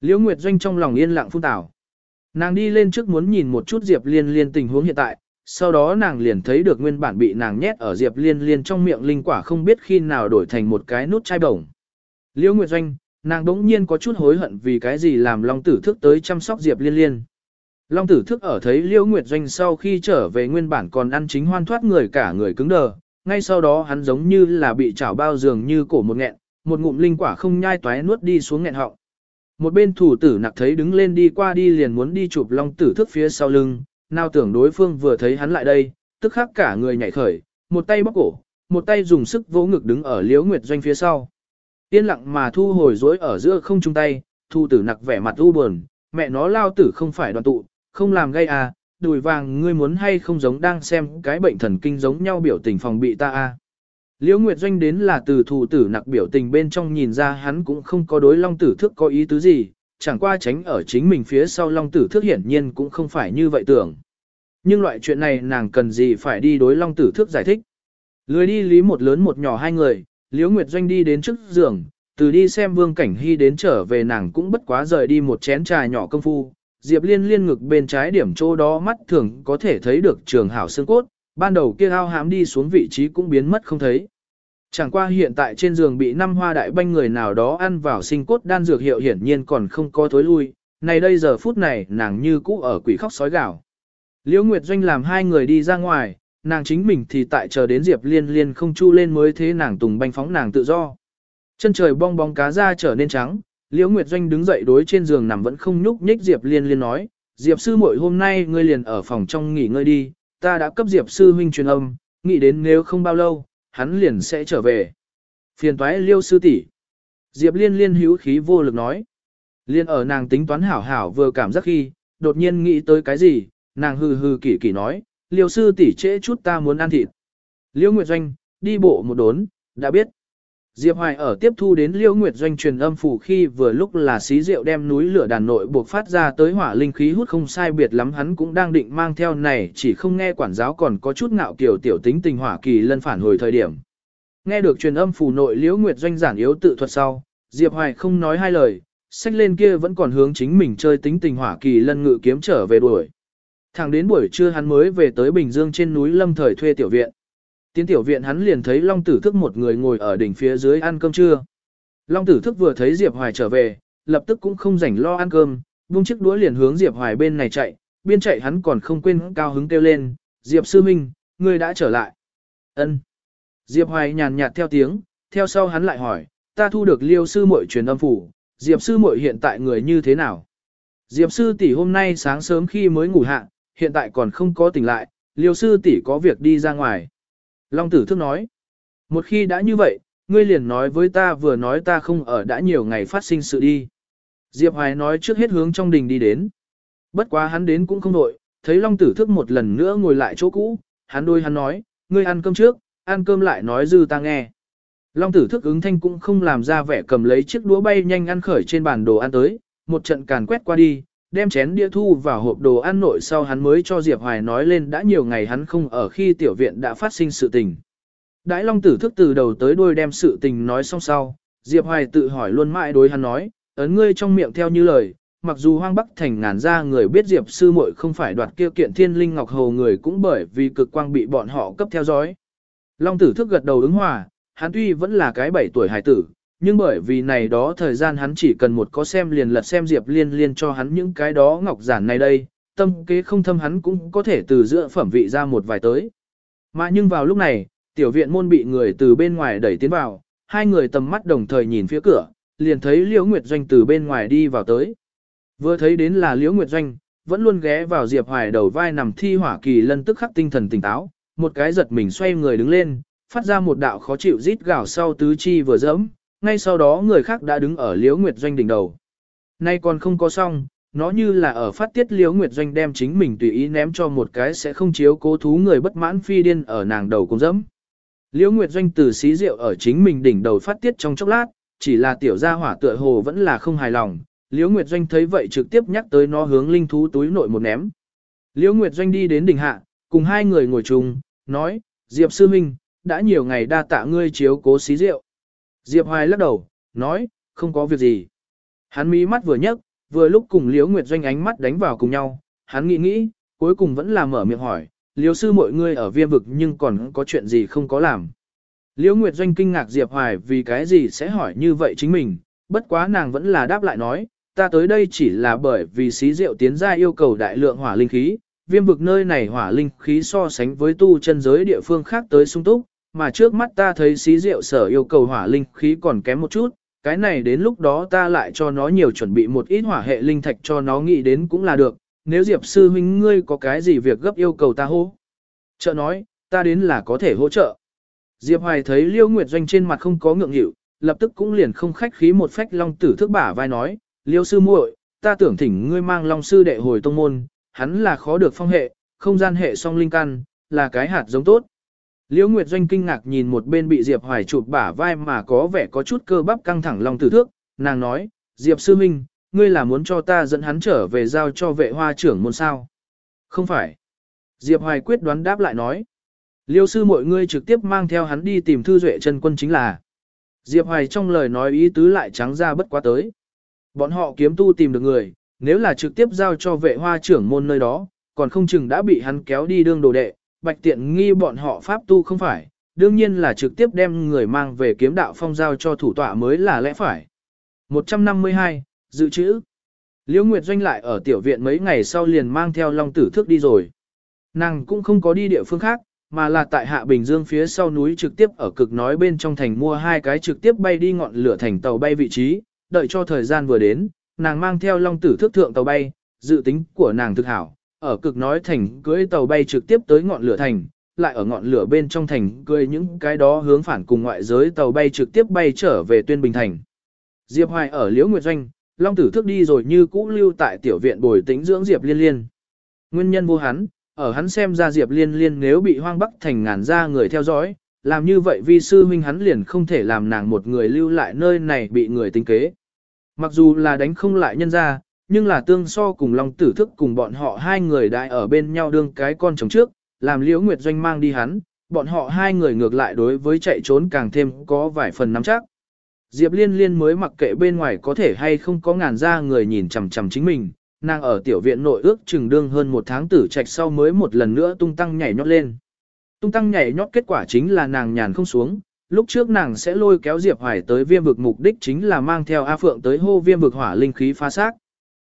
Liễu Nguyệt Doanh trong lòng yên lặng phun tảo. Nàng đi lên trước muốn nhìn một chút Diệp Liên Liên tình huống hiện tại, sau đó nàng liền thấy được nguyên bản bị nàng nhét ở Diệp Liên Liên trong miệng linh quả không biết khi nào đổi thành một cái nút chai bổng. Liễu Nguyệt Doanh, nàng đống nhiên có chút hối hận vì cái gì làm Long Tử Thức tới chăm sóc Diệp Liên Liên. Long Tử Thức ở thấy Liễu Nguyệt Doanh sau khi trở về nguyên bản còn ăn chính hoan thoát người cả người cứng đờ, ngay sau đó hắn giống như là bị chảo bao giường như cổ một nghẹn, một ngụm linh quả không nhai toái nuốt đi xuống nghẹn họng. Một bên thủ tử nặc thấy đứng lên đi qua đi liền muốn đi chụp long tử thức phía sau lưng, nào tưởng đối phương vừa thấy hắn lại đây, tức khắc cả người nhảy khởi, một tay bóc cổ, một tay dùng sức vỗ ngực đứng ở liễu nguyệt doanh phía sau. Yên lặng mà thu hồi rối ở giữa không chung tay, thu tử nặc vẻ mặt u buồn, mẹ nó lao tử không phải đoàn tụ, không làm gây à, đùi vàng ngươi muốn hay không giống đang xem cái bệnh thần kinh giống nhau biểu tình phòng bị ta à. Liễu Nguyệt Doanh đến là từ thủ tử nặc biểu tình bên trong nhìn ra hắn cũng không có đối long tử Thước có ý tứ gì, chẳng qua tránh ở chính mình phía sau long tử Thước hiển nhiên cũng không phải như vậy tưởng. Nhưng loại chuyện này nàng cần gì phải đi đối long tử Thước giải thích. Lười đi lý một lớn một nhỏ hai người, Liễu Nguyệt Doanh đi đến trước giường, từ đi xem vương cảnh hy đến trở về nàng cũng bất quá rời đi một chén trà nhỏ công phu. Diệp liên liên ngực bên trái điểm chỗ đó mắt thường có thể thấy được trường hảo xương cốt, ban đầu kia ao hám đi xuống vị trí cũng biến mất không thấy. Chẳng qua hiện tại trên giường bị năm hoa đại banh người nào đó ăn vào sinh cốt đan dược hiệu hiển nhiên còn không có thối lui, này đây giờ phút này nàng như cũ ở quỷ khóc sói gạo Liễu Nguyệt Doanh làm hai người đi ra ngoài, nàng chính mình thì tại chờ đến Diệp Liên Liên không chu lên mới thế nàng tùng banh phóng nàng tự do. Chân trời bong bóng cá ra trở nên trắng, Liễu Nguyệt Doanh đứng dậy đối trên giường nằm vẫn không nhúc nhích Diệp Liên Liên nói, Diệp sư muội hôm nay ngươi liền ở phòng trong nghỉ ngơi đi, ta đã cấp Diệp sư huynh truyền âm, nghĩ đến nếu không bao lâu, hắn liền sẽ trở về. Phiền toái liêu sư tỷ. Diệp liên liên hữu khí vô lực nói. Liên ở nàng tính toán hảo hảo vừa cảm giác khi, đột nhiên nghĩ tới cái gì, nàng hừ hừ kỳ kỳ nói, liêu sư tỷ trễ chút ta muốn ăn thịt. Liêu Nguyệt Doanh, đi bộ một đốn, đã biết. Diệp Hoài ở tiếp thu đến Liễu Nguyệt Doanh truyền âm phủ khi vừa lúc là xí rượu đem núi lửa đàn nội buộc phát ra tới hỏa linh khí hút không sai biệt lắm hắn cũng đang định mang theo này chỉ không nghe quản giáo còn có chút ngạo kiểu tiểu tính tình hỏa kỳ lân phản hồi thời điểm. Nghe được truyền âm phủ nội Liễu Nguyệt Doanh giản yếu tự thuật sau, Diệp Hoài không nói hai lời, sách lên kia vẫn còn hướng chính mình chơi tính tình hỏa kỳ lân ngự kiếm trở về đuổi. Thẳng đến buổi trưa hắn mới về tới Bình Dương trên núi Lâm Thời thuê tiểu viện. Tiến tiểu viện hắn liền thấy Long Tử Thức một người ngồi ở đỉnh phía dưới ăn cơm trưa. Long Tử Thức vừa thấy Diệp Hoài trở về, lập tức cũng không rảnh lo ăn cơm, buông chiếc đũa liền hướng Diệp Hoài bên này chạy, biên chạy hắn còn không quên cao hứng kêu lên, Diệp Sư Minh, ngươi đã trở lại. Ân. Diệp Hoài nhàn nhạt theo tiếng, theo sau hắn lại hỏi, ta thu được liêu sư muội truyền âm phủ, Diệp Sư muội hiện tại người như thế nào? Diệp Sư tỷ hôm nay sáng sớm khi mới ngủ hạ, hiện tại còn không có tỉnh lại, liêu sư tỷ có việc đi ra ngoài. Long tử thức nói, một khi đã như vậy, ngươi liền nói với ta vừa nói ta không ở đã nhiều ngày phát sinh sự đi. Diệp Hoài nói trước hết hướng trong đình đi đến. Bất quá hắn đến cũng không đội, thấy Long tử thức một lần nữa ngồi lại chỗ cũ, hắn đôi hắn nói, ngươi ăn cơm trước, ăn cơm lại nói dư ta nghe. Long tử thức ứng thanh cũng không làm ra vẻ cầm lấy chiếc đũa bay nhanh ăn khởi trên bàn đồ ăn tới, một trận càn quét qua đi, đem chén đĩa thu vào hộp đồ ăn nội sau hắn mới cho Diệp Hoài nói lên đã nhiều ngày hắn không ở khi tiểu viện đã phát sinh sự tình. Đãi Long tử thức từ đầu tới đuôi đem sự tình nói xong sau, Diệp Hoài tự hỏi luôn mãi đối hắn nói, ấn ngươi trong miệng theo như lời, mặc dù hoang bắc thành ngàn ra người biết Diệp sư muội không phải đoạt kia kiện thiên linh ngọc hầu người cũng bởi vì cực quang bị bọn họ cấp theo dõi. Long tử thức gật đầu ứng hòa, hắn tuy vẫn là cái bảy tuổi hải tử, nhưng bởi vì này đó thời gian hắn chỉ cần một có xem liền lật xem Diệp Liên Liên cho hắn những cái đó ngọc giản này đây, tâm kế không thâm hắn cũng có thể từ giữa phẩm vị ra một vài tới. Mà nhưng vào lúc này, tiểu viện môn bị người từ bên ngoài đẩy tiến vào, hai người tầm mắt đồng thời nhìn phía cửa, liền thấy Liễu Nguyệt Doanh từ bên ngoài đi vào tới. Vừa thấy đến là Liễu Nguyệt Doanh, vẫn luôn ghé vào Diệp Hoài đầu vai nằm thi hỏa kỳ lân tức khắc tinh thần tỉnh táo, một cái giật mình xoay người đứng lên, phát ra một đạo khó chịu rít gào sau tứ chi vừa dẫm, ngay sau đó người khác đã đứng ở Liễu Nguyệt Doanh đỉnh đầu. Nay còn không có xong, nó như là ở phát tiết Liễu Nguyệt Doanh đem chính mình tùy ý ném cho một cái sẽ không chiếu cố thú người bất mãn phi điên ở nàng đầu cũng dẫm. Liễu Nguyệt Doanh từ xí rượu ở chính mình đỉnh đầu phát tiết trong chốc lát, chỉ là tiểu gia hỏa tựa hồ vẫn là không hài lòng. Liễu Nguyệt Doanh thấy vậy trực tiếp nhắc tới nó hướng linh thú túi nội một ném. Liễu Nguyệt Doanh đi đến đỉnh hạ, cùng hai người ngồi chung, nói, Diệp Sư Minh, đã nhiều ngày đa tạ ngươi chiếu cố xí rượu. Diệp Hoài lắc đầu, nói, không có việc gì. Hắn mí mắt vừa nhấc, vừa lúc cùng Liễu Nguyệt Doanh ánh mắt đánh vào cùng nhau, hắn nghĩ nghĩ, cuối cùng vẫn là mở miệng hỏi, Liễu sư mọi người ở viêm vực nhưng còn có chuyện gì không có làm. Liễu Nguyệt Doanh kinh ngạc Diệp Hoài vì cái gì sẽ hỏi như vậy chính mình, bất quá nàng vẫn là đáp lại nói, ta tới đây chỉ là bởi vì xí rượu tiến ra yêu cầu đại lượng hỏa linh khí, viêm vực nơi này hỏa linh khí so sánh với tu chân giới địa phương khác tới sung túc, mà trước mắt ta thấy xí rượu sở yêu cầu hỏa linh khí còn kém một chút, cái này đến lúc đó ta lại cho nó nhiều chuẩn bị một ít hỏa hệ linh thạch cho nó nghĩ đến cũng là được, nếu Diệp sư huynh ngươi có cái gì việc gấp yêu cầu ta hô. Trợ nói, ta đến là có thể hỗ trợ. Diệp Hoài thấy Liêu Nguyệt Doanh trên mặt không có ngượng nghịu, lập tức cũng liền không khách khí một phách long tử thức bả vai nói, Liêu sư muội, ta tưởng thỉnh ngươi mang long sư đệ hồi tông môn, hắn là khó được phong hệ, không gian hệ song linh căn, là cái hạt giống tốt. Liễu Nguyệt Doanh kinh ngạc nhìn một bên bị Diệp Hoài chụp bả vai mà có vẻ có chút cơ bắp căng thẳng lòng tử thước, nàng nói, Diệp Sư Minh, ngươi là muốn cho ta dẫn hắn trở về giao cho vệ hoa trưởng môn sao? Không phải. Diệp Hoài quyết đoán đáp lại nói. Liêu sư mọi ngươi trực tiếp mang theo hắn đi tìm thư duệ chân quân chính là. Diệp Hoài trong lời nói ý tứ lại trắng ra bất quá tới. Bọn họ kiếm tu tìm được người, nếu là trực tiếp giao cho vệ hoa trưởng môn nơi đó, còn không chừng đã bị hắn kéo đi đương đồ đệ, bạch tiện nghi bọn họ pháp tu không phải, đương nhiên là trực tiếp đem người mang về kiếm đạo phong giao cho thủ tọa mới là lẽ phải. 152, dự trữ. Liễu Nguyệt Doanh lại ở tiểu viện mấy ngày sau liền mang theo Long Tử Thước đi rồi. Nàng cũng không có đi địa phương khác, mà là tại Hạ Bình Dương phía sau núi trực tiếp ở cực nói bên trong thành mua hai cái trực tiếp bay đi ngọn lửa thành tàu bay vị trí, đợi cho thời gian vừa đến, nàng mang theo Long Tử Thước thượng tàu bay, dự tính của nàng thực hảo, ở cực nói thành cưới tàu bay trực tiếp tới ngọn lửa thành, lại ở ngọn lửa bên trong thành cưới những cái đó hướng phản cùng ngoại giới tàu bay trực tiếp bay trở về tuyên bình thành. Diệp Hoài ở Liễu Nguyệt Doanh, Long Tử Thức đi rồi như cũ lưu tại tiểu viện bồi tĩnh dưỡng Diệp Liên Liên. Nguyên nhân vô hắn, ở hắn xem ra Diệp Liên Liên nếu bị hoang bắc thành ngàn ra người theo dõi, làm như vậy vi sư huynh hắn liền không thể làm nàng một người lưu lại nơi này bị người tính kế. Mặc dù là đánh không lại nhân ra, nhưng là tương so cùng Long Tử Thức cùng bọn họ hai người đại ở bên nhau đương cái con chồng trước, làm Liễu Nguyệt Doanh mang đi hắn, bọn họ hai người ngược lại đối với chạy trốn càng thêm có vài phần nắm chắc. Diệp Liên Liên mới mặc kệ bên ngoài có thể hay không có ngàn ra người nhìn chằm chằm chính mình, nàng ở tiểu viện nội ước chừng đương hơn một tháng tử trạch sau mới một lần nữa tung tăng nhảy nhót lên. Tung tăng nhảy nhót kết quả chính là nàng nhàn không xuống, lúc trước nàng sẽ lôi kéo Diệp Hoài tới viêm vực mục đích chính là mang theo A Phượng tới hô viêm vực hỏa linh khí phá xác.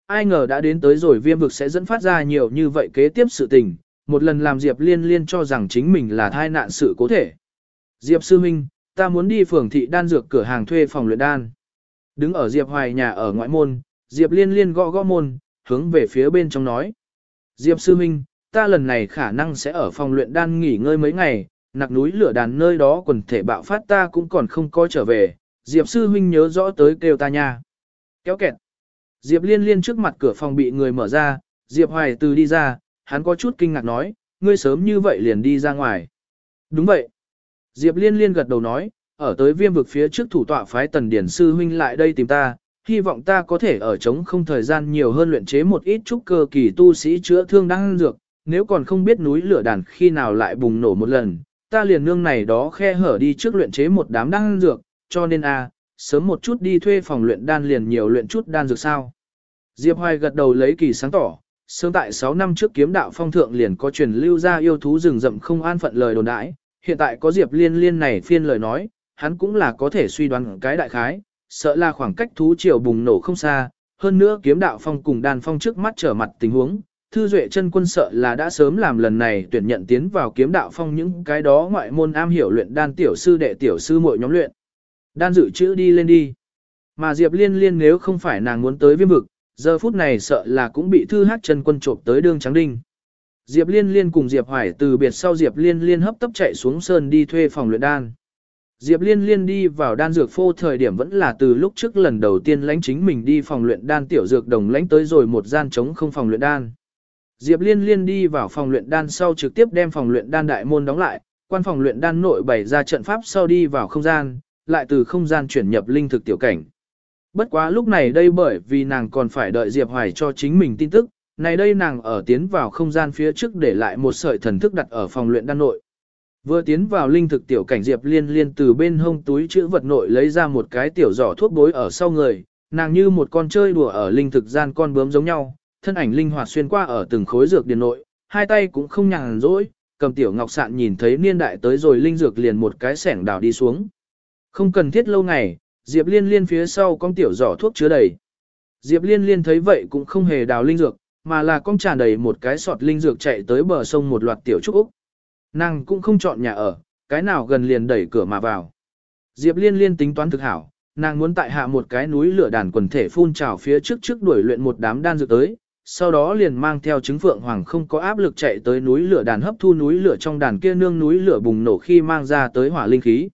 Ai ngờ đã đến tới rồi viêm vực sẽ dẫn phát ra nhiều như vậy kế tiếp sự tình, một lần làm Diệp Liên Liên cho rằng chính mình là thai nạn sự cố thể. Diệp Sư Minh, ta muốn đi phường thị đan dược cửa hàng thuê phòng luyện đan. Đứng ở Diệp Hoài nhà ở ngoại môn, Diệp Liên Liên gõ gõ môn, hướng về phía bên trong nói. Diệp Sư Minh, ta lần này khả năng sẽ ở phòng luyện đan nghỉ ngơi mấy ngày, nặc núi lửa đàn nơi đó quần thể bạo phát ta cũng còn không có trở về, Diệp Sư Huynh nhớ rõ tới kêu ta nha. Kéo kẹt. Diệp Liên Liên trước mặt cửa phòng bị người mở ra, Diệp Hoài từ đi ra, hắn có chút kinh ngạc nói, ngươi sớm như vậy liền đi ra ngoài. Đúng vậy. Diệp Liên Liên gật đầu nói, ở tới viêm vực phía trước thủ tọa phái tần điển sư huynh lại đây tìm ta, hy vọng ta có thể ở chống không thời gian nhiều hơn luyện chế một ít trúc cơ kỳ tu sĩ chữa thương đang dược, nếu còn không biết núi lửa đàn khi nào lại bùng nổ một lần, ta liền nương này đó khe hở đi trước luyện chế một đám đang dược, cho nên a, sớm một chút đi thuê phòng luyện đan liền nhiều luyện chút đan dược sao. Diệp Hoài gật đầu lấy kỳ sáng tỏ, sớm tại 6 năm trước kiếm đạo phong thượng liền có truyền lưu ra yêu thú rừng rậm không an phận lời đồn đãi, hiện tại có Diệp Liên Liên này phiên lời nói, hắn cũng là có thể suy đoán cái đại khái, sợ là khoảng cách thú triều bùng nổ không xa, hơn nữa kiếm đạo phong cùng đan phong trước mắt trở mặt tình huống, Thư Duệ chân quân sợ là đã sớm làm lần này tuyển nhận tiến vào kiếm đạo phong những cái đó ngoại môn am hiểu luyện đan tiểu sư đệ tiểu sư muội nhóm luyện. Đan dự chữ đi lên đi. Mà Diệp Liên Liên nếu không phải nàng muốn tới viêm vực, giờ phút này sợ là cũng bị Thư Hát chân quân trộm tới đương trắng đinh. Diệp Liên Liên cùng Diệp Hoài từ biệt sau Diệp Liên Liên hấp tấp chạy xuống sơn đi thuê phòng luyện đan. Diệp Liên Liên đi vào đan dược phô thời điểm vẫn là từ lúc trước lần đầu tiên lãnh chính mình đi phòng luyện đan tiểu dược đồng lãnh tới rồi một gian trống không phòng luyện đan. Diệp Liên Liên đi vào phòng luyện đan sau trực tiếp đem phòng luyện đan đại môn đóng lại, quan phòng luyện đan nội bày ra trận pháp sau đi vào không gian, lại từ không gian chuyển nhập linh thực tiểu cảnh. Bất quá lúc này đây bởi vì nàng còn phải đợi Diệp Hoài cho chính mình tin tức, này đây nàng ở tiến vào không gian phía trước để lại một sợi thần thức đặt ở phòng luyện đan nội. Vừa tiến vào linh thực tiểu cảnh Diệp Liên Liên từ bên hông túi chữ vật nội lấy ra một cái tiểu giỏ thuốc bối ở sau người, nàng như một con chơi đùa ở linh thực gian con bướm giống nhau, thân ảnh linh hoạt xuyên qua ở từng khối dược điền nội, hai tay cũng không nhàn rỗi, cầm tiểu ngọc sạn nhìn thấy niên đại tới rồi linh dược liền một cái sẻng đào đi xuống. Không cần thiết lâu ngày, Diệp Liên Liên phía sau con tiểu giỏ thuốc chứa đầy. Diệp Liên Liên thấy vậy cũng không hề đào linh dược, mà là con tràn đầy một cái sọt linh dược chạy tới bờ sông một loạt tiểu trúc Úc. Nàng cũng không chọn nhà ở, cái nào gần liền đẩy cửa mà vào. Diệp Liên Liên tính toán thực hảo, nàng muốn tại hạ một cái núi lửa đàn quần thể phun trào phía trước trước đuổi luyện một đám đan dược tới, sau đó liền mang theo chứng phượng hoàng không có áp lực chạy tới núi lửa đàn hấp thu núi lửa trong đàn kia nương núi lửa bùng nổ khi mang ra tới hỏa linh khí.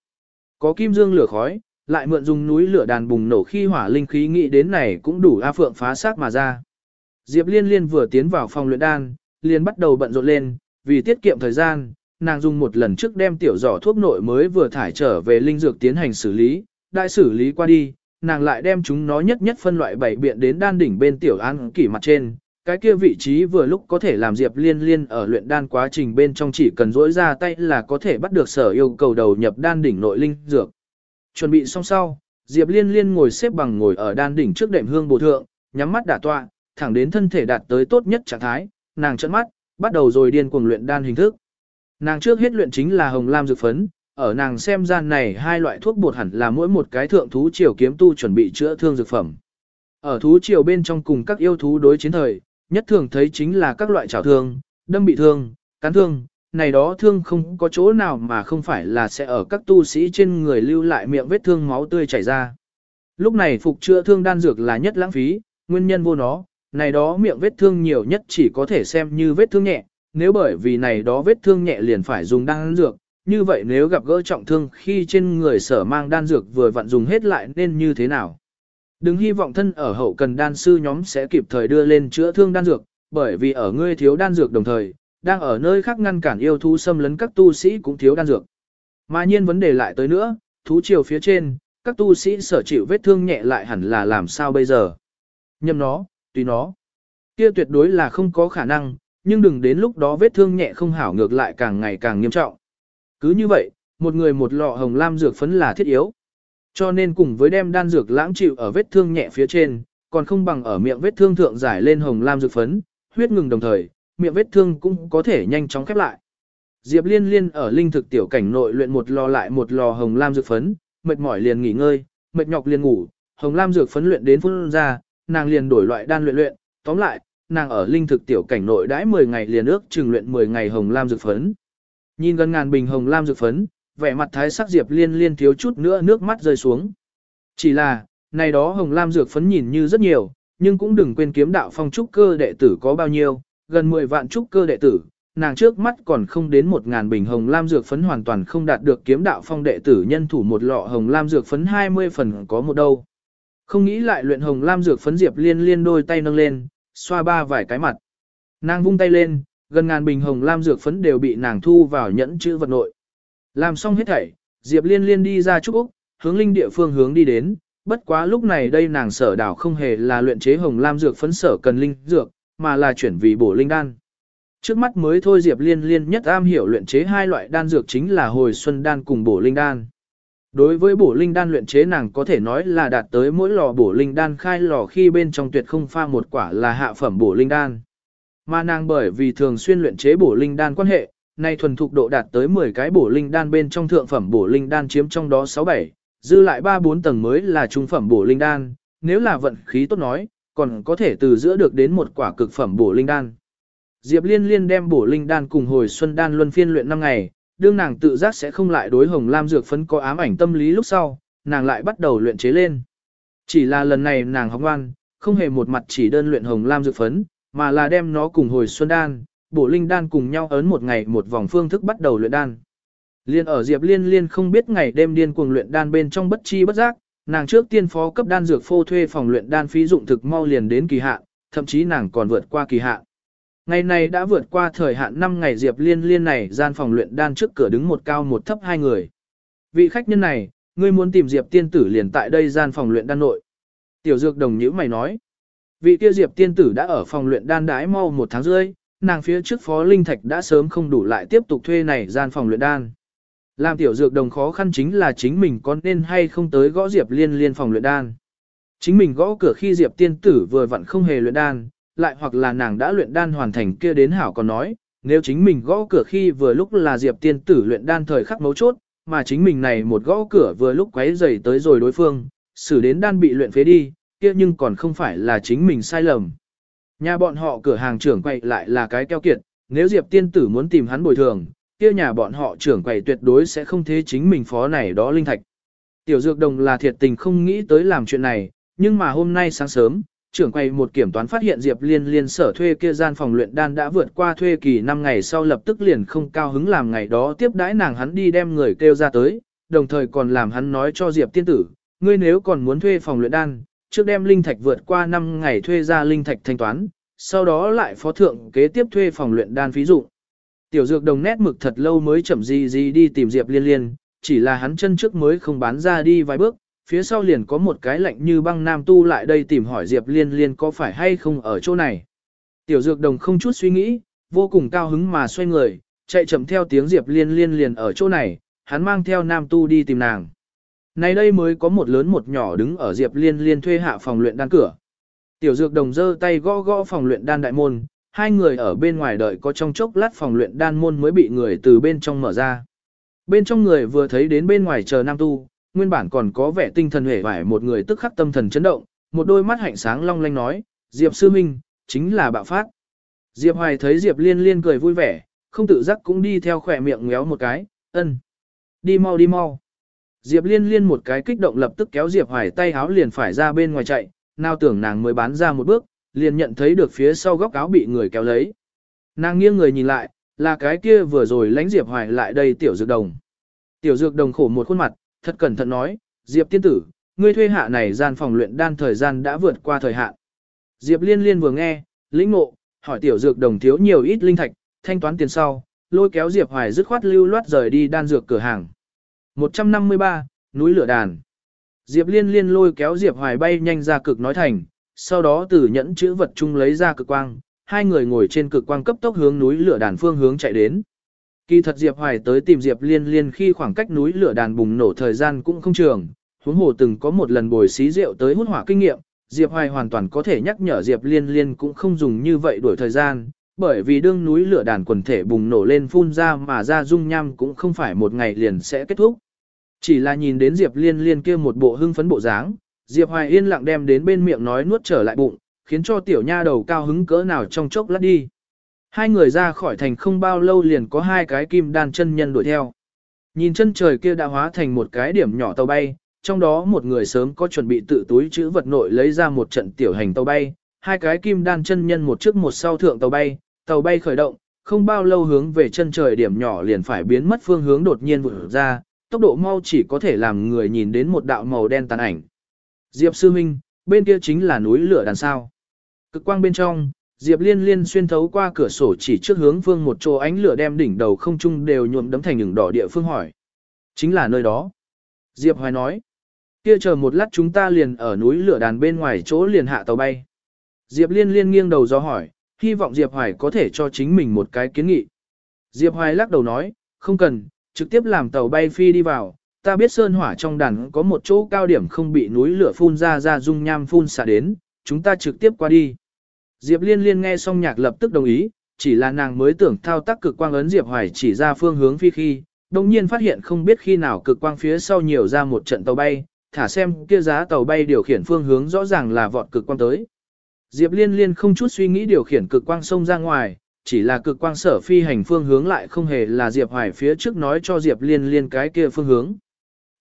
Có kim dương lửa khói, lại mượn dùng núi lửa đàn bùng nổ khi hỏa linh khí nghĩ đến này cũng đủ A Phượng phá xác mà ra. Diệp Liên Liên vừa tiến vào phòng luyện đan, liền bắt đầu bận rộn lên, vì tiết kiệm thời gian, nàng dùng một lần trước đem tiểu giỏ thuốc nội mới vừa thải trở về linh dược tiến hành xử lý, đại xử lý qua đi, nàng lại đem chúng nó nhất nhất phân loại bảy biện đến đan đỉnh bên tiểu an kỷ mặt trên, cái kia vị trí vừa lúc có thể làm Diệp Liên Liên ở luyện đan quá trình bên trong chỉ cần rỗi ra tay là có thể bắt được sở yêu cầu đầu nhập đan đỉnh nội linh dược. Chuẩn bị xong sau, Diệp Liên Liên ngồi xếp bằng ngồi ở đan đỉnh trước đệm hương bổ thượng, nhắm mắt đả tọa, thẳng đến thân thể đạt tới tốt nhất trạng thái, nàng chớp mắt, bắt đầu rồi điên cuồng luyện đan hình thức. Nàng trước hết luyện chính là hồng lam dược phấn, ở nàng xem gian này hai loại thuốc bột hẳn là mỗi một cái thượng thú triều kiếm tu chuẩn bị chữa thương dược phẩm. Ở thú triều bên trong cùng các yêu thú đối chiến thời, nhất thường thấy chính là các loại trảo thương, đâm bị thương, cán thương, này đó thương không có chỗ nào mà không phải là sẽ ở các tu sĩ trên người lưu lại miệng vết thương máu tươi chảy ra. Lúc này phục chữa thương đan dược là nhất lãng phí, nguyên nhân vô nó, này đó miệng vết thương nhiều nhất chỉ có thể xem như vết thương nhẹ, nếu bởi vì này đó vết thương nhẹ liền phải dùng đan dược, như vậy nếu gặp gỡ trọng thương khi trên người sở mang đan dược vừa vặn dùng hết lại nên như thế nào? Đừng hy vọng thân ở hậu cần đan sư nhóm sẽ kịp thời đưa lên chữa thương đan dược, bởi vì ở ngươi thiếu đan dược đồng thời, đang ở nơi khác ngăn cản yêu thú xâm lấn các tu sĩ cũng thiếu đan dược. Mà nhiên vấn đề lại tới nữa, thú triều phía trên, các tu sĩ sở chịu vết thương nhẹ lại hẳn là làm sao bây giờ. Nhầm nó, tùy nó. Kia tuyệt đối là không có khả năng, nhưng đừng đến lúc đó vết thương nhẹ không hảo ngược lại càng ngày càng nghiêm trọng. Cứ như vậy, một người một lọ hồng lam dược phấn là thiết yếu. Cho nên cùng với đem đan dược lãng chịu ở vết thương nhẹ phía trên, còn không bằng ở miệng vết thương thượng giải lên hồng lam dược phấn, huyết ngừng đồng thời, miệng vết thương cũng có thể nhanh chóng khép lại. Diệp Liên Liên ở linh thực tiểu cảnh nội luyện một lò lại một lò hồng lam dược phấn, mệt mỏi liền nghỉ ngơi, mệt nhọc liền ngủ, hồng lam dược phấn luyện đến phun ra, nàng liền đổi loại đan luyện luyện, tóm lại, nàng ở linh thực tiểu cảnh nội đãi 10 ngày liền ước chừng luyện 10 ngày hồng lam dược phấn. Nhìn gần ngàn bình hồng lam dược phấn, vẻ mặt thái sắc Diệp Liên Liên thiếu chút nữa nước mắt rơi xuống. Chỉ là, này đó hồng lam dược phấn nhìn như rất nhiều, nhưng cũng đừng quên kiếm đạo phong trúc cơ đệ tử có bao nhiêu, gần 10 vạn trúc cơ đệ tử, nàng trước mắt còn không đến 1.000 bình hồng lam dược phấn hoàn toàn không đạt được kiếm đạo phong đệ tử nhân thủ một lọ hồng lam dược phấn 20 phần có một đâu. Không nghĩ lại luyện hồng lam dược phấn Diệp Liên Liên đôi tay nâng lên, xoa ba vài cái mặt. Nàng vung tay lên, gần ngàn bình hồng lam dược phấn đều bị nàng thu vào nhẫn chữ vật nội. Làm xong hết thảy, Diệp Liên Liên đi ra trúc Úc, hướng linh địa phương hướng đi đến, bất quá lúc này đây nàng sở đảo không hề là luyện chế hồng lam dược phấn sở cần linh dược, mà là chuyển vì bổ linh đan. Trước mắt mới thôi Diệp Liên Liên nhất am hiểu luyện chế hai loại đan dược chính là hồi xuân đan cùng bổ linh đan. Đối với bổ linh đan luyện chế nàng có thể nói là đạt tới mỗi lò bổ linh đan khai lò khi bên trong tuyệt không pha một quả là hạ phẩm bổ linh đan. Mà nàng bởi vì thường xuyên luyện chế bổ linh đan quan hệ, nay thuần thục độ đạt tới 10 cái bổ linh đan bên trong thượng phẩm bổ linh đan chiếm trong đó 6-7, dư lại 3-4 tầng mới là trung phẩm bổ linh đan, nếu là vận khí tốt nói, còn có thể từ giữa được đến một quả cực phẩm bổ linh đan. Diệp Liên Liên đem bổ linh đan cùng hồi xuân đan luân phiên luyện 5 ngày, đương nàng tự giác sẽ không lại đối hồng lam dược phấn có ám ảnh tâm lý lúc sau, nàng lại bắt đầu luyện chế lên. Chỉ là lần này nàng học ngoan, không hề một mặt chỉ đơn luyện hồng lam dược phấn, mà là đem nó cùng hồi xuân đan, bổ linh đan cùng nhau ấn một ngày một vòng phương thức bắt đầu luyện đan. Liên ở Diệp Liên Liên không biết ngày đêm điên cuồng luyện đan bên trong bất chi bất giác, nàng trước tiên phó cấp đan dược phô thuê phòng luyện đan phí dụng thực mau liền đến kỳ hạn, thậm chí nàng còn vượt qua kỳ hạn. Ngày này đã vượt qua thời hạn 5 ngày Diệp Liên Liên này gian phòng luyện đan trước cửa đứng một cao một thấp hai người. Vị khách nhân này, ngươi muốn tìm Diệp tiên tử liền tại đây gian phòng luyện đan nội. Tiểu Dược đồng nhữ mày nói. Vị kia Diệp tiên tử đã ở phòng luyện đan đái mau một tháng rưỡi, nàng phía trước phó linh thạch đã sớm không đủ lại tiếp tục thuê này gian phòng luyện đan. Làm tiểu dược đồng khó khăn chính là chính mình có nên hay không tới gõ Diệp liên liên phòng luyện đan. Chính mình gõ cửa khi Diệp tiên tử vừa vặn không hề luyện đan, lại hoặc là nàng đã luyện đan hoàn thành kia đến hảo còn nói, nếu chính mình gõ cửa khi vừa lúc là Diệp tiên tử luyện đan thời khắc mấu chốt, mà chính mình này một gõ cửa vừa lúc quấy rầy tới rồi đối phương, xử đến đan bị luyện phế đi, kia nhưng còn không phải là chính mình sai lầm. Nhà bọn họ cửa hàng trưởng quay lại là cái keo kiệt, nếu Diệp tiên tử muốn tìm hắn bồi thường, kia nhà bọn họ trưởng quầy tuyệt đối sẽ không thế chính mình phó này đó linh thạch. Tiểu Dược Đồng là thiệt tình không nghĩ tới làm chuyện này, nhưng mà hôm nay sáng sớm, trưởng quầy một kiểm toán phát hiện Diệp Liên Liên sở thuê kia gian phòng luyện đan đã vượt qua thuê kỳ 5 ngày sau lập tức liền không cao hứng làm ngày đó tiếp đãi nàng hắn đi đem người kêu ra tới, đồng thời còn làm hắn nói cho Diệp tiên tử, ngươi nếu còn muốn thuê phòng luyện đan, trước đem linh thạch vượt qua 5 ngày thuê ra linh thạch thanh toán, sau đó lại phó thượng kế tiếp thuê phòng luyện đan phí dụ. Tiểu dược đồng nét mực thật lâu mới chậm gì gì đi tìm Diệp Liên Liên, chỉ là hắn chân trước mới không bán ra đi vài bước, phía sau liền có một cái lạnh như băng nam tu lại đây tìm hỏi Diệp Liên Liên có phải hay không ở chỗ này. Tiểu dược đồng không chút suy nghĩ, vô cùng cao hứng mà xoay người, chạy chậm theo tiếng Diệp Liên Liên liền ở chỗ này, hắn mang theo nam tu đi tìm nàng nay đây mới có một lớn một nhỏ đứng ở Diệp Liên Liên thuê hạ phòng luyện đan cửa. Tiểu dược đồng giơ tay gõ gõ phòng luyện đan đại môn, hai người ở bên ngoài đợi có trong chốc lát phòng luyện đan môn mới bị người từ bên trong mở ra. Bên trong người vừa thấy đến bên ngoài chờ nam tu, nguyên bản còn có vẻ tinh thần hể vải một người tức khắc tâm thần chấn động, một đôi mắt hạnh sáng long lanh nói, Diệp Sư Minh, chính là bạo phát. Diệp Hoài thấy Diệp Liên Liên cười vui vẻ, không tự giác cũng đi theo khỏe miệng ngéo một cái, ân. Đi mau đi mau. Diệp Liên Liên một cái kích động lập tức kéo Diệp Hoài tay háo liền phải ra bên ngoài chạy, nào tưởng nàng mới bán ra một bước, liền nhận thấy được phía sau góc áo bị người kéo lấy. Nàng nghiêng người nhìn lại, là cái kia vừa rồi lánh Diệp Hoài lại đây tiểu dược đồng. Tiểu dược đồng khổ một khuôn mặt, thật cẩn thận nói, Diệp tiên tử, ngươi thuê hạ này gian phòng luyện đan thời gian đã vượt qua thời hạn. Diệp liên liên vừa nghe, lĩnh ngộ, hỏi tiểu dược đồng thiếu nhiều ít linh thạch, thanh toán tiền sau, lôi kéo Diệp Hoài dứt khoát lưu loát rời đi đan dược cửa hàng. 153, núi lửa đàn. Diệp Liên Liên lôi kéo Diệp Hoài bay nhanh ra cực nói thành, sau đó từ nhẫn chữ vật chung lấy ra cực quang, hai người ngồi trên cực quang cấp tốc hướng núi lửa đàn phương hướng chạy đến. Kỳ thật Diệp Hoài tới tìm Diệp Liên Liên khi khoảng cách núi lửa đàn bùng nổ thời gian cũng không trường, huống hồ từng có một lần bồi xí rượu tới hút hỏa kinh nghiệm, Diệp Hoài hoàn toàn có thể nhắc nhở Diệp Liên Liên cũng không dùng như vậy đuổi thời gian, bởi vì đương núi lửa đàn quần thể bùng nổ lên phun ra mà ra dung nham cũng không phải một ngày liền sẽ kết thúc. Chỉ là nhìn đến Diệp Liên Liên kia một bộ hưng phấn bộ dáng, Diệp Hoài yên lặng đem đến bên miệng nói nuốt trở lại bụng, khiến cho tiểu nha đầu cao hứng cỡ nào trong chốc lát đi. Hai người ra khỏi thành không bao lâu liền có hai cái kim đan chân nhân đuổi theo. Nhìn chân trời kia đã hóa thành một cái điểm nhỏ tàu bay, trong đó một người sớm có chuẩn bị tự túi chữ vật nội lấy ra một trận tiểu hành tàu bay, hai cái kim đan chân nhân một trước một sau thượng tàu bay, tàu bay khởi động, không bao lâu hướng về chân trời điểm nhỏ liền phải biến mất phương hướng đột nhiên vụt ra, tốc độ mau chỉ có thể làm người nhìn đến một đạo màu đen tàn ảnh. Diệp sư minh, bên kia chính là núi lửa đàn sao. Cực quang bên trong, Diệp liên liên xuyên thấu qua cửa sổ chỉ trước hướng phương một chỗ ánh lửa đem đỉnh đầu không trung đều nhuộm đấm thành những đỏ địa phương hỏi. Chính là nơi đó. Diệp hoài nói. Kia chờ một lát chúng ta liền ở núi lửa đàn bên ngoài chỗ liền hạ tàu bay. Diệp liên liên nghiêng đầu do hỏi, hy vọng Diệp Hoài có thể cho chính mình một cái kiến nghị. Diệp Hoài lắc đầu nói, không cần, trực tiếp làm tàu bay phi đi vào, ta biết sơn hỏa trong đàn có một chỗ cao điểm không bị núi lửa phun ra ra dung nham phun xả đến, chúng ta trực tiếp qua đi. Diệp Liên Liên nghe xong nhạc lập tức đồng ý, chỉ là nàng mới tưởng thao tác cực quang ấn Diệp Hoài chỉ ra phương hướng phi khi, đồng nhiên phát hiện không biết khi nào cực quang phía sau nhiều ra một trận tàu bay, thả xem kia giá tàu bay điều khiển phương hướng rõ ràng là vọt cực quang tới. Diệp Liên Liên không chút suy nghĩ điều khiển cực quang sông ra ngoài, chỉ là cực quang sở phi hành phương hướng lại không hề là Diệp Hoài phía trước nói cho Diệp Liên Liên cái kia phương hướng.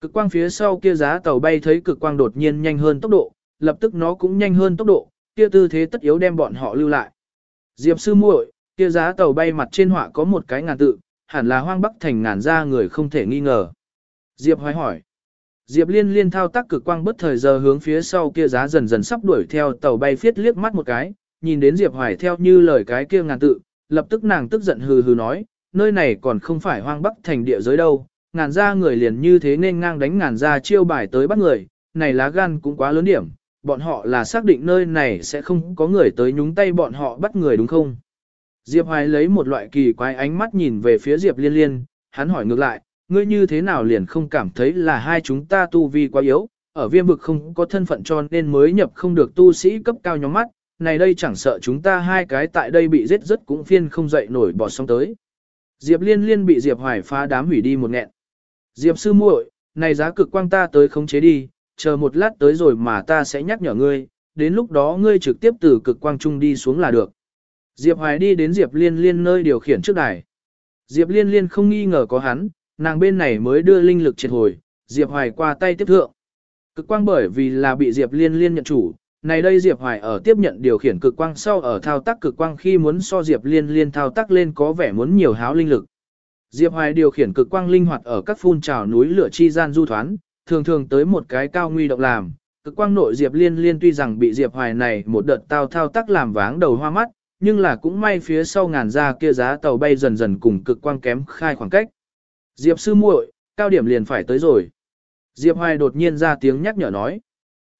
Cực quang phía sau kia giá tàu bay thấy cực quang đột nhiên nhanh hơn tốc độ, lập tức nó cũng nhanh hơn tốc độ, kia tư thế tất yếu đem bọn họ lưu lại. Diệp sư muội, kia giá tàu bay mặt trên họa có một cái ngàn tự, hẳn là hoang bắc thành ngàn ra người không thể nghi ngờ. Diệp hoài hỏi. Diệp liên liên thao tác cực quang bất thời giờ hướng phía sau kia giá dần dần sắp đuổi theo tàu bay phiết liếc mắt một cái, nhìn đến Diệp hoài theo như lời cái kia ngàn tự, lập tức nàng tức giận hừ hừ nói, nơi này còn không phải hoang bắc thành địa giới đâu, ngàn ra người liền như thế nên ngang đánh ngàn ra chiêu bài tới bắt người, này lá gan cũng quá lớn điểm, bọn họ là xác định nơi này sẽ không có người tới nhúng tay bọn họ bắt người đúng không? Diệp Hoài lấy một loại kỳ quái ánh mắt nhìn về phía Diệp Liên Liên, hắn hỏi ngược lại, ngươi như thế nào liền không cảm thấy là hai chúng ta tu vi quá yếu, ở viêm vực không có thân phận cho nên mới nhập không được tu sĩ cấp cao nhóm mắt, này đây chẳng sợ chúng ta hai cái tại đây bị giết rất cũng phiên không dậy nổi bỏ xong tới. Diệp Liên Liên bị Diệp Hoài phá đám hủy đi một nghẹn. Diệp sư muội, này giá cực quang ta tới khống chế đi, chờ một lát tới rồi mà ta sẽ nhắc nhở ngươi, đến lúc đó ngươi trực tiếp từ cực quang trung đi xuống là được. Diệp Hoài đi đến Diệp Liên Liên nơi điều khiển trước đài. Diệp Liên Liên không nghi ngờ có hắn, nàng bên này mới đưa linh lực triệt hồi, Diệp Hoài qua tay tiếp thượng. Cực quang bởi vì là bị Diệp Liên Liên nhận chủ, này đây Diệp Hoài ở tiếp nhận điều khiển cực quang sau ở thao tác cực quang khi muốn so Diệp Liên Liên thao tác lên có vẻ muốn nhiều háo linh lực. Diệp Hoài điều khiển cực quang linh hoạt ở các phun trào núi lửa chi gian du thoán, thường thường tới một cái cao nguy động làm. Cực quang nội Diệp Liên Liên tuy rằng bị Diệp Hoài này một đợt tao thao tác làm váng đầu hoa mắt, nhưng là cũng may phía sau ngàn ra kia giá tàu bay dần dần cùng cực quang kém khai khoảng cách. Diệp sư muội, cao điểm liền phải tới rồi. Diệp Hoài đột nhiên ra tiếng nhắc nhở nói.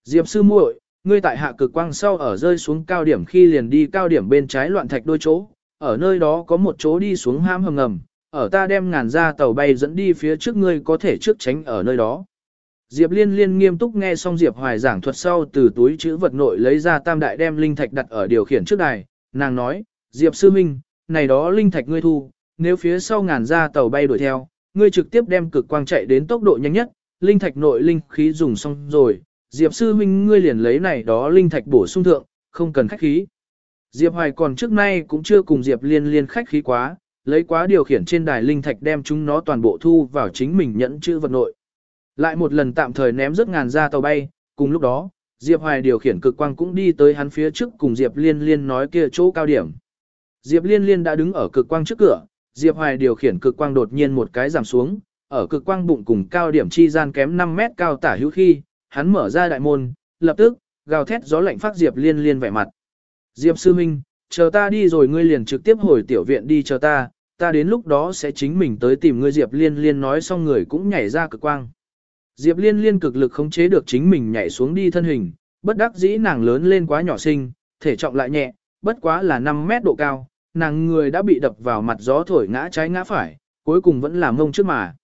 Diệp sư muội, ngươi tại hạ cực quang sau ở rơi xuống cao điểm khi liền đi cao điểm bên trái loạn thạch đôi chỗ, ở nơi đó có một chỗ đi xuống ham hầm ngầm, ở ta đem ngàn ra tàu bay dẫn đi phía trước ngươi có thể trước tránh ở nơi đó. Diệp Liên Liên nghiêm túc nghe xong Diệp Hoài giảng thuật sau từ túi chữ vật nội lấy ra tam đại đem linh thạch đặt ở điều khiển trước đài, nàng nói, Diệp Sư Minh, này đó linh thạch ngươi thu, nếu phía sau ngàn ra tàu bay đuổi theo, ngươi trực tiếp đem cực quang chạy đến tốc độ nhanh nhất, linh thạch nội linh khí dùng xong rồi, Diệp Sư huynh ngươi liền lấy này đó linh thạch bổ sung thượng, không cần khách khí. Diệp Hoài còn trước nay cũng chưa cùng Diệp Liên Liên khách khí quá, lấy quá điều khiển trên đài linh thạch đem chúng nó toàn bộ thu vào chính mình nhẫn chữ vật nội. Lại một lần tạm thời ném rất ngàn ra tàu bay, cùng lúc đó, Diệp Hoài điều khiển cực quang cũng đi tới hắn phía trước cùng Diệp Liên Liên nói kia chỗ cao điểm. Diệp Liên Liên đã đứng ở cực quang trước cửa, Diệp Hoài điều khiển cực quang đột nhiên một cái giảm xuống, ở cực quang bụng cùng cao điểm chi gian kém 5 mét cao tả hữu khi, hắn mở ra đại môn, lập tức, gào thét gió lạnh phát Diệp Liên Liên vẻ mặt. Diệp Sư Minh, chờ ta đi rồi ngươi liền trực tiếp hồi tiểu viện đi chờ ta, ta đến lúc đó sẽ chính mình tới tìm ngươi Diệp Liên Liên nói xong người cũng nhảy ra cực quang. Diệp Liên Liên cực lực khống chế được chính mình nhảy xuống đi thân hình, bất đắc dĩ nàng lớn lên quá nhỏ xinh, thể trọng lại nhẹ, bất quá là 5 mét độ cao, nàng người đã bị đập vào mặt gió thổi ngã trái ngã phải, cuối cùng vẫn là mông trước mà.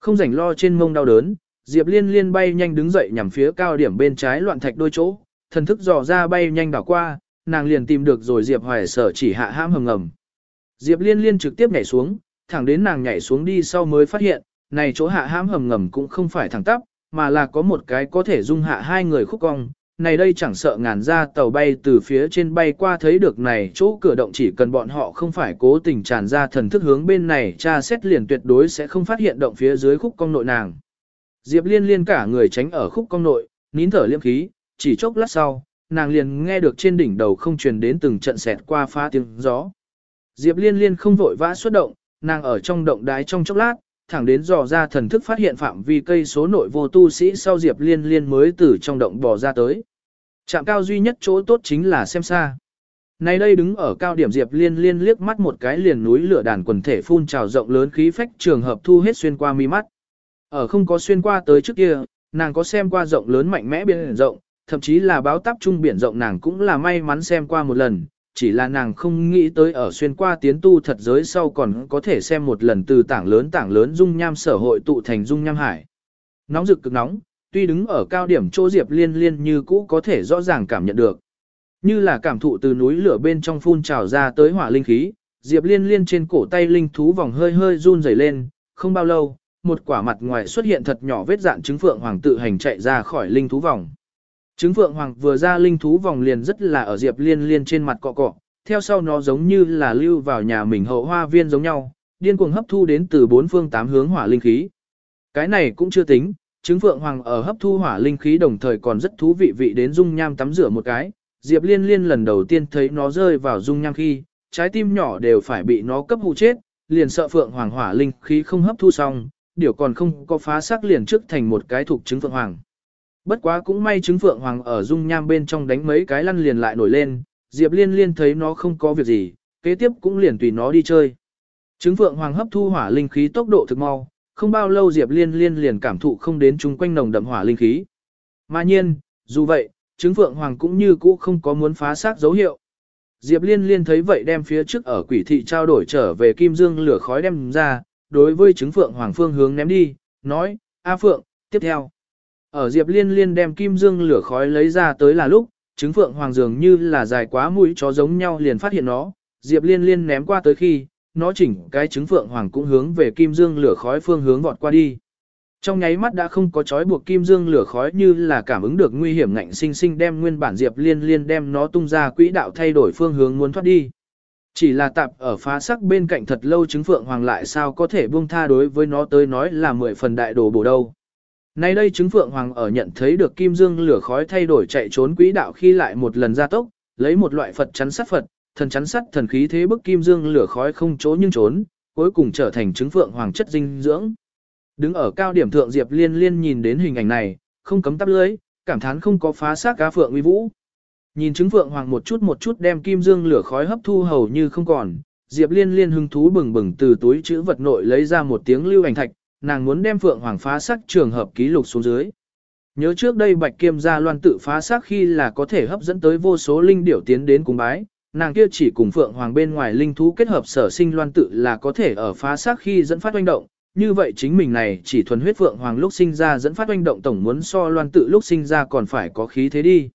Không rảnh lo trên mông đau đớn, Diệp Liên Liên bay nhanh đứng dậy nhằm phía cao điểm bên trái loạn thạch đôi chỗ, thần thức dò ra bay nhanh đảo qua, nàng liền tìm được rồi Diệp Hoài sở chỉ hạ ham hầm ngầm. Diệp Liên Liên trực tiếp nhảy xuống, thẳng đến nàng nhảy xuống đi sau mới phát hiện, này chỗ hạ hãm hầm ngầm cũng không phải thẳng tắp, mà là có một cái có thể dung hạ hai người khúc cong. Này đây chẳng sợ ngàn ra tàu bay từ phía trên bay qua thấy được này chỗ cửa động chỉ cần bọn họ không phải cố tình tràn ra thần thức hướng bên này tra xét liền tuyệt đối sẽ không phát hiện động phía dưới khúc cong nội nàng. Diệp liên liên cả người tránh ở khúc cong nội, nín thở liêm khí, chỉ chốc lát sau, nàng liền nghe được trên đỉnh đầu không truyền đến từng trận xẹt qua pha tiếng gió. Diệp liên liên không vội vã xuất động, nàng ở trong động đái trong chốc lát, thẳng đến dò ra thần thức phát hiện phạm vi cây số nội vô tu sĩ sau Diệp Liên Liên mới từ trong động bò ra tới. Trạm cao duy nhất chỗ tốt chính là xem xa. Nay đây đứng ở cao điểm Diệp Liên Liên liếc mắt một cái liền núi lửa đàn quần thể phun trào rộng lớn khí phách trường hợp thu hết xuyên qua mi mắt. Ở không có xuyên qua tới trước kia, nàng có xem qua rộng lớn mạnh mẽ biển rộng, thậm chí là báo táp trung biển rộng nàng cũng là may mắn xem qua một lần, chỉ là nàng không nghĩ tới ở xuyên qua tiến tu thật giới sau còn có thể xem một lần từ tảng lớn tảng lớn dung nham sở hội tụ thành dung nham hải. Nóng rực cực nóng, tuy đứng ở cao điểm chỗ Diệp Liên Liên như cũ có thể rõ ràng cảm nhận được. Như là cảm thụ từ núi lửa bên trong phun trào ra tới hỏa linh khí, Diệp Liên Liên trên cổ tay linh thú vòng hơi hơi run rẩy lên, không bao lâu, một quả mặt ngoài xuất hiện thật nhỏ vết dạn trứng phượng hoàng tự hành chạy ra khỏi linh thú vòng. Trứng phượng hoàng vừa ra linh thú vòng liền rất là ở Diệp Liên Liên trên mặt cọ cọ, theo sau nó giống như là lưu vào nhà mình hậu hoa viên giống nhau, điên cuồng hấp thu đến từ bốn phương tám hướng hỏa linh khí. Cái này cũng chưa tính, trứng phượng hoàng ở hấp thu hỏa linh khí đồng thời còn rất thú vị vị đến dung nham tắm rửa một cái. Diệp Liên Liên lần đầu tiên thấy nó rơi vào dung nham khi, trái tim nhỏ đều phải bị nó cấp hụ chết, liền sợ phượng hoàng hỏa linh khí không hấp thu xong, điều còn không có phá xác liền trước thành một cái thuộc trứng phượng hoàng. Bất quá cũng may trứng phượng hoàng ở dung nham bên trong đánh mấy cái lăn liền lại nổi lên, Diệp Liên Liên thấy nó không có việc gì, kế tiếp cũng liền tùy nó đi chơi. Trứng phượng hoàng hấp thu hỏa linh khí tốc độ thực mau, không bao lâu Diệp Liên Liên liền cảm thụ không đến chung quanh nồng đậm hỏa linh khí. Mà nhiên, dù vậy, trứng phượng hoàng cũng như cũ không có muốn phá xác dấu hiệu. Diệp Liên Liên thấy vậy đem phía trước ở quỷ thị trao đổi trở về kim dương lửa khói đem ra, đối với trứng phượng hoàng phương hướng ném đi, nói, A Phượng, tiếp theo. Ở Diệp Liên Liên đem kim dương lửa khói lấy ra tới là lúc, trứng phượng hoàng dường như là dài quá mũi chó giống nhau liền phát hiện nó, Diệp Liên Liên ném qua tới khi, nó chỉnh cái trứng phượng hoàng cũng hướng về kim dương lửa khói phương hướng vọt qua đi. Trong nháy mắt đã không có chói buộc kim dương lửa khói như là cảm ứng được nguy hiểm ngạnh sinh sinh đem nguyên bản Diệp Liên Liên đem nó tung ra quỹ đạo thay đổi phương hướng muốn thoát đi. Chỉ là tạp ở phá sắc bên cạnh thật lâu chứng phượng hoàng lại sao có thể buông tha đối với nó tới nói là mười phần đại đồ bổ đâu. Nay đây chứng phượng hoàng ở nhận thấy được kim dương lửa khói thay đổi chạy trốn quỹ đạo khi lại một lần ra tốc, lấy một loại Phật chắn sát Phật, thần chắn sắt thần khí thế bức kim dương lửa khói không chỗ nhưng trốn, cuối cùng trở thành chứng phượng hoàng chất dinh dưỡng. Đứng ở cao điểm thượng Diệp Liên Liên nhìn đến hình ảnh này, không cấm tắp lưới, cảm thán không có phá xác cá phượng uy vũ. Nhìn trứng vượng hoàng một chút một chút đem kim dương lửa khói hấp thu hầu như không còn, Diệp Liên Liên hứng thú bừng bừng từ túi chữ vật nội lấy ra một tiếng lưu ảnh thạch, nàng muốn đem Phượng Hoàng phá sắc trường hợp ký lục xuống dưới. Nhớ trước đây Bạch Kiêm gia loan tự phá sắc khi là có thể hấp dẫn tới vô số linh điểu tiến đến cùng bái, nàng kia chỉ cùng Phượng Hoàng bên ngoài linh thú kết hợp sở sinh loan tự là có thể ở phá sắc khi dẫn phát oanh động, như vậy chính mình này chỉ thuần huyết Phượng Hoàng lúc sinh ra dẫn phát oanh động tổng muốn so loan tự lúc sinh ra còn phải có khí thế đi.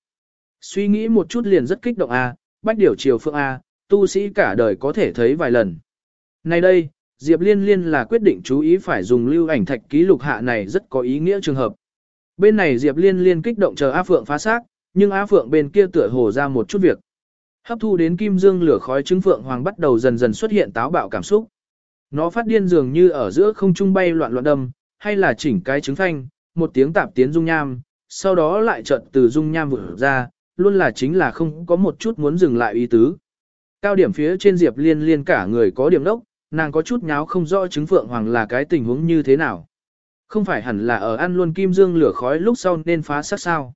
Suy nghĩ một chút liền rất kích động a, bách điều chiều Phượng A, tu sĩ cả đời có thể thấy vài lần. Nay đây, Diệp Liên Liên là quyết định chú ý phải dùng lưu ảnh thạch ký lục hạ này rất có ý nghĩa trường hợp. Bên này Diệp Liên Liên kích động chờ A Phượng phá xác, nhưng A Phượng bên kia tựa hồ ra một chút việc. Hấp thu đến kim dương lửa khói trứng Phượng Hoàng bắt đầu dần dần xuất hiện táo bạo cảm xúc. Nó phát điên dường như ở giữa không trung bay loạn loạn đâm, hay là chỉnh cái trứng phanh, một tiếng tạp tiến dung nham, sau đó lại chợt từ dung nham vỡ ra, luôn là chính là không có một chút muốn dừng lại ý tứ. Cao điểm phía trên Diệp Liên Liên cả người có điểm đốc, nàng có chút nháo không rõ chứng phượng hoàng là cái tình huống như thế nào. Không phải hẳn là ở ăn luôn kim dương lửa khói lúc sau nên phá xác sao.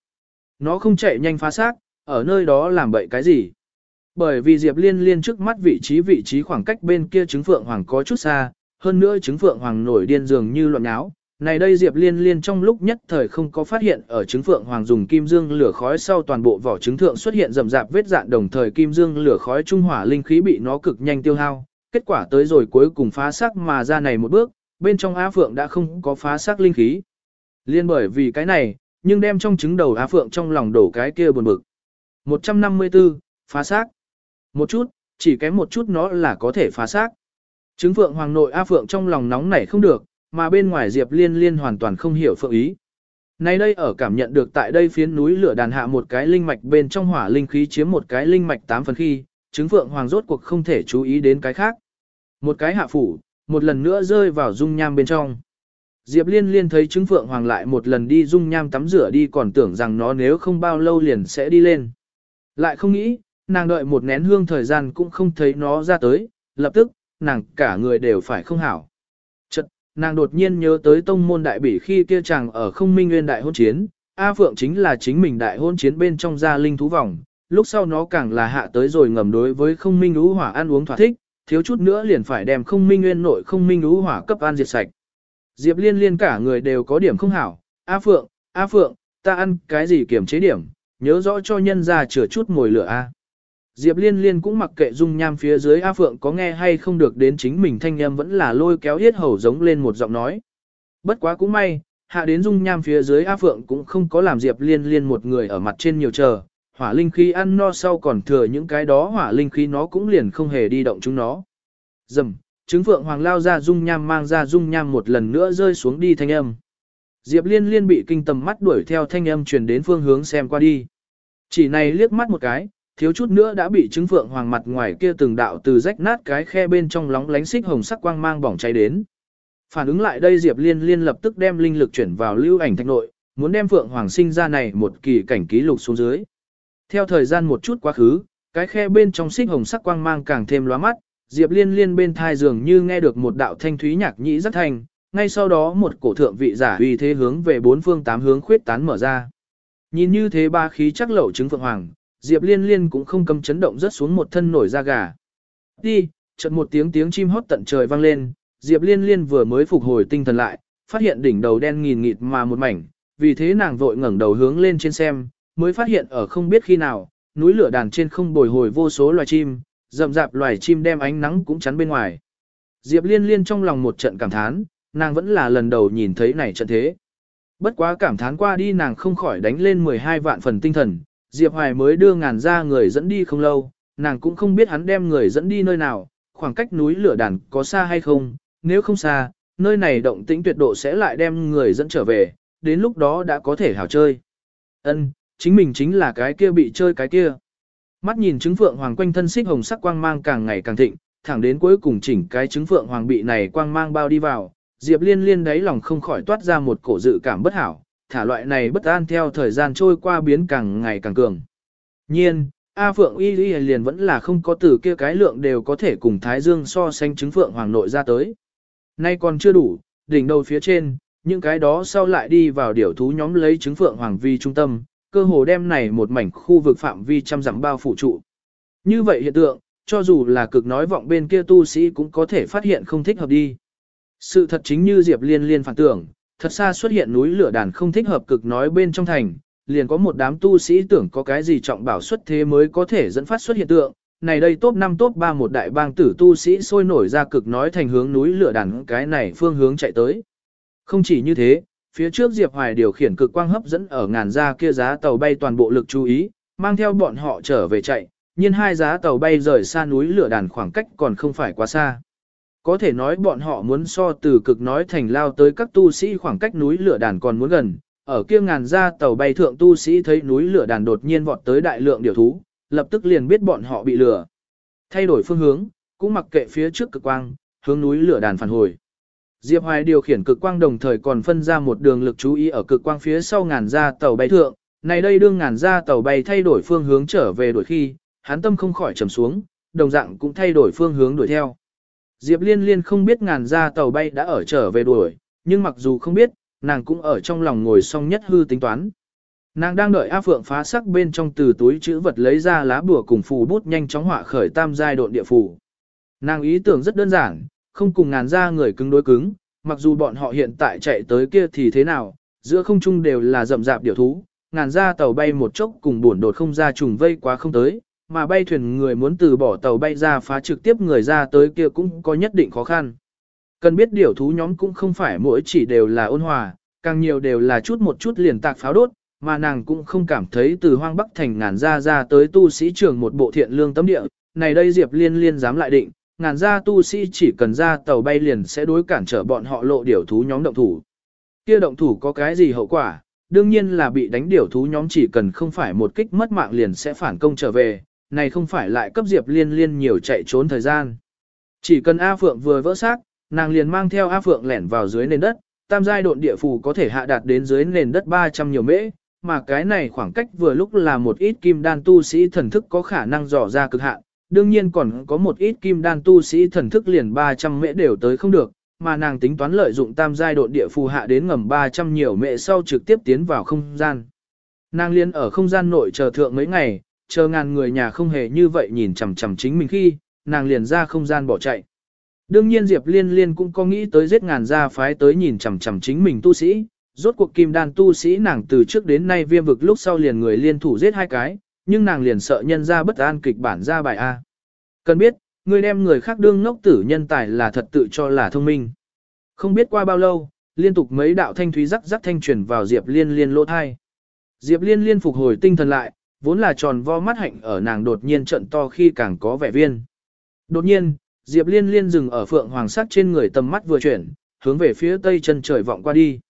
Nó không chạy nhanh phá xác, ở nơi đó làm bậy cái gì. Bởi vì Diệp Liên Liên trước mắt vị trí vị trí khoảng cách bên kia chứng phượng hoàng có chút xa, hơn nữa chứng phượng hoàng nổi điên dường như loạn nháo. Này đây Diệp Liên Liên trong lúc nhất thời không có phát hiện ở trứng phượng hoàng dùng kim dương lửa khói sau toàn bộ vỏ trứng thượng xuất hiện rầm rạp vết dạn đồng thời kim dương lửa khói trung hỏa linh khí bị nó cực nhanh tiêu hao. Kết quả tới rồi cuối cùng phá xác mà ra này một bước, bên trong Á Phượng đã không có phá xác linh khí. Liên bởi vì cái này, nhưng đem trong trứng đầu Á Phượng trong lòng đổ cái kia buồn bực. 154, phá xác. Một chút, chỉ kém một chút nó là có thể phá xác. Trứng Phượng Hoàng nội A Phượng trong lòng nóng nảy không được, mà bên ngoài Diệp Liên Liên hoàn toàn không hiểu Phượng ý. Nay đây ở cảm nhận được tại đây phiến núi lửa đàn hạ một cái linh mạch bên trong hỏa linh khí chiếm một cái linh mạch tám phần khi, chứng Phượng Hoàng rốt cuộc không thể chú ý đến cái khác. Một cái hạ phủ, một lần nữa rơi vào dung nham bên trong. Diệp Liên Liên thấy chứng Phượng Hoàng lại một lần đi dung nham tắm rửa đi còn tưởng rằng nó nếu không bao lâu liền sẽ đi lên. Lại không nghĩ, nàng đợi một nén hương thời gian cũng không thấy nó ra tới, lập tức, nàng cả người đều phải không hảo. Nàng đột nhiên nhớ tới tông môn đại bỉ khi kia chàng ở không minh nguyên đại hôn chiến, A Phượng chính là chính mình đại hôn chiến bên trong gia linh thú vòng, lúc sau nó càng là hạ tới rồi ngầm đối với không minh ú hỏa ăn uống thỏa thích, thiếu chút nữa liền phải đem không minh nguyên nội không minh ú hỏa cấp ăn diệt sạch. Diệp liên liên cả người đều có điểm không hảo, A Phượng, A Phượng, ta ăn cái gì kiểm chế điểm, nhớ rõ cho nhân ra chừa chút mồi lửa A. Diệp Liên Liên cũng mặc kệ dung nham phía dưới A Phượng có nghe hay không được đến chính mình thanh âm vẫn là lôi kéo hết hầu giống lên một giọng nói. Bất quá cũng may, hạ đến dung nham phía dưới A Phượng cũng không có làm Diệp Liên Liên một người ở mặt trên nhiều chờ, hỏa linh khí ăn no sau còn thừa những cái đó hỏa linh khí nó cũng liền không hề đi động chúng nó. Dầm, trứng Phượng Hoàng lao ra dung nham mang ra dung nham một lần nữa rơi xuống đi thanh âm. Diệp Liên Liên bị kinh tầm mắt đuổi theo thanh âm truyền đến phương hướng xem qua đi. Chỉ này liếc mắt một cái, thiếu chút nữa đã bị trứng phượng hoàng mặt ngoài kia từng đạo từ rách nát cái khe bên trong lóng lánh xích hồng sắc quang mang bỏng cháy đến. Phản ứng lại đây Diệp Liên Liên lập tức đem linh lực chuyển vào lưu ảnh thạch nội, muốn đem phượng hoàng sinh ra này một kỳ cảnh ký lục xuống dưới. Theo thời gian một chút quá khứ, cái khe bên trong xích hồng sắc quang mang càng thêm lóa mắt, Diệp Liên Liên bên thai dường như nghe được một đạo thanh thúy nhạc nhĩ rất thành ngay sau đó một cổ thượng vị giả uy thế hướng về bốn phương tám hướng khuyết tán mở ra. Nhìn như thế ba khí chắc lậu chứng phượng hoàng, Diệp Liên Liên cũng không cầm chấn động rất xuống một thân nổi da gà. Đi, chợt một tiếng tiếng chim hót tận trời vang lên, Diệp Liên Liên vừa mới phục hồi tinh thần lại, phát hiện đỉnh đầu đen nghìn nghịt mà một mảnh, vì thế nàng vội ngẩng đầu hướng lên trên xem, mới phát hiện ở không biết khi nào, núi lửa đàn trên không bồi hồi vô số loài chim, rậm rạp loài chim đem ánh nắng cũng chắn bên ngoài. Diệp Liên Liên trong lòng một trận cảm thán, nàng vẫn là lần đầu nhìn thấy này trận thế. Bất quá cảm thán qua đi nàng không khỏi đánh lên 12 vạn phần tinh thần, Diệp Hoài mới đưa ngàn ra người dẫn đi không lâu, nàng cũng không biết hắn đem người dẫn đi nơi nào, khoảng cách núi lửa đàn có xa hay không, nếu không xa, nơi này động tĩnh tuyệt độ sẽ lại đem người dẫn trở về, đến lúc đó đã có thể hảo chơi. Ân, chính mình chính là cái kia bị chơi cái kia. Mắt nhìn trứng phượng hoàng quanh thân xích hồng sắc quang mang càng ngày càng thịnh, thẳng đến cuối cùng chỉnh cái trứng phượng hoàng bị này quang mang bao đi vào, Diệp Liên Liên đáy lòng không khỏi toát ra một cổ dự cảm bất hảo, thả loại này bất an theo thời gian trôi qua biến càng ngày càng cường. Nhiên, A Phượng Y Y liền vẫn là không có từ kia cái lượng đều có thể cùng Thái Dương so sánh chứng Phượng Hoàng nội ra tới. Nay còn chưa đủ, đỉnh đầu phía trên, những cái đó sau lại đi vào điểu thú nhóm lấy chứng Phượng Hoàng vi trung tâm, cơ hồ đem này một mảnh khu vực phạm vi trăm dặm bao phủ trụ. Như vậy hiện tượng, cho dù là cực nói vọng bên kia tu sĩ cũng có thể phát hiện không thích hợp đi. Sự thật chính như Diệp Liên Liên phản tưởng, thật xa xuất hiện núi lửa đàn không thích hợp cực nói bên trong thành, liền có một đám tu sĩ tưởng có cái gì trọng bảo xuất thế mới có thể dẫn phát xuất hiện tượng. Này đây top 5 top 3 một đại bang tử tu sĩ sôi nổi ra cực nói thành hướng núi lửa đàn cái này phương hướng chạy tới. Không chỉ như thế, phía trước Diệp Hoài điều khiển cực quang hấp dẫn ở ngàn ra kia giá tàu bay toàn bộ lực chú ý, mang theo bọn họ trở về chạy, nhưng hai giá tàu bay rời xa núi lửa đàn khoảng cách còn không phải quá xa. Có thể nói bọn họ muốn so từ cực nói thành lao tới các tu sĩ khoảng cách núi lửa đàn còn muốn gần. Ở kia ngàn ra tàu bay thượng tu sĩ thấy núi lửa đàn đột nhiên vọt tới đại lượng điều thú, lập tức liền biết bọn họ bị lừa. Thay đổi phương hướng, cũng mặc kệ phía trước cực quang, hướng núi lửa đàn phản hồi. Diệp Hoài điều khiển cực quang đồng thời còn phân ra một đường lực chú ý ở cực quang phía sau ngàn ra tàu bay thượng. Này đây đương ngàn ra tàu bay thay đổi phương hướng trở về đuổi khi, hắn tâm không khỏi trầm xuống, đồng dạng cũng thay đổi phương hướng đuổi theo. Diệp Liên Liên không biết ngàn ra tàu bay đã ở trở về đuổi, nhưng mặc dù không biết, nàng cũng ở trong lòng ngồi song nhất hư tính toán. Nàng đang đợi A Phượng phá sắc bên trong từ túi chữ vật lấy ra lá bùa cùng phù bút nhanh chóng họa khởi tam giai độn địa phù. Nàng ý tưởng rất đơn giản, không cùng ngàn ra người cứng đối cứng, mặc dù bọn họ hiện tại chạy tới kia thì thế nào, giữa không trung đều là rậm rạp điều thú, ngàn ra tàu bay một chốc cùng buồn đột không ra trùng vây quá không tới, mà bay thuyền người muốn từ bỏ tàu bay ra phá trực tiếp người ra tới kia cũng có nhất định khó khăn. Cần biết điều thú nhóm cũng không phải mỗi chỉ đều là ôn hòa, càng nhiều đều là chút một chút liền tạc pháo đốt, mà nàng cũng không cảm thấy từ hoang bắc thành ngàn ra ra tới tu sĩ trường một bộ thiện lương tấm địa, này đây Diệp Liên Liên dám lại định, ngàn ra tu sĩ chỉ cần ra tàu bay liền sẽ đối cản trở bọn họ lộ điều thú nhóm động thủ. Kia động thủ có cái gì hậu quả, đương nhiên là bị đánh điều thú nhóm chỉ cần không phải một kích mất mạng liền sẽ phản công trở về, này không phải lại cấp Diệp Liên Liên nhiều chạy trốn thời gian. Chỉ cần A Phượng vừa vỡ xác, nàng liền mang theo A Phượng lẻn vào dưới nền đất, tam giai độn địa phù có thể hạ đạt đến dưới nền đất 300 nhiều mễ, mà cái này khoảng cách vừa lúc là một ít kim đan tu sĩ thần thức có khả năng dò ra cực hạn, đương nhiên còn có một ít kim đan tu sĩ thần thức liền 300 mễ đều tới không được, mà nàng tính toán lợi dụng tam giai độn địa phù hạ đến ngầm 300 nhiều mễ sau trực tiếp tiến vào không gian. Nàng liên ở không gian nội chờ thượng mấy ngày, chờ ngàn người nhà không hề như vậy nhìn chằm chằm chính mình khi, nàng liền ra không gian bỏ chạy. Đương nhiên Diệp Liên Liên cũng có nghĩ tới giết ngàn gia phái tới nhìn chằm chằm chính mình tu sĩ, rốt cuộc kim đan tu sĩ nàng từ trước đến nay viêm vực lúc sau liền người liên thủ giết hai cái, nhưng nàng liền sợ nhân ra bất an kịch bản ra bài A. Cần biết, người đem người khác đương ngốc tử nhân tài là thật tự cho là thông minh. Không biết qua bao lâu, liên tục mấy đạo thanh thúy rắc rắc thanh truyền vào Diệp Liên Liên lỗ thai. Diệp Liên Liên phục hồi tinh thần lại, vốn là tròn vo mắt hạnh ở nàng đột nhiên trận to khi càng có vẻ viên. Đột nhiên, Diệp Liên Liên dừng ở phượng hoàng sắc trên người tầm mắt vừa chuyển, hướng về phía tây chân trời vọng qua đi.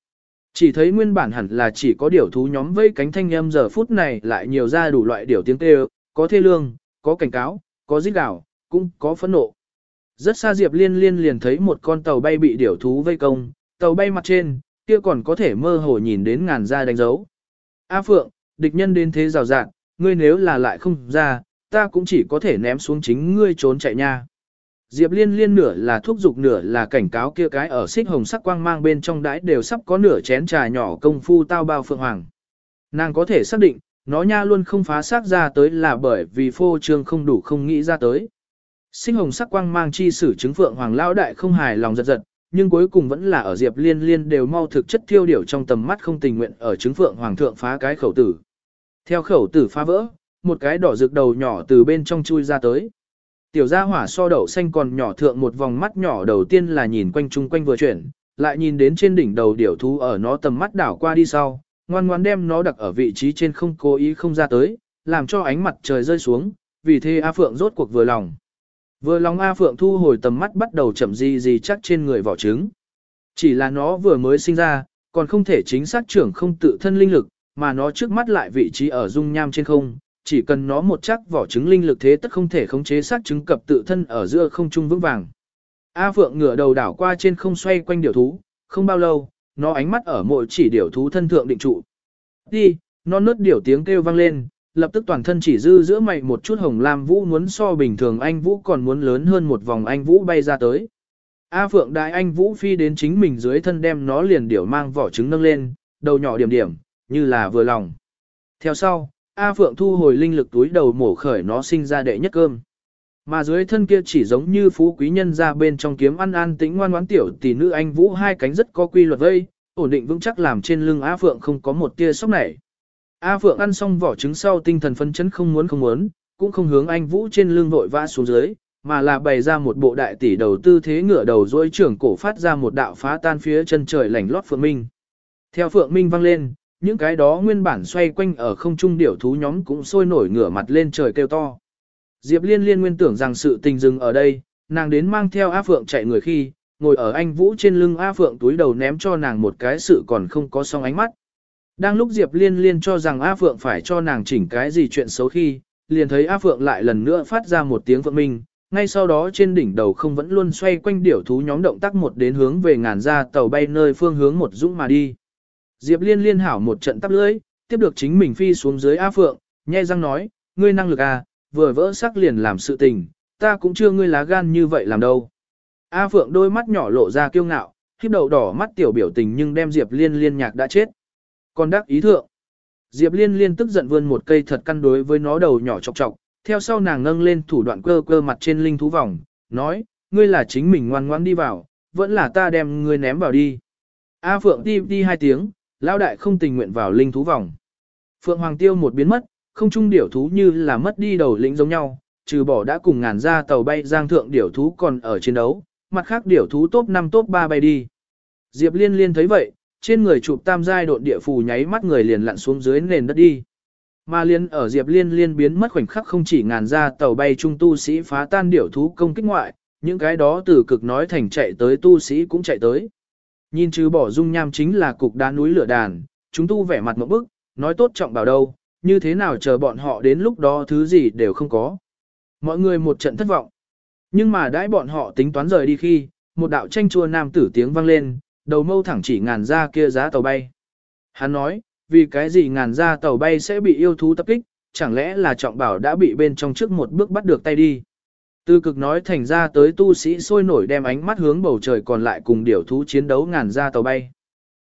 Chỉ thấy nguyên bản hẳn là chỉ có điểu thú nhóm vây cánh thanh âm giờ phút này lại nhiều ra đủ loại điểu tiếng kêu, có thê lương, có cảnh cáo, có giết gào, cũng có phẫn nộ. Rất xa Diệp Liên Liên liền thấy một con tàu bay bị điểu thú vây công, tàu bay mặt trên, kia còn có thể mơ hồ nhìn đến ngàn ra đánh dấu. A Phượng, địch nhân đến thế rào rạng, ngươi nếu là lại không ra, ta cũng chỉ có thể ném xuống chính ngươi trốn chạy nha. Diệp Liên Liên nửa là thúc giục nửa là cảnh cáo kia cái ở xích hồng sắc quang mang bên trong đãi đều sắp có nửa chén trà nhỏ công phu tao bao phượng hoàng. Nàng có thể xác định, nó nha luôn không phá xác ra tới là bởi vì phô trương không đủ không nghĩ ra tới. Xích hồng sắc quang mang chi sử chứng phượng hoàng lão đại không hài lòng giật giật, nhưng cuối cùng vẫn là ở Diệp Liên Liên đều mau thực chất thiêu điểu trong tầm mắt không tình nguyện ở chứng phượng hoàng thượng phá cái khẩu tử. Theo khẩu tử phá vỡ, một cái đỏ rực đầu nhỏ từ bên trong chui ra tới. Tiểu gia hỏa so đậu xanh còn nhỏ thượng một vòng mắt nhỏ đầu tiên là nhìn quanh chung quanh vừa chuyển, lại nhìn đến trên đỉnh đầu điểu thú ở nó tầm mắt đảo qua đi sau, ngoan ngoan đem nó đặt ở vị trí trên không cố ý không ra tới, làm cho ánh mặt trời rơi xuống, vì thế A Phượng rốt cuộc vừa lòng. Vừa lòng A Phượng thu hồi tầm mắt bắt đầu chậm gì gì chắc trên người vỏ trứng. Chỉ là nó vừa mới sinh ra, còn không thể chính xác trưởng không tự thân linh lực, mà nó trước mắt lại vị trí ở dung nham trên không, chỉ cần nó một chắc vỏ trứng linh lực thế tất không thể khống chế sát trứng cập tự thân ở giữa không trung vững vàng. A Phượng ngửa đầu đảo qua trên không xoay quanh điểu thú, không bao lâu, nó ánh mắt ở mỗi chỉ điểu thú thân thượng định trụ. Đi, nó nứt điểu tiếng kêu vang lên, lập tức toàn thân chỉ dư giữa mày một chút hồng lam vũ muốn so bình thường anh vũ còn muốn lớn hơn một vòng anh vũ bay ra tới. A Phượng đại anh vũ phi đến chính mình dưới thân đem nó liền điểu mang vỏ trứng nâng lên, đầu nhỏ điểm điểm, như là vừa lòng. Theo sau, A Phượng thu hồi linh lực túi đầu mổ khởi nó sinh ra đệ nhất cơm. Mà dưới thân kia chỉ giống như phú quý nhân ra bên trong kiếm ăn an tĩnh ngoan ngoãn tiểu tỷ nữ anh vũ hai cánh rất có quy luật vây, ổn định vững chắc làm trên lưng A Phượng không có một tia sốc nảy. A Phượng ăn xong vỏ trứng sau tinh thần phân chấn không muốn không muốn, cũng không hướng anh vũ trên lưng vội vã xuống dưới, mà là bày ra một bộ đại tỷ đầu tư thế ngửa đầu dối trưởng cổ phát ra một đạo phá tan phía chân trời lảnh lót Phượng Minh. Theo Phượng Minh vang lên, những cái đó nguyên bản xoay quanh ở không trung điểu thú nhóm cũng sôi nổi ngửa mặt lên trời kêu to. Diệp Liên Liên nguyên tưởng rằng sự tình dừng ở đây, nàng đến mang theo A Phượng chạy người khi, ngồi ở anh Vũ trên lưng A Phượng túi đầu ném cho nàng một cái sự còn không có song ánh mắt. Đang lúc Diệp Liên Liên cho rằng A Phượng phải cho nàng chỉnh cái gì chuyện xấu khi, liền thấy A Phượng lại lần nữa phát ra một tiếng phượng minh, ngay sau đó trên đỉnh đầu không vẫn luôn xoay quanh điểu thú nhóm động tác một đến hướng về ngàn ra tàu bay nơi phương hướng một dũng mà đi. Diệp Liên liên hảo một trận tắp lưỡi, tiếp được chính mình phi xuống dưới A Phượng, nhẹ răng nói, ngươi năng lực à, vừa vỡ sắc liền làm sự tình, ta cũng chưa ngươi lá gan như vậy làm đâu. A Phượng đôi mắt nhỏ lộ ra kiêu ngạo, khiếp đầu đỏ mắt tiểu biểu tình nhưng đem Diệp Liên liên nhạc đã chết. Còn đắc ý thượng. Diệp Liên liên tức giận vươn một cây thật căn đối với nó đầu nhỏ chọc chọc, theo sau nàng nâng lên thủ đoạn cơ cơ mặt trên linh thú vòng, nói, ngươi là chính mình ngoan ngoãn đi vào, vẫn là ta đem ngươi ném vào đi. A Phượng đi đi hai tiếng, lão đại không tình nguyện vào linh thú vòng. Phượng Hoàng Tiêu một biến mất, không trung điểu thú như là mất đi đầu lĩnh giống nhau, trừ bỏ đã cùng ngàn ra tàu bay giang thượng điểu thú còn ở chiến đấu, mặt khác điểu thú top 5 top 3 bay đi. Diệp Liên Liên thấy vậy, trên người chụp tam giai độn địa phù nháy mắt người liền lặn xuống dưới nền đất đi. Mà liên ở Diệp Liên Liên biến mất khoảnh khắc không chỉ ngàn ra tàu bay trung tu sĩ phá tan điểu thú công kích ngoại, những cái đó từ cực nói thành chạy tới tu sĩ cũng chạy tới. Nhìn chứ bỏ dung nham chính là cục đá núi lửa đàn, chúng tu vẻ mặt một bức, nói tốt trọng bảo đâu, như thế nào chờ bọn họ đến lúc đó thứ gì đều không có. Mọi người một trận thất vọng. Nhưng mà đãi bọn họ tính toán rời đi khi, một đạo tranh chua nam tử tiếng vang lên, đầu mâu thẳng chỉ ngàn ra kia giá tàu bay. Hắn nói, vì cái gì ngàn ra tàu bay sẽ bị yêu thú tập kích, chẳng lẽ là trọng bảo đã bị bên trong trước một bước bắt được tay đi. Từ cực nói thành ra tới tu sĩ sôi nổi đem ánh mắt hướng bầu trời còn lại cùng điểu thú chiến đấu ngàn ra tàu bay.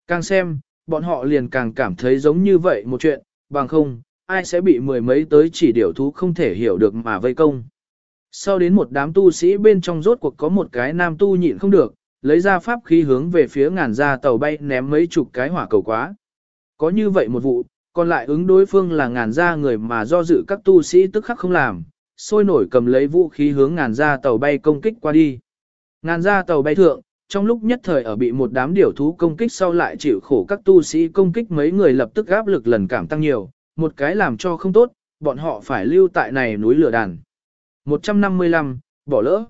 Càng xem, bọn họ liền càng cảm thấy giống như vậy một chuyện, bằng không, ai sẽ bị mười mấy tới chỉ điểu thú không thể hiểu được mà vây công. Sau đến một đám tu sĩ bên trong rốt cuộc có một cái nam tu nhịn không được, lấy ra pháp khí hướng về phía ngàn ra tàu bay ném mấy chục cái hỏa cầu quá. Có như vậy một vụ, còn lại ứng đối phương là ngàn ra người mà do dự các tu sĩ tức khắc không làm, sôi nổi cầm lấy vũ khí hướng ngàn ra tàu bay công kích qua đi. Ngàn ra tàu bay thượng, trong lúc nhất thời ở bị một đám điểu thú công kích sau lại chịu khổ các tu sĩ công kích mấy người lập tức áp lực lần cảm tăng nhiều, một cái làm cho không tốt, bọn họ phải lưu tại này núi lửa đàn. 155, bỏ lỡ.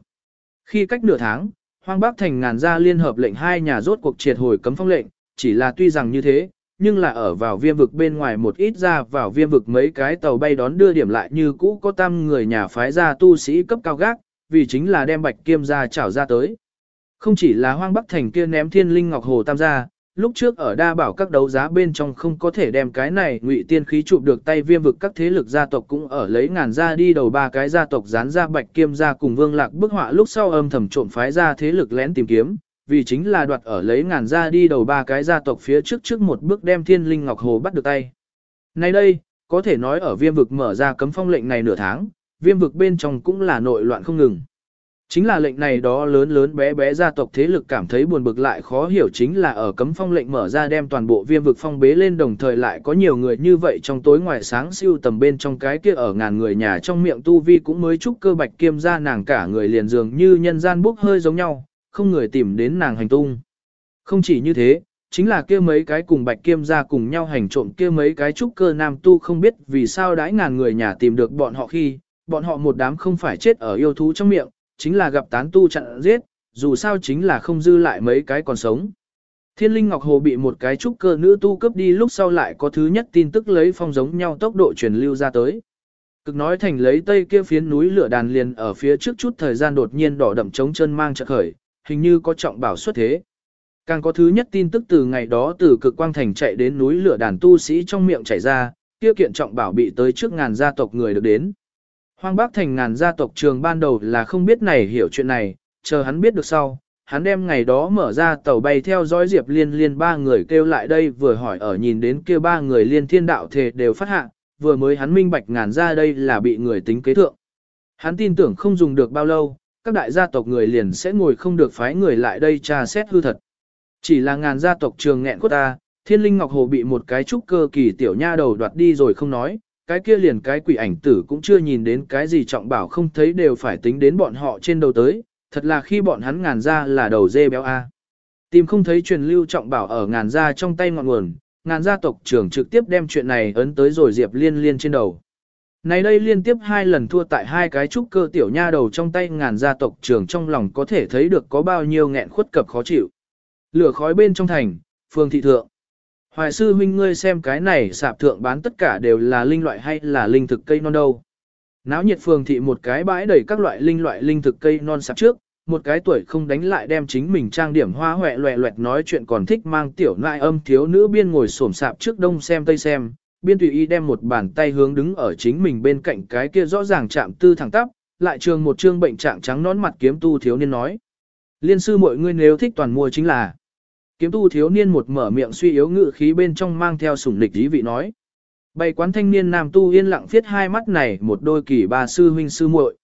Khi cách nửa tháng, Hoang Bắc Thành ngàn gia liên hợp lệnh hai nhà rốt cuộc triệt hồi cấm phong lệnh, chỉ là tuy rằng như thế, nhưng là ở vào viêm vực bên ngoài một ít ra vào viêm vực mấy cái tàu bay đón đưa điểm lại như cũ có tam người nhà phái ra tu sĩ cấp cao gác, vì chính là đem bạch kiêm ra chảo ra tới. Không chỉ là hoang bắc thành kia ném thiên linh ngọc hồ tam gia, lúc trước ở đa bảo các đấu giá bên trong không có thể đem cái này ngụy tiên khí chụp được tay viêm vực các thế lực gia tộc cũng ở lấy ngàn ra đi đầu ba cái gia tộc dán ra bạch kiêm ra cùng vương lạc bức họa lúc sau âm thầm trộm phái ra thế lực lén tìm kiếm, vì chính là đoạt ở lấy ngàn gia đi đầu ba cái gia tộc phía trước trước một bước đem thiên linh ngọc hồ bắt được tay. Nay đây, có thể nói ở viêm vực mở ra cấm phong lệnh này nửa tháng, viêm vực bên trong cũng là nội loạn không ngừng. Chính là lệnh này đó lớn lớn bé bé gia tộc thế lực cảm thấy buồn bực lại khó hiểu chính là ở cấm phong lệnh mở ra đem toàn bộ viêm vực phong bế lên đồng thời lại có nhiều người như vậy trong tối ngoài sáng siêu tầm bên trong cái kia ở ngàn người nhà trong miệng tu vi cũng mới chúc cơ bạch kiêm ra nàng cả người liền dường như nhân gian bốc hơi giống nhau, không người tìm đến nàng hành tung. Không chỉ như thế, chính là kia mấy cái cùng bạch kiêm ra cùng nhau hành trộm kia mấy cái trúc cơ nam tu không biết vì sao đãi ngàn người nhà tìm được bọn họ khi, bọn họ một đám không phải chết ở yêu thú trong miệng, chính là gặp tán tu chặn giết, dù sao chính là không dư lại mấy cái còn sống. Thiên linh Ngọc Hồ bị một cái trúc cơ nữ tu cướp đi lúc sau lại có thứ nhất tin tức lấy phong giống nhau tốc độ truyền lưu ra tới. Cực nói thành lấy tây kia phiến núi lửa đàn liền ở phía trước chút thời gian đột nhiên đỏ đậm trống chân mang trợ khởi, hình như có trọng bảo xuất thế. Càng có thứ nhất tin tức từ ngày đó từ cực quang thành chạy đến núi lửa đàn tu sĩ trong miệng chảy ra, kia kiện trọng bảo bị tới trước ngàn gia tộc người được đến. Hoang Bắc thành ngàn gia tộc trường ban đầu là không biết này hiểu chuyện này, chờ hắn biết được sau, hắn đem ngày đó mở ra tàu bay theo dõi Diệp Liên Liên ba người kêu lại đây vừa hỏi ở nhìn đến kia ba người liên thiên đạo thể đều phát hạ, vừa mới hắn minh bạch ngàn ra đây là bị người tính kế thượng. Hắn tin tưởng không dùng được bao lâu, các đại gia tộc người liền sẽ ngồi không được phái người lại đây tra xét hư thật. Chỉ là ngàn gia tộc trường nghẹn cốt ta, thiên linh ngọc hồ bị một cái trúc cơ kỳ tiểu nha đầu đoạt đi rồi không nói, cái kia liền cái quỷ ảnh tử cũng chưa nhìn đến cái gì trọng bảo không thấy đều phải tính đến bọn họ trên đầu tới, thật là khi bọn hắn ngàn ra là đầu dê béo A. Tìm không thấy truyền lưu trọng bảo ở ngàn ra trong tay ngọn nguồn, ngàn gia tộc trưởng trực tiếp đem chuyện này ấn tới rồi Diệp Liên Liên trên đầu. Này đây liên tiếp hai lần thua tại hai cái trúc cơ tiểu nha đầu trong tay ngàn gia tộc trưởng trong lòng có thể thấy được có bao nhiêu nghẹn khuất cập khó chịu. Lửa khói bên trong thành, phương thị thượng. Hoài sư huynh ngươi xem cái này sạp thượng bán tất cả đều là linh loại hay là linh thực cây non đâu. Náo nhiệt phường thị một cái bãi đầy các loại linh loại linh thực cây non sạp trước, một cái tuổi không đánh lại đem chính mình trang điểm hoa hoẹ loẹ loẹt nói chuyện còn thích mang tiểu nại âm thiếu nữ biên ngồi xổm sạp trước đông xem tây xem, biên tùy y đem một bàn tay hướng đứng ở chính mình bên cạnh cái kia rõ ràng chạm tư thẳng tắp, lại trường một trương bệnh trạng trắng nón mặt kiếm tu thiếu niên nói. Liên sư mọi người nếu thích toàn mua chính là Kiếm tu thiếu niên một mở miệng suy yếu ngự khí bên trong mang theo sủng lịch ý vị nói. Bày quán thanh niên nam tu yên lặng viết hai mắt này một đôi kỳ ba sư huynh sư muội.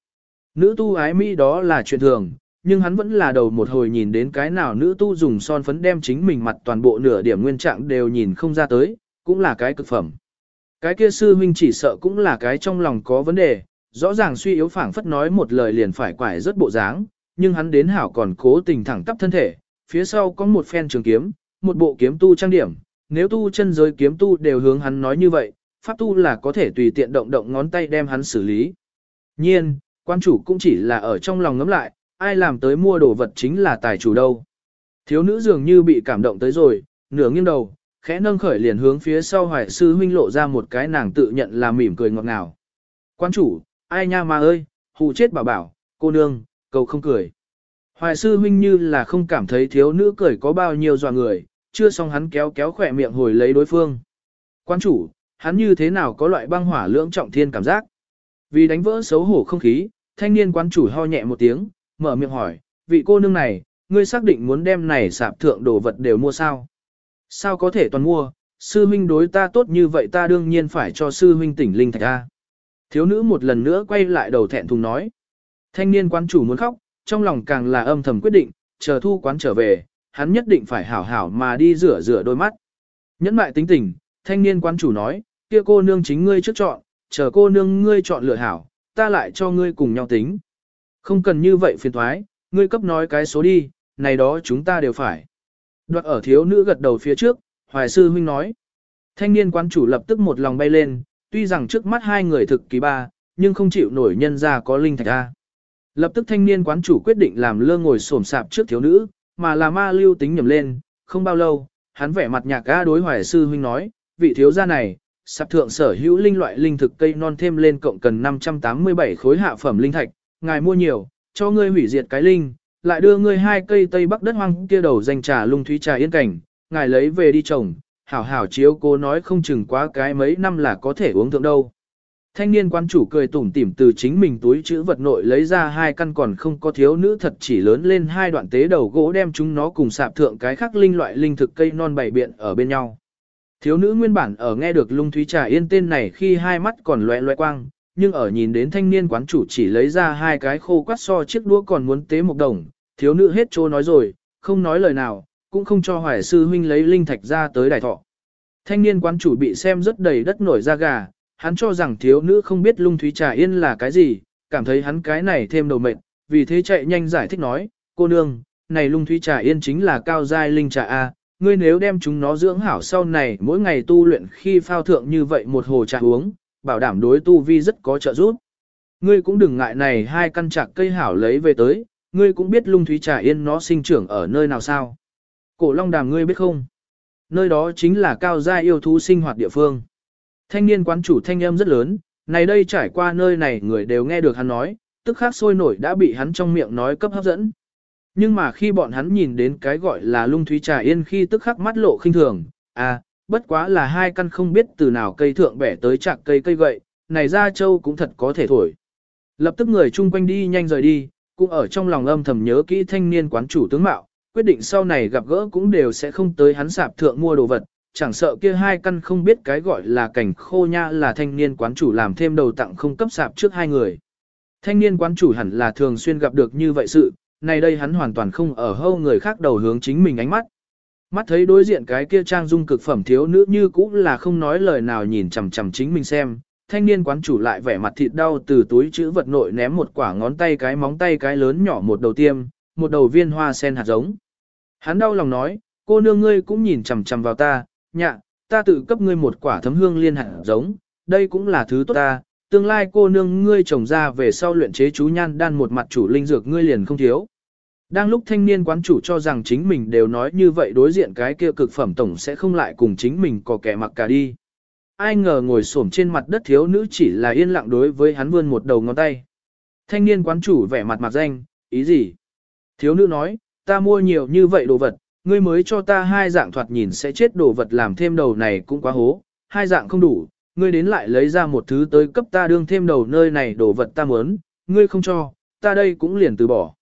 Nữ tu ái mỹ đó là chuyện thường, nhưng hắn vẫn là đầu một hồi nhìn đến cái nào nữ tu dùng son phấn đem chính mình mặt toàn bộ nửa điểm nguyên trạng đều nhìn không ra tới, cũng là cái cực phẩm. Cái kia sư huynh chỉ sợ cũng là cái trong lòng có vấn đề, rõ ràng suy yếu phảng phất nói một lời liền phải quải rất bộ dáng, nhưng hắn đến hảo còn cố tình thẳng tắp thân thể, phía sau có một phen trường kiếm, một bộ kiếm tu trang điểm, nếu tu chân giới kiếm tu đều hướng hắn nói như vậy, pháp tu là có thể tùy tiện động động ngón tay đem hắn xử lý. Nhiên, quan chủ cũng chỉ là ở trong lòng ngấm lại, ai làm tới mua đồ vật chính là tài chủ đâu. Thiếu nữ dường như bị cảm động tới rồi, nửa nghiêng đầu, khẽ nâng khởi liền hướng phía sau hoài sư huynh lộ ra một cái nàng tự nhận là mỉm cười ngọt ngào. Quan chủ, ai nha mà ơi, hù chết bảo bảo, cô nương, cầu không cười. Hoài sư huynh như là không cảm thấy thiếu nữ cười có bao nhiêu dò người, chưa xong hắn kéo kéo khỏe miệng hồi lấy đối phương. Quan chủ, hắn như thế nào có loại băng hỏa lưỡng trọng thiên cảm giác. Vì đánh vỡ xấu hổ không khí, thanh niên quan chủ ho nhẹ một tiếng, mở miệng hỏi, vị cô nương này, ngươi xác định muốn đem này sạp thượng đồ vật đều mua sao? Sao có thể toàn mua, sư huynh đối ta tốt như vậy ta đương nhiên phải cho sư huynh tỉnh linh thạch ta. Thiếu nữ một lần nữa quay lại đầu thẹn thùng nói. Thanh niên quán chủ muốn khóc, trong lòng càng là âm thầm quyết định, chờ thu quán trở về, hắn nhất định phải hảo hảo mà đi rửa rửa đôi mắt. Nhẫn mại tính tình, thanh niên quán chủ nói, kia cô nương chính ngươi trước chọn, chờ cô nương ngươi chọn lựa hảo, ta lại cho ngươi cùng nhau tính. Không cần như vậy phiền thoái, ngươi cấp nói cái số đi, này đó chúng ta đều phải. Đoạt ở thiếu nữ gật đầu phía trước, hoài sư huynh nói. Thanh niên quán chủ lập tức một lòng bay lên, tuy rằng trước mắt hai người thực kỳ ba, nhưng không chịu nổi nhân ra có linh thạch ra. Lập tức thanh niên quán chủ quyết định làm lơ ngồi xổm sạp trước thiếu nữ, mà là ma lưu tính nhầm lên, không bao lâu, hắn vẻ mặt nhạc ga đối hoài sư huynh nói, vị thiếu gia này, sạp thượng sở hữu linh loại linh thực cây non thêm lên cộng cần 587 khối hạ phẩm linh thạch, ngài mua nhiều, cho ngươi hủy diệt cái linh, lại đưa ngươi hai cây tây bắc đất hoang kia đầu danh trà lung thúy trà yên cảnh, ngài lấy về đi trồng, hảo hảo chiếu cố nói không chừng quá cái mấy năm là có thể uống thượng đâu. Thanh niên quan chủ cười tủm tỉm từ chính mình túi chữ vật nội lấy ra hai căn còn không có thiếu nữ thật chỉ lớn lên hai đoạn tế đầu gỗ đem chúng nó cùng sạp thượng cái khắc linh loại linh thực cây non bảy biện ở bên nhau. Thiếu nữ nguyên bản ở nghe được lung thúy trà yên tên này khi hai mắt còn loe loe quang, nhưng ở nhìn đến thanh niên quán chủ chỉ lấy ra hai cái khô quát so chiếc đũa còn muốn tế một đồng, thiếu nữ hết trô nói rồi, không nói lời nào, cũng không cho hoài sư huynh lấy linh thạch ra tới đại thọ. Thanh niên quán chủ bị xem rất đầy đất nổi da gà, hắn cho rằng thiếu nữ không biết lung thúy trà yên là cái gì, cảm thấy hắn cái này thêm đầu mệnh, vì thế chạy nhanh giải thích nói, cô nương, này lung thúy trà yên chính là cao giai linh trà A, ngươi nếu đem chúng nó dưỡng hảo sau này mỗi ngày tu luyện khi phao thượng như vậy một hồ trà uống, bảo đảm đối tu vi rất có trợ giúp. Ngươi cũng đừng ngại này hai căn trạc cây hảo lấy về tới, ngươi cũng biết lung thúy trà yên nó sinh trưởng ở nơi nào sao. Cổ long đàm ngươi biết không? Nơi đó chính là cao gia yêu thú sinh hoạt địa phương. Thanh niên quán chủ thanh âm rất lớn, này đây trải qua nơi này người đều nghe được hắn nói, tức khắc sôi nổi đã bị hắn trong miệng nói cấp hấp dẫn. Nhưng mà khi bọn hắn nhìn đến cái gọi là lung thúy trà yên khi tức khắc mắt lộ khinh thường, à, bất quá là hai căn không biết từ nào cây thượng bẻ tới chạc cây cây gậy, này ra châu cũng thật có thể thổi. Lập tức người chung quanh đi nhanh rời đi, cũng ở trong lòng âm thầm nhớ kỹ thanh niên quán chủ tướng mạo, quyết định sau này gặp gỡ cũng đều sẽ không tới hắn sạp thượng mua đồ vật, chẳng sợ kia hai căn không biết cái gọi là cảnh khô nha là thanh niên quán chủ làm thêm đầu tặng không cấp sạp trước hai người. Thanh niên quán chủ hẳn là thường xuyên gặp được như vậy sự, này đây hắn hoàn toàn không ở hâu người khác đầu hướng chính mình ánh mắt. Mắt thấy đối diện cái kia trang dung cực phẩm thiếu nữ như cũ là không nói lời nào nhìn chằm chằm chính mình xem, thanh niên quán chủ lại vẻ mặt thịt đau từ túi chữ vật nội ném một quả ngón tay cái móng tay cái lớn nhỏ một đầu tiêm, một đầu viên hoa sen hạt giống. Hắn đau lòng nói, cô nương ngươi cũng nhìn chằm chằm vào ta, nhạ, ta tự cấp ngươi một quả thấm hương liên hạt giống, đây cũng là thứ tốt ta, tương lai cô nương ngươi trồng ra về sau luyện chế chú nhan đan một mặt chủ linh dược ngươi liền không thiếu. Đang lúc thanh niên quán chủ cho rằng chính mình đều nói như vậy đối diện cái kia cực phẩm tổng sẽ không lại cùng chính mình có kẻ mặc cả đi. Ai ngờ ngồi xổm trên mặt đất thiếu nữ chỉ là yên lặng đối với hắn vươn một đầu ngón tay. Thanh niên quán chủ vẻ mặt mặt danh, ý gì? Thiếu nữ nói, ta mua nhiều như vậy đồ vật, ngươi mới cho ta hai dạng thoạt nhìn sẽ chết đồ vật làm thêm đầu này cũng quá hố, hai dạng không đủ, ngươi đến lại lấy ra một thứ tới cấp ta đương thêm đầu nơi này đồ vật ta muốn, ngươi không cho, ta đây cũng liền từ bỏ.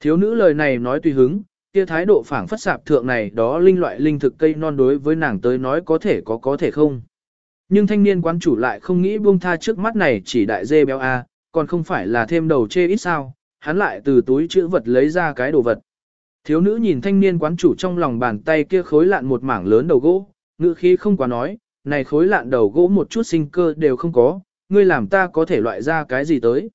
Thiếu nữ lời này nói tùy hứng, kia thái độ phảng phất sạp thượng này đó linh loại linh thực cây non đối với nàng tới nói có thể có có thể không. Nhưng thanh niên quán chủ lại không nghĩ buông tha trước mắt này chỉ đại dê béo A, còn không phải là thêm đầu chê ít sao, hắn lại từ túi chữ vật lấy ra cái đồ vật. Thiếu nữ nhìn thanh niên quán chủ trong lòng bàn tay kia khối lạn một mảng lớn đầu gỗ, ngữ khí không quá nói, này khối lạn đầu gỗ một chút sinh cơ đều không có, ngươi làm ta có thể loại ra cái gì tới.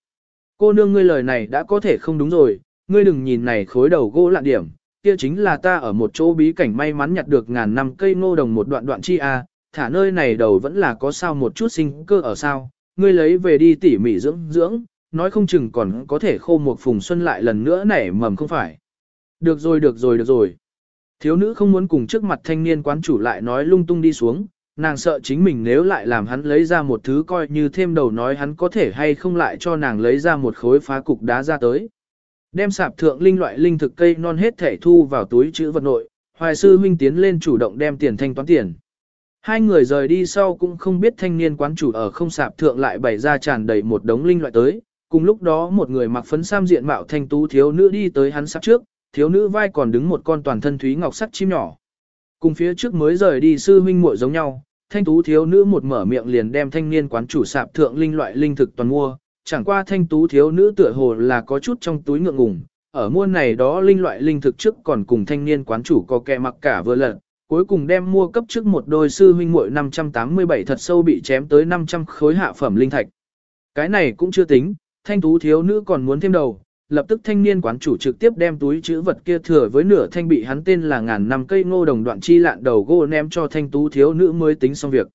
Cô nương ngươi lời này đã có thể không đúng rồi, ngươi đừng nhìn này khối đầu gỗ lạn điểm, kia chính là ta ở một chỗ bí cảnh may mắn nhặt được ngàn năm cây ngô đồng một đoạn đoạn chi a, thả nơi này đầu vẫn là có sao một chút sinh cơ ở sao, ngươi lấy về đi tỉ mỉ dưỡng dưỡng, nói không chừng còn có thể khô một phùng xuân lại lần nữa nảy mầm không phải. Được rồi được rồi được rồi. Thiếu nữ không muốn cùng trước mặt thanh niên quán chủ lại nói lung tung đi xuống, nàng sợ chính mình nếu lại làm hắn lấy ra một thứ coi như thêm đầu nói hắn có thể hay không lại cho nàng lấy ra một khối phá cục đá ra tới. Đem sạp thượng linh loại linh thực cây non hết thể thu vào túi chữ vật nội, hoài sư huynh tiến lên chủ động đem tiền thanh toán tiền. Hai người rời đi sau cũng không biết thanh niên quán chủ ở không sạp thượng lại bày ra tràn đầy một đống linh loại tới, cùng lúc đó một người mặc phấn sam diện mạo thanh tú thiếu nữ đi tới hắn sắp trước, thiếu nữ vai còn đứng một con toàn thân thúy ngọc sắt chim nhỏ. Cùng phía trước mới rời đi sư huynh muội giống nhau, thanh tú thiếu nữ một mở miệng liền đem thanh niên quán chủ sạp thượng linh loại linh thực toàn mua, chẳng qua thanh tú thiếu nữ tựa hồ là có chút trong túi ngượng ngùng, ở mua này đó linh loại linh thực trước còn cùng thanh niên quán chủ có kẻ mặc cả vừa lận, cuối cùng đem mua cấp trước một đôi sư huynh muội 587 thật sâu bị chém tới 500 khối hạ phẩm linh thạch. Cái này cũng chưa tính, thanh tú thiếu nữ còn muốn thêm đầu, lập tức thanh niên quán chủ trực tiếp đem túi chữ vật kia thừa với nửa thanh bị hắn tên là ngàn năm cây ngô đồng đoạn chi lạn đầu gỗ ném cho thanh tú thiếu nữ mới tính xong việc.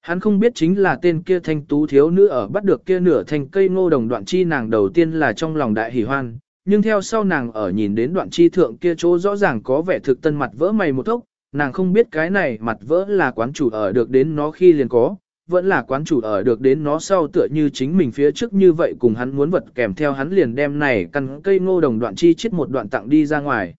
Hắn không biết chính là tên kia thanh tú thiếu nữ ở bắt được kia nửa thanh cây ngô đồng đoạn chi nàng đầu tiên là trong lòng đại hỉ hoan, nhưng theo sau nàng ở nhìn đến đoạn chi thượng kia chỗ rõ ràng có vẻ thực tân mặt vỡ mày một thốc, nàng không biết cái này mặt vỡ là quán chủ ở được đến nó khi liền có, vẫn là quán chủ ở được đến nó sau tựa như chính mình phía trước như vậy cùng hắn muốn vật kèm theo hắn liền đem này căn cây ngô đồng đoạn chi chết một đoạn tặng đi ra ngoài.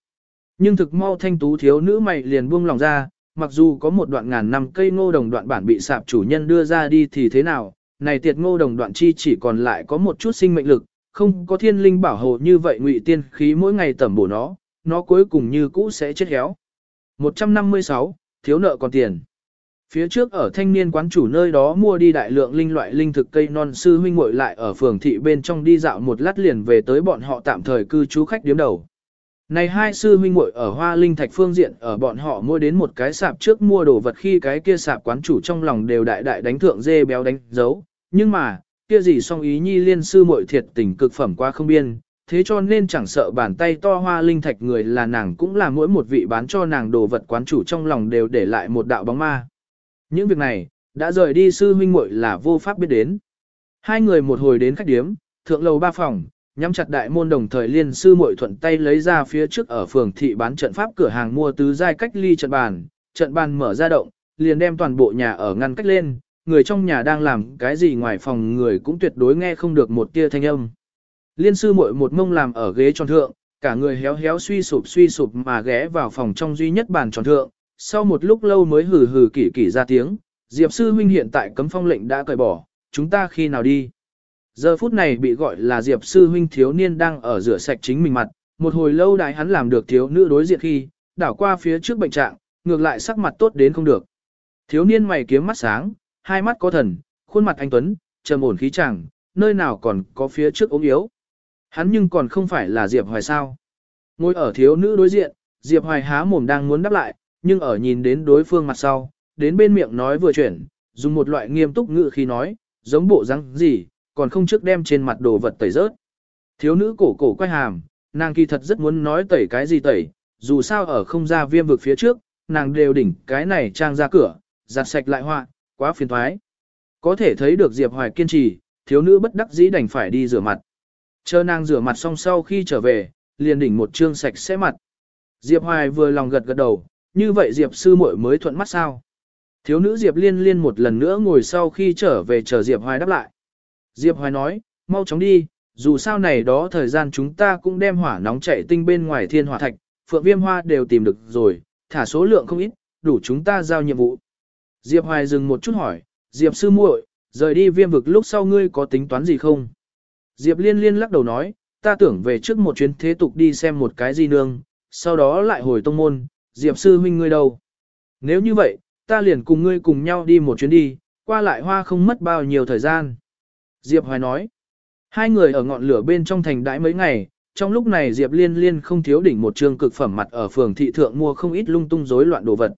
Nhưng thực mau thanh tú thiếu nữ mày liền buông lòng ra, mặc dù có một đoạn ngàn năm cây ngô đồng đoạn bản bị sạp chủ nhân đưa ra đi thì thế nào, này tiệt ngô đồng đoạn chi chỉ còn lại có một chút sinh mệnh lực, không có thiên linh bảo hộ như vậy ngụy tiên khí mỗi ngày tẩm bổ nó, nó cuối cùng như cũ sẽ chết héo. 156, thiếu nợ còn tiền. Phía trước ở thanh niên quán chủ nơi đó mua đi đại lượng linh loại linh thực cây non sư huynh muội lại ở phường thị bên trong đi dạo một lát liền về tới bọn họ tạm thời cư trú khách điếm đầu. Này hai sư huynh muội ở hoa linh thạch phương diện ở bọn họ mua đến một cái sạp trước mua đồ vật khi cái kia sạp quán chủ trong lòng đều đại đại đánh thượng dê béo đánh dấu. Nhưng mà, kia gì song ý nhi liên sư muội thiệt tình cực phẩm qua không biên, thế cho nên chẳng sợ bàn tay to hoa linh thạch người là nàng cũng là mỗi một vị bán cho nàng đồ vật quán chủ trong lòng đều để lại một đạo bóng ma. Những việc này, đã rời đi sư huynh muội là vô pháp biết đến. Hai người một hồi đến khách điếm, thượng lầu ba phòng, nhắm chặt đại môn đồng thời liên sư muội thuận tay lấy ra phía trước ở phường thị bán trận pháp cửa hàng mua tứ giai cách ly trận bàn, trận bàn mở ra động, liền đem toàn bộ nhà ở ngăn cách lên, người trong nhà đang làm cái gì ngoài phòng người cũng tuyệt đối nghe không được một tia thanh âm. Liên sư muội một mông làm ở ghế tròn thượng, cả người héo héo suy sụp suy sụp mà ghé vào phòng trong duy nhất bàn tròn thượng, sau một lúc lâu mới hừ hừ kỷ kỷ ra tiếng, Diệp sư huynh hiện tại cấm phong lệnh đã cởi bỏ, chúng ta khi nào đi. Giờ phút này bị gọi là Diệp sư huynh thiếu niên đang ở rửa sạch chính mình mặt, một hồi lâu đại hắn làm được thiếu nữ đối diện khi, đảo qua phía trước bệnh trạng, ngược lại sắc mặt tốt đến không được. Thiếu niên mày kiếm mắt sáng, hai mắt có thần, khuôn mặt anh tuấn, trầm ổn khí chàng, nơi nào còn có phía trước ốm yếu. Hắn nhưng còn không phải là Diệp Hoài sao. Ngồi ở thiếu nữ đối diện, Diệp Hoài há mồm đang muốn đáp lại, nhưng ở nhìn đến đối phương mặt sau, đến bên miệng nói vừa chuyển, dùng một loại nghiêm túc ngữ khi nói, giống bộ răng gì, còn không trước đem trên mặt đồ vật tẩy rớt. Thiếu nữ cổ cổ quay hàm, nàng kỳ thật rất muốn nói tẩy cái gì tẩy, dù sao ở không ra viêm vực phía trước, nàng đều đỉnh cái này trang ra cửa, giặt sạch lại họa, quá phiền thoái. Có thể thấy được Diệp Hoài kiên trì, thiếu nữ bất đắc dĩ đành phải đi rửa mặt. Chờ nàng rửa mặt xong sau khi trở về, liền đỉnh một trương sạch sẽ mặt. Diệp Hoài vừa lòng gật gật đầu, như vậy Diệp sư muội mới thuận mắt sao. Thiếu nữ Diệp liên liên một lần nữa ngồi sau khi trở về chờ Diệp Hoài đáp lại. Diệp Hoài nói, mau chóng đi, dù sao này đó thời gian chúng ta cũng đem hỏa nóng chạy tinh bên ngoài thiên hỏa thạch, phượng viêm hoa đều tìm được rồi, thả số lượng không ít, đủ chúng ta giao nhiệm vụ. Diệp Hoài dừng một chút hỏi, Diệp sư muội, rời đi viêm vực lúc sau ngươi có tính toán gì không? Diệp liên liên lắc đầu nói, ta tưởng về trước một chuyến thế tục đi xem một cái gì nương, sau đó lại hồi tông môn, Diệp sư huynh ngươi đâu? Nếu như vậy, ta liền cùng ngươi cùng nhau đi một chuyến đi, Qua lại hoa không mất bao nhiêu thời gian. Diệp Hoài nói, hai người ở ngọn lửa bên trong thành đãi mấy ngày, trong lúc này Diệp Liên Liên không thiếu đỉnh một trường cực phẩm mặt ở phường thị thượng mua không ít lung tung rối loạn đồ vật.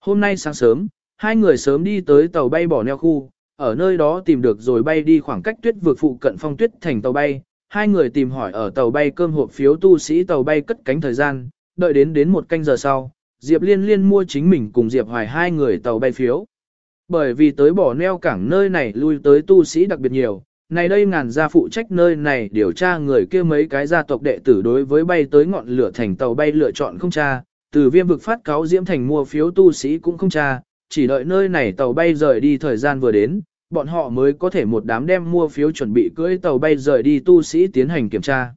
Hôm nay sáng sớm, hai người sớm đi tới tàu bay bỏ neo khu, ở nơi đó tìm được rồi bay đi khoảng cách tuyết vượt phụ cận phong tuyết thành tàu bay. Hai người tìm hỏi ở tàu bay cơm hộp phiếu tu sĩ tàu bay cất cánh thời gian, đợi đến đến một canh giờ sau, Diệp Liên Liên mua chính mình cùng Diệp Hoài hai người tàu bay phiếu. Bởi vì tới bỏ neo cảng nơi này lui tới tu sĩ đặc biệt nhiều, này đây ngàn gia phụ trách nơi này điều tra người kia mấy cái gia tộc đệ tử đối với bay tới ngọn lửa thành tàu bay lựa chọn không tra, từ viêm vực phát cáo diễm thành mua phiếu tu sĩ cũng không tra, chỉ đợi nơi này tàu bay rời đi thời gian vừa đến, bọn họ mới có thể một đám đem mua phiếu chuẩn bị cưỡi tàu bay rời đi tu sĩ tiến hành kiểm tra.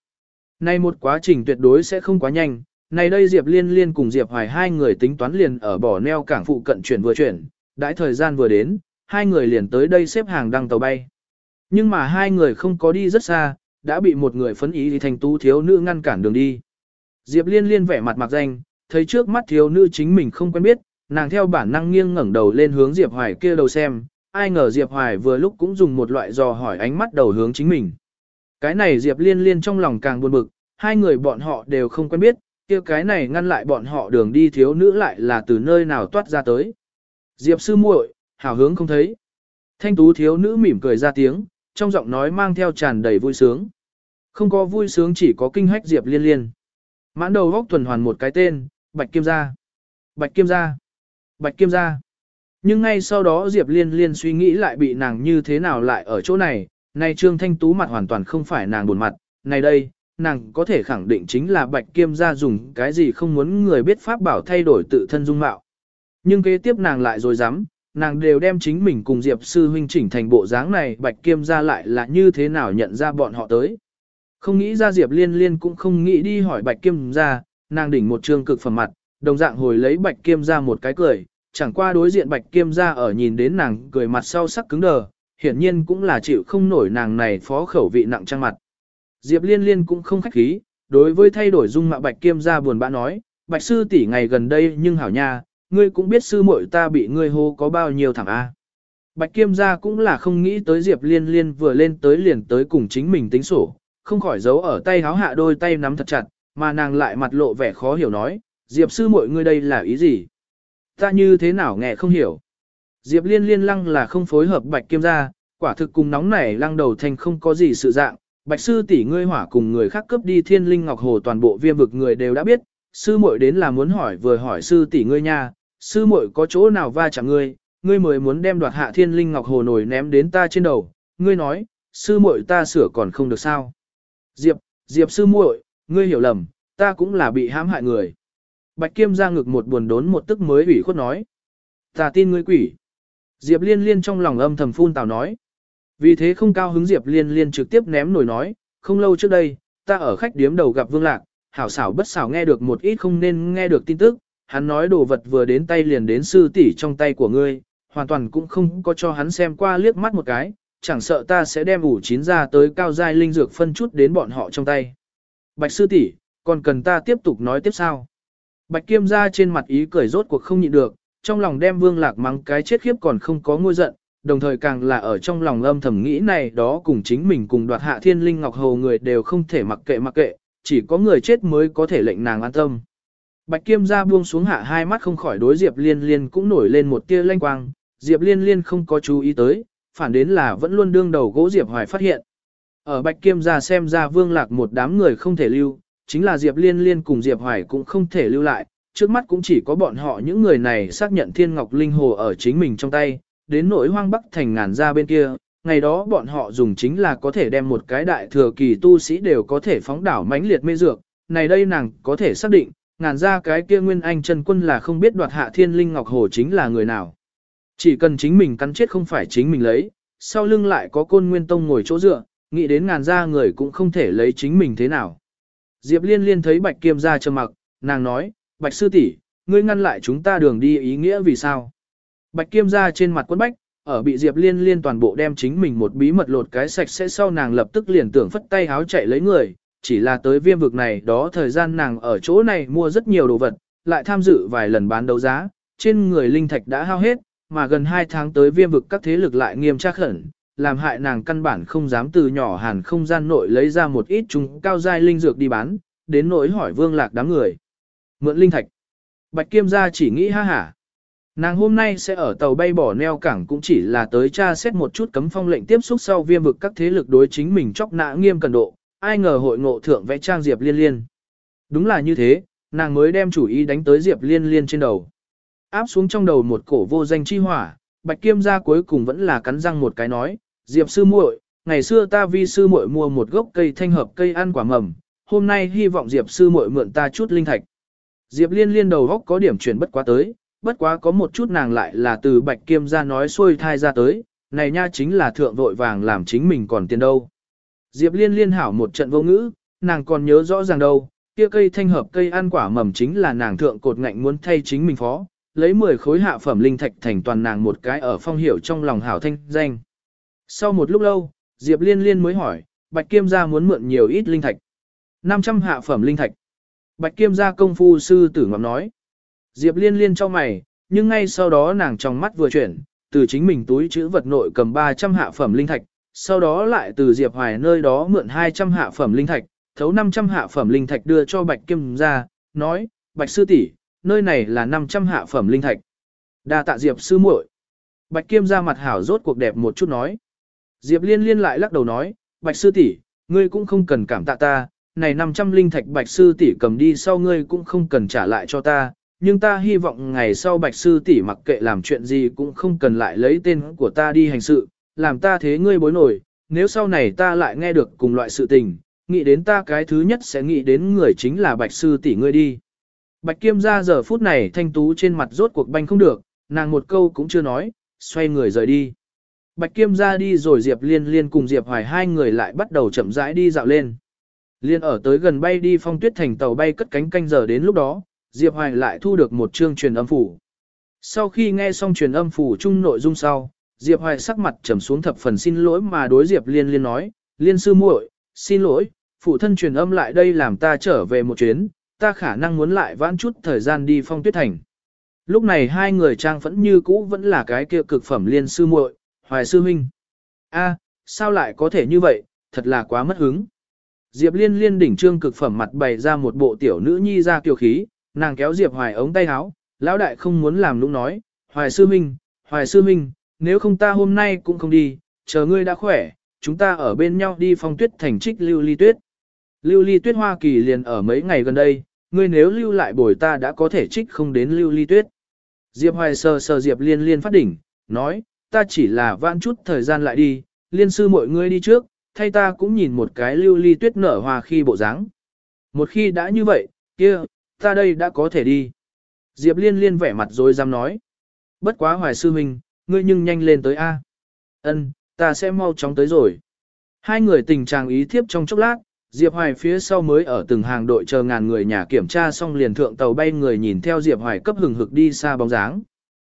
Này một quá trình tuyệt đối sẽ không quá nhanh, này đây Diệp Liên Liên cùng Diệp Hoài hai người tính toán liền ở bỏ neo cảng phụ cận chuyển vừa chuyển, đãi thời gian vừa đến, hai người liền tới đây xếp hàng đăng tàu bay. Nhưng mà hai người không có đi rất xa, đã bị một người phấn ý thì thành tú thiếu nữ ngăn cản đường đi. Diệp Liên Liên vẻ mặt mặc danh, thấy trước mắt thiếu nữ chính mình không quen biết, nàng theo bản năng nghiêng ngẩng đầu lên hướng Diệp Hoài kia đầu xem, ai ngờ Diệp Hoài vừa lúc cũng dùng một loại dò hỏi ánh mắt đầu hướng chính mình. Cái này Diệp Liên Liên trong lòng càng buồn bực, hai người bọn họ đều không quen biết, kia cái này ngăn lại bọn họ đường đi thiếu nữ lại là từ nơi nào toát ra tới. Diệp sư muội, hào hướng không thấy. Thanh tú thiếu nữ mỉm cười ra tiếng, trong giọng nói mang theo tràn đầy vui sướng. Không có vui sướng chỉ có kinh hách Diệp liên liên. Mãn đầu góc tuần hoàn một cái tên, Bạch Kim Gia. Bạch Kim Gia. Bạch Kiêm Gia. Nhưng ngay sau đó Diệp liên liên suy nghĩ lại bị nàng như thế nào lại ở chỗ này, này Trương Thanh Tú mặt hoàn toàn không phải nàng buồn mặt, này đây, nàng có thể khẳng định chính là Bạch Kiêm Gia dùng cái gì không muốn người biết pháp bảo thay đổi tự thân dung mạo. Nhưng kế tiếp nàng lại rồi dám, nàng đều đem chính mình cùng Diệp sư huynh chỉnh thành bộ dáng này Bạch Kiêm gia lại là như thế nào nhận ra bọn họ tới. Không nghĩ ra Diệp Liên Liên cũng không nghĩ đi hỏi Bạch Kiêm gia. nàng đỉnh một trương cực phẩm mặt, đồng dạng hồi lấy Bạch Kiêm gia một cái cười, chẳng qua đối diện Bạch Kiêm Gia ở nhìn đến nàng cười mặt sau sắc cứng đờ, hiển nhiên cũng là chịu không nổi nàng này phó khẩu vị nặng trang mặt. Diệp Liên Liên cũng không khách khí, đối với thay đổi dung mạo Bạch Kiêm Gia buồn bã nói, Bạch sư tỷ ngày gần đây nhưng hảo nha, ngươi cũng biết sư muội ta bị ngươi hô có bao nhiêu thảm a. Bạch Kiêm gia cũng là không nghĩ tới Diệp Liên Liên vừa lên tới liền tới cùng chính mình tính sổ, không khỏi giấu ở tay háo hạ đôi tay nắm thật chặt, mà nàng lại mặt lộ vẻ khó hiểu nói, Diệp sư muội ngươi đây là ý gì? Ta như thế nào nghe không hiểu? Diệp Liên Liên lăng là không phối hợp Bạch Kiêm gia, quả thực cùng nóng nảy lăng đầu thành không có gì sự dạng, Bạch sư tỷ ngươi hỏa cùng người khác cướp đi Thiên Linh Ngọc Hồ toàn bộ viêm vực người đều đã biết, sư muội đến là muốn hỏi vừa hỏi sư tỷ ngươi nha, sư muội có chỗ nào va chạm ngươi, ngươi mới muốn đem đoạt hạ thiên linh ngọc hồ nổi ném đến ta trên đầu, ngươi nói, sư muội ta sửa còn không được sao. Diệp, Diệp sư muội, ngươi hiểu lầm, ta cũng là bị hãm hại người. Bạch Kiêm ra ngực một buồn đốn một tức mới ủy khuất nói. Ta tin ngươi quỷ. Diệp liên liên trong lòng âm thầm phun tào nói. Vì thế không cao hứng Diệp liên liên trực tiếp ném nổi nói, không lâu trước đây, ta ở khách điếm đầu gặp Vương Lạc, hảo xảo bất xảo nghe được một ít không nên nghe được tin tức, hắn nói đồ vật vừa đến tay liền đến sư tỷ trong tay của ngươi, hoàn toàn cũng không có cho hắn xem qua liếc mắt một cái, chẳng sợ ta sẽ đem ủ chín ra tới cao giai linh dược phân chút đến bọn họ trong tay. Bạch sư tỷ, còn cần ta tiếp tục nói tiếp sao? Bạch kiêm ra trên mặt ý cười rốt cuộc không nhịn được, trong lòng đem vương lạc mắng cái chết khiếp còn không có ngôi giận, đồng thời càng là ở trong lòng âm thầm nghĩ này đó cùng chính mình cùng đoạt hạ thiên linh ngọc hầu người đều không thể mặc kệ mặc kệ, chỉ có người chết mới có thể lệnh nàng an tâm. Bạch Kiêm gia buông xuống hạ hai mắt không khỏi đối Diệp Liên Liên cũng nổi lên một tia lanh quang, Diệp Liên Liên không có chú ý tới, phản đến là vẫn luôn đương đầu gỗ Diệp Hoài phát hiện. Ở Bạch Kiêm gia xem ra Vương Lạc một đám người không thể lưu, chính là Diệp Liên Liên cùng Diệp Hoài cũng không thể lưu lại, trước mắt cũng chỉ có bọn họ những người này xác nhận Thiên Ngọc Linh Hồ ở chính mình trong tay, đến nỗi hoang bắc thành ngàn ra bên kia, ngày đó bọn họ dùng chính là có thể đem một cái đại thừa kỳ tu sĩ đều có thể phóng đảo mãnh liệt mê dược, này đây nàng có thể xác định, ngàn ra cái kia nguyên anh chân quân là không biết đoạt hạ thiên linh ngọc hồ chính là người nào. Chỉ cần chính mình cắn chết không phải chính mình lấy, sau lưng lại có côn nguyên tông ngồi chỗ dựa, nghĩ đến ngàn ra người cũng không thể lấy chính mình thế nào. Diệp liên liên thấy bạch kiêm ra trầm mặc, nàng nói, bạch sư tỷ, ngươi ngăn lại chúng ta đường đi ý nghĩa vì sao. Bạch kiêm ra trên mặt quân bách, ở bị Diệp liên liên toàn bộ đem chính mình một bí mật lột cái sạch sẽ sau nàng lập tức liền tưởng phất tay háo chạy lấy người, chỉ là tới viêm vực này đó thời gian nàng ở chỗ này mua rất nhiều đồ vật, lại tham dự vài lần bán đấu giá, trên người linh thạch đã hao hết, mà gần 2 tháng tới viêm vực các thế lực lại nghiêm tra khẩn, làm hại nàng căn bản không dám từ nhỏ hàn không gian nội lấy ra một ít chúng cao giai linh dược đi bán, đến nỗi hỏi vương lạc đám người. Mượn linh thạch. Bạch Kiêm gia chỉ nghĩ ha hả. Nàng hôm nay sẽ ở tàu bay bỏ neo cảng cũng chỉ là tới tra xét một chút cấm phong lệnh tiếp xúc sau viêm vực các thế lực đối chính mình chóc nã nghiêm cần độ, ai ngờ hội ngộ thượng vẽ trang Diệp Liên Liên. Đúng là như thế, nàng mới đem chủ ý đánh tới Diệp Liên Liên trên đầu. Áp xuống trong đầu một cổ vô danh chi hỏa, Bạch Kiêm gia cuối cùng vẫn là cắn răng một cái nói, Diệp sư muội, ngày xưa ta vi sư muội mua một gốc cây thanh hợp cây ăn quả mầm, hôm nay hy vọng Diệp sư muội mượn ta chút linh thạch. Diệp Liên Liên đầu góc có điểm chuyển bất quá tới, bất quá có một chút nàng lại là từ Bạch Kiêm gia nói xuôi thai ra tới, này nha chính là thượng vội vàng làm chính mình còn tiền đâu. Diệp Liên liên hảo một trận vô ngữ, nàng còn nhớ rõ ràng đâu, kia cây thanh hợp cây ăn quả mầm chính là nàng thượng cột ngạnh muốn thay chính mình phó, lấy 10 khối hạ phẩm linh thạch thành toàn nàng một cái ở phong hiểu trong lòng hảo thanh danh. Sau một lúc lâu, Diệp Liên liên mới hỏi, Bạch Kiêm gia muốn mượn nhiều ít linh thạch. 500 hạ phẩm linh thạch. Bạch Kiêm gia công phu sư tử ngậm nói. Diệp Liên liên cho mày, nhưng ngay sau đó nàng trong mắt vừa chuyển, từ chính mình túi chữ vật nội cầm 300 hạ phẩm linh thạch, sau đó lại từ Diệp Hoài nơi đó mượn 200 hạ phẩm linh thạch, thấu 500 hạ phẩm linh thạch đưa cho Bạch Kim gia nói, Bạch Sư tỷ, nơi này là 500 hạ phẩm linh thạch. đa tạ Diệp Sư muội. Bạch Kim gia mặt hảo rốt cuộc đẹp một chút nói. Diệp Liên liên lại lắc đầu nói, Bạch Sư tỷ, ngươi cũng không cần cảm tạ ta, này 500 linh thạch Bạch Sư tỷ cầm đi sau ngươi cũng không cần trả lại cho ta, nhưng ta hy vọng ngày sau Bạch Sư tỷ mặc kệ làm chuyện gì cũng không cần lại lấy tên của ta đi hành sự, làm ta thế ngươi bối nổi, nếu sau này ta lại nghe được cùng loại sự tình, nghĩ đến ta cái thứ nhất sẽ nghĩ đến người chính là bạch sư tỷ ngươi đi. Bạch kiêm ra giờ phút này thanh tú trên mặt rốt cuộc banh không được, nàng một câu cũng chưa nói, xoay người rời đi. Bạch kiêm ra đi rồi Diệp liên liên cùng Diệp hoài hai người lại bắt đầu chậm rãi đi dạo lên. Liên ở tới gần bay đi phong tuyết thành tàu bay cất cánh canh giờ đến lúc đó, Diệp hoài lại thu được một chương truyền âm phủ. Sau khi nghe xong truyền âm phủ chung nội dung sau, Diệp Hoài sắc mặt trầm xuống thập phần xin lỗi mà đối Diệp Liên Liên nói, Liên sư muội, xin lỗi, phụ thân truyền âm lại đây làm ta trở về một chuyến, ta khả năng muốn lại vãn chút thời gian đi phong tuyết thành. Lúc này hai người trang vẫn như cũ vẫn là cái kia cực phẩm Liên sư muội, Hoài sư huynh. A, sao lại có thể như vậy, thật là quá mất hứng. Diệp Liên Liên đỉnh trương cực phẩm mặt bày ra một bộ tiểu nữ nhi ra kiều khí, nàng kéo Diệp Hoài ống tay áo, lão đại không muốn làm lúc nói, Hoài sư huynh, Hoài sư huynh, nếu không ta hôm nay cũng không đi, chờ ngươi đã khỏe, chúng ta ở bên nhau đi phong tuyết thành trích lưu ly tuyết. Lưu ly tuyết Hoa Kỳ liền ở mấy ngày gần đây, ngươi nếu lưu lại bồi ta đã có thể trích không đến lưu ly tuyết. Diệp Hoài sờ sờ Diệp Liên Liên phát đỉnh, nói, ta chỉ là vãn chút thời gian lại đi, liên sư mọi người đi trước, thay ta cũng nhìn một cái lưu ly tuyết nở hoa khi bộ dáng. Một khi đã như vậy, kia, ta đây đã có thể đi. Diệp Liên Liên vẻ mặt rồi dám nói. Bất quá Hoài sư huynh, ngươi nhưng nhanh lên tới A. Ân, ta sẽ mau chóng tới rồi. Hai người tình trạng ý thiếp trong chốc lát, Diệp Hoài phía sau mới ở từng hàng đội chờ ngàn người nhà kiểm tra xong liền thượng tàu bay người nhìn theo Diệp Hoài cấp hừng hực đi xa bóng dáng.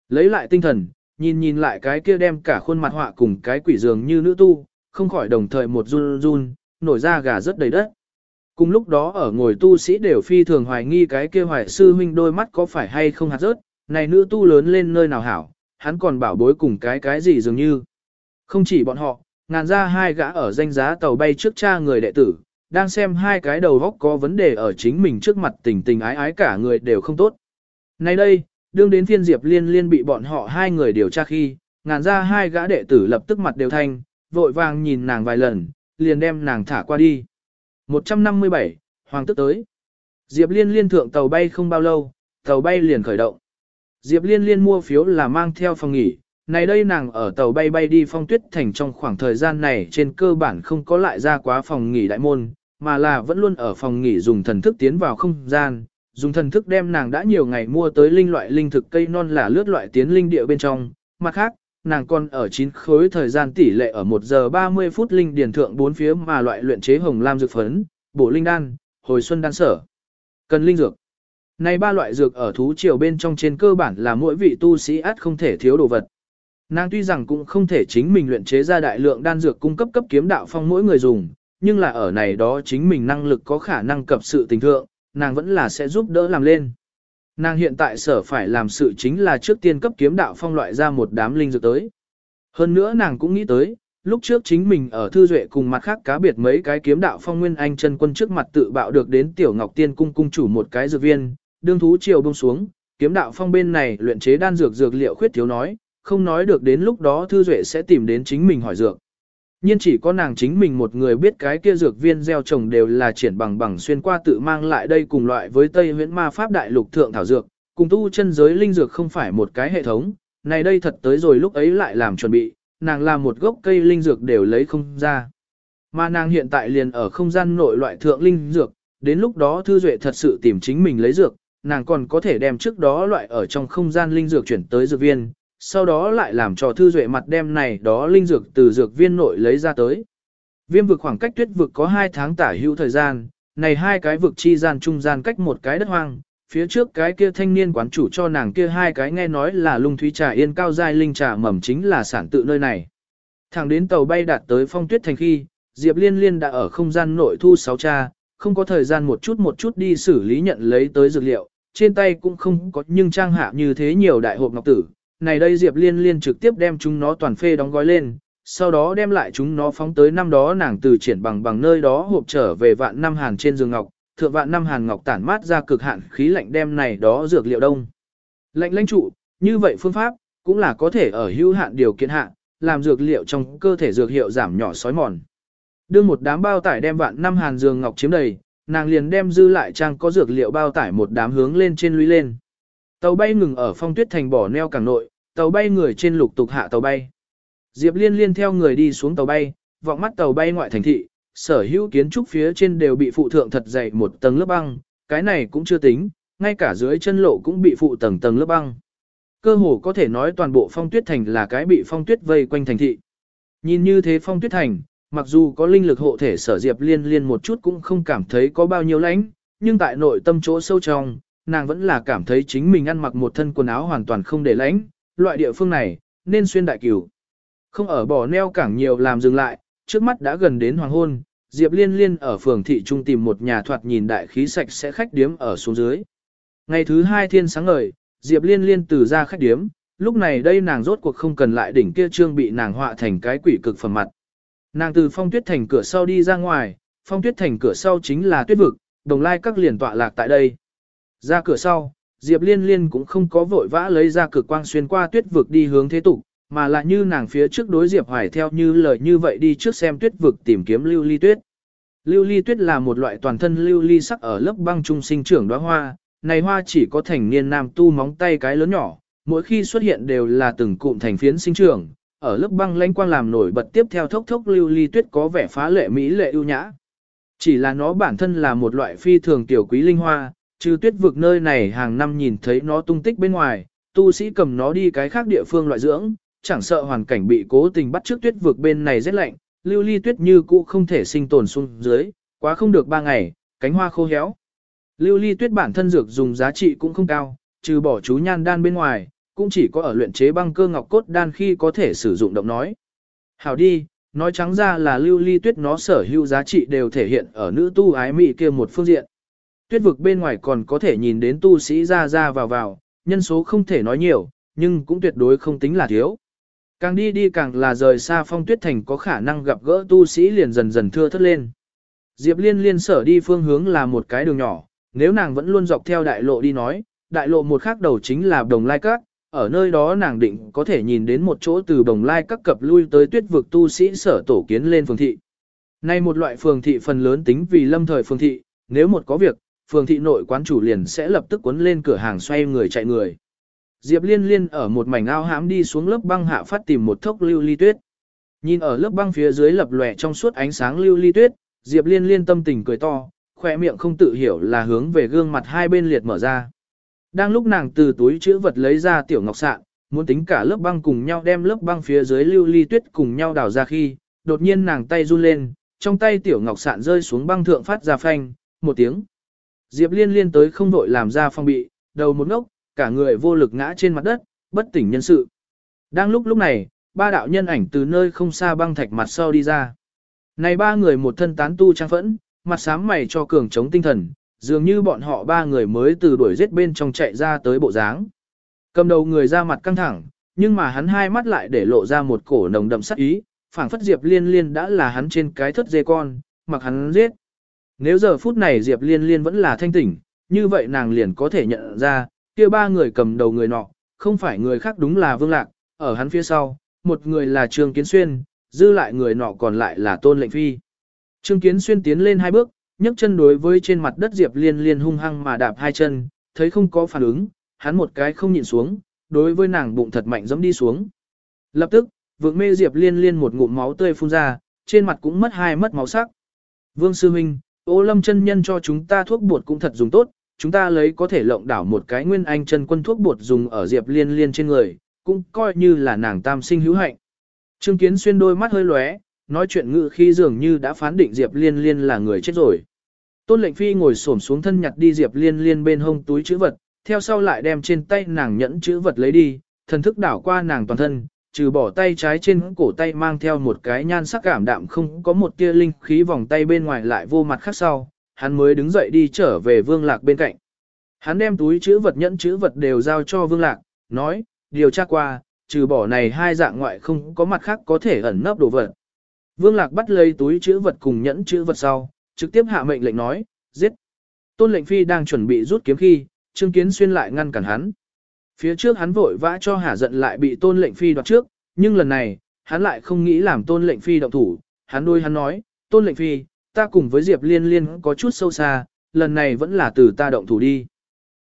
Lấy lại tinh thần, nhìn nhìn lại cái kia đem cả khuôn mặt họa cùng cái quỷ dường như nữ tu, không khỏi đồng thời một run run, nổi ra gà rất đầy đất. Cùng lúc đó ở ngồi tu sĩ đều phi thường hoài nghi cái kia hoài sư huynh đôi mắt có phải hay không hạt rớt, này nữ tu lớn lên nơi nào hảo, hắn còn bảo bối cùng cái cái gì dường như. Không chỉ bọn họ, ngàn ra hai gã ở danh giá tàu bay trước cha người đệ tử, đang xem hai cái đầu góc có vấn đề ở chính mình trước mặt tình tình ái ái cả người đều không tốt. Nay đây, đương đến phiên Diệp Liên Liên bị bọn họ hai người điều tra khi, ngàn ra hai gã đệ tử lập tức mặt đều thanh, vội vàng nhìn nàng vài lần, liền đem nàng thả qua đi. 157, Hoàng tức tới. Diệp Liên Liên thượng tàu bay không bao lâu, tàu bay liền khởi động. Diệp Liên Liên mua phiếu là mang theo phòng nghỉ, này đây nàng ở tàu bay bay đi phong tuyết thành trong khoảng thời gian này trên cơ bản không có lại ra quá phòng nghỉ đại môn, mà là vẫn luôn ở phòng nghỉ dùng thần thức tiến vào không gian, dùng thần thức đem nàng đã nhiều ngày mua tới linh loại linh thực cây non là lướt loại tiến linh địa bên trong, mặt khác, nàng còn ở chín khối thời gian tỷ lệ ở 1 giờ 30 phút linh điển thượng bốn phía mà loại luyện chế hồng lam dược phấn, bổ linh đan, hồi xuân đan sở. Cần linh dược. Này ba loại dược ở thú triều bên trong trên cơ bản là mỗi vị tu sĩ át không thể thiếu đồ vật. Nàng tuy rằng cũng không thể chính mình luyện chế ra đại lượng đan dược cung cấp cấp kiếm đạo phong mỗi người dùng, nhưng là ở này đó chính mình năng lực có khả năng cập sự tình thượng, nàng vẫn là sẽ giúp đỡ làm lên. Nàng hiện tại sở phải làm sự chính là trước tiên cấp kiếm đạo phong loại ra một đám linh dược tới. Hơn nữa nàng cũng nghĩ tới, lúc trước chính mình ở thư duệ cùng mặt khác cá biệt mấy cái kiếm đạo phong nguyên anh chân quân trước mặt tự bạo được đến tiểu ngọc tiên cung cung chủ một cái dược viên, đương thú chiều bông xuống, kiếm đạo phong bên này luyện chế đan dược dược liệu khuyết thiếu nói, không nói được đến lúc đó thư duệ sẽ tìm đến chính mình hỏi dược nhiên chỉ có nàng chính mình một người biết cái kia dược viên gieo trồng đều là triển bằng bằng xuyên qua tự mang lại đây cùng loại với Tây huyễn ma pháp đại lục thượng thảo dược, cùng tu chân giới linh dược không phải một cái hệ thống, này đây thật tới rồi lúc ấy lại làm chuẩn bị, nàng làm một gốc cây linh dược đều lấy không ra. Mà nàng hiện tại liền ở không gian nội loại thượng linh dược, đến lúc đó Thư Duệ thật sự tìm chính mình lấy dược, nàng còn có thể đem trước đó loại ở trong không gian linh dược chuyển tới dược viên, sau đó lại làm cho Thư Duệ mặt đem này đó linh dược từ dược viên nội lấy ra tới. Viêm vực khoảng cách tuyết vực có 2 tháng tả hữu thời gian, này hai cái vực chi gian trung gian cách một cái đất hoang, phía trước cái kia thanh niên quán chủ cho nàng kia hai cái nghe nói là lung thúy trà yên cao giai linh trà mầm chính là sản tự nơi này. Thẳng đến tàu bay đạt tới phong tuyết thành khi, Diệp Liên Liên đã ở không gian nội thu sáu cha, không có thời gian một chút một chút đi xử lý nhận lấy tới dược liệu, trên tay cũng không có nhưng trang hạ như thế nhiều đại hộp ngọc tử. Này đây Diệp Liên Liên trực tiếp đem chúng nó toàn phê đóng gói lên, sau đó đem lại chúng nó phóng tới năm đó nàng từ triển bằng bằng nơi đó hộp trở về vạn năm hàn trên giường ngọc, thượng vạn năm hàn ngọc tản mát ra cực hạn khí lạnh đem này đó dược liệu đông. Lạnh lãnh trụ, như vậy phương pháp, cũng là có thể ở hữu hạn điều kiện hạn, làm dược liệu trong cơ thể dược hiệu giảm nhỏ sói mòn. Đưa một đám bao tải đem vạn năm hàn giường ngọc chiếm đầy, nàng liền đem dư lại trang có dược liệu bao tải một đám hướng lên trên lũy lên. Tàu bay ngừng ở phong tuyết thành bỏ neo cảng nội, tàu bay người trên lục tục hạ tàu bay. Diệp liên liên theo người đi xuống tàu bay, vọng mắt tàu bay ngoại thành thị, sở hữu kiến trúc phía trên đều bị phụ thượng thật dày một tầng lớp băng, cái này cũng chưa tính, ngay cả dưới chân lộ cũng bị phụ tầng tầng lớp băng. Cơ hồ có thể nói toàn bộ phong tuyết thành là cái bị phong tuyết vây quanh thành thị. Nhìn như thế phong tuyết thành, mặc dù có linh lực hộ thể sở diệp liên liên một chút cũng không cảm thấy có bao nhiêu lãnh, nhưng tại nội tâm chỗ sâu trong, nàng vẫn là cảm thấy chính mình ăn mặc một thân quần áo hoàn toàn không để lãnh, loại địa phương này, nên xuyên đại cửu. Không ở bỏ neo cảng nhiều làm dừng lại, trước mắt đã gần đến hoàng hôn, Diệp Liên Liên ở phường thị trung tìm một nhà thoạt nhìn đại khí sạch sẽ khách điếm ở xuống dưới. Ngày thứ hai thiên sáng ngời, Diệp Liên Liên từ ra khách điếm, lúc này đây nàng rốt cuộc không cần lại đỉnh kia trương bị nàng họa thành cái quỷ cực phẩm mặt. Nàng từ phong tuyết thành cửa sau đi ra ngoài, phong tuyết thành cửa sau chính là tuyết vực, đồng lai các liền tọa lạc tại đây. Ra cửa sau, Diệp Liên Liên cũng không có vội vã lấy ra cực quang xuyên qua tuyết vực đi hướng thế tục, mà là như nàng phía trước đối Diệp Hoài theo như lời như vậy đi trước xem tuyết vực tìm kiếm lưu ly tuyết. Lưu ly tuyết là một loại toàn thân lưu ly sắc ở lớp băng trung sinh trưởng đóa hoa, này hoa chỉ có thành niên nam tu móng tay cái lớn nhỏ, mỗi khi xuất hiện đều là từng cụm thành phiến sinh trưởng, ở lớp băng lanh quang làm nổi bật tiếp theo thốc thốc lưu ly tuyết có vẻ phá lệ mỹ lệ ưu nhã. Chỉ là nó bản thân là một loại phi thường tiểu quý linh hoa, trừ tuyết vực nơi này hàng năm nhìn thấy nó tung tích bên ngoài, tu sĩ cầm nó đi cái khác địa phương loại dưỡng, chẳng sợ hoàn cảnh bị cố tình bắt trước tuyết vực bên này rất lạnh, lưu ly tuyết như cũ không thể sinh tồn xuống dưới, quá không được ba ngày, cánh hoa khô héo. Lưu ly tuyết bản thân dược dùng giá trị cũng không cao, trừ bỏ chú nhan đan bên ngoài, cũng chỉ có ở luyện chế băng cơ ngọc cốt đan khi có thể sử dụng động nói. Hảo đi, nói trắng ra là lưu ly tuyết nó sở hữu giá trị đều thể hiện ở nữ tu ái mị kia một phương diện. Tuyết vực bên ngoài còn có thể nhìn đến tu sĩ ra ra vào vào, nhân số không thể nói nhiều, nhưng cũng tuyệt đối không tính là thiếu. Càng đi đi càng là rời xa phong tuyết thành có khả năng gặp gỡ tu sĩ liền dần dần thưa thất lên. Diệp liên liên sở đi phương hướng là một cái đường nhỏ, nếu nàng vẫn luôn dọc theo đại lộ đi nói, đại lộ một khác đầu chính là đồng lai các, ở nơi đó nàng định có thể nhìn đến một chỗ từ đồng lai các cập lui tới tuyết vực tu sĩ sở tổ kiến lên phường thị. Nay một loại phường thị phần lớn tính vì lâm thời phường thị, nếu một có việc, phường thị nội quán chủ liền sẽ lập tức cuốn lên cửa hàng xoay người chạy người. Diệp Liên Liên ở một mảnh ao hãm đi xuống lớp băng hạ phát tìm một thốc lưu ly tuyết. Nhìn ở lớp băng phía dưới lập lòe trong suốt ánh sáng lưu ly tuyết, Diệp Liên Liên tâm tình cười to, khỏe miệng không tự hiểu là hướng về gương mặt hai bên liệt mở ra. Đang lúc nàng từ túi chữ vật lấy ra tiểu ngọc sạn, muốn tính cả lớp băng cùng nhau đem lớp băng phía dưới lưu ly tuyết cùng nhau đào ra khi, đột nhiên nàng tay run lên, trong tay tiểu ngọc sạn rơi xuống băng thượng phát ra phanh, một tiếng. Diệp Liên Liên tới không đội làm ra phong bị, đầu một ngốc, cả người vô lực ngã trên mặt đất, bất tỉnh nhân sự. Đang lúc lúc này, ba đạo nhân ảnh từ nơi không xa băng thạch mặt sau đi ra. Này ba người một thân tán tu trang phẫn, mặt sám mày cho cường chống tinh thần, dường như bọn họ ba người mới từ đuổi giết bên trong chạy ra tới bộ dáng. Cầm đầu người ra mặt căng thẳng, nhưng mà hắn hai mắt lại để lộ ra một cổ nồng đậm sắc ý, phảng phất Diệp Liên Liên đã là hắn trên cái thất dê con, mặc hắn giết. Nếu giờ phút này Diệp Liên Liên vẫn là thanh tỉnh, như vậy nàng liền có thể nhận ra, kia ba người cầm đầu người nọ, không phải người khác đúng là Vương Lạc, ở hắn phía sau, một người là Trương Kiến Xuyên, dư lại người nọ còn lại là Tôn Lệnh Phi. Trương Kiến Xuyên tiến lên hai bước, nhấc chân đối với trên mặt đất Diệp Liên Liên hung hăng mà đạp hai chân, thấy không có phản ứng, hắn một cái không nhìn xuống, đối với nàng bụng thật mạnh dẫm đi xuống. Lập tức, vượng mê Diệp Liên Liên một ngụm máu tươi phun ra, trên mặt cũng mất hai mất máu sắc. Vương Sư Minh, ô lâm chân nhân cho chúng ta thuốc bột cũng thật dùng tốt, chúng ta lấy có thể lộng đảo một cái nguyên anh chân quân thuốc bột dùng ở Diệp Liên Liên trên người, cũng coi như là nàng tam sinh hữu hạnh. Trương Kiến xuyên đôi mắt hơi lóe, nói chuyện ngự khi dường như đã phán định Diệp Liên Liên là người chết rồi. Tôn lệnh phi ngồi xổm xuống thân nhặt đi Diệp Liên Liên bên hông túi chữ vật, theo sau lại đem trên tay nàng nhẫn chữ vật lấy đi, thần thức đảo qua nàng toàn thân, trừ bỏ tay trái trên cổ tay mang theo một cái nhan sắc cảm đạm không có một tia linh khí vòng tay bên ngoài lại vô mặt khác sau, hắn mới đứng dậy đi trở về vương lạc bên cạnh. Hắn đem túi chữ vật nhẫn chữ vật đều giao cho vương lạc, nói, điều tra qua, trừ bỏ này hai dạng ngoại không có mặt khác có thể ẩn nấp đồ vật. Vương lạc bắt lấy túi chữ vật cùng nhẫn chữ vật sau, trực tiếp hạ mệnh lệnh nói, giết. Tôn lệnh phi đang chuẩn bị rút kiếm khi, Trương Kiến Xuyên lại ngăn cản hắn. Phía trước hắn vội vã cho hà giận lại bị tôn lệnh phi đoạt trước, nhưng lần này, hắn lại không nghĩ làm tôn lệnh phi động thủ. Hắn đôi hắn nói, tôn lệnh phi, ta cùng với Diệp Liên Liên có chút sâu xa, lần này vẫn là từ ta động thủ đi.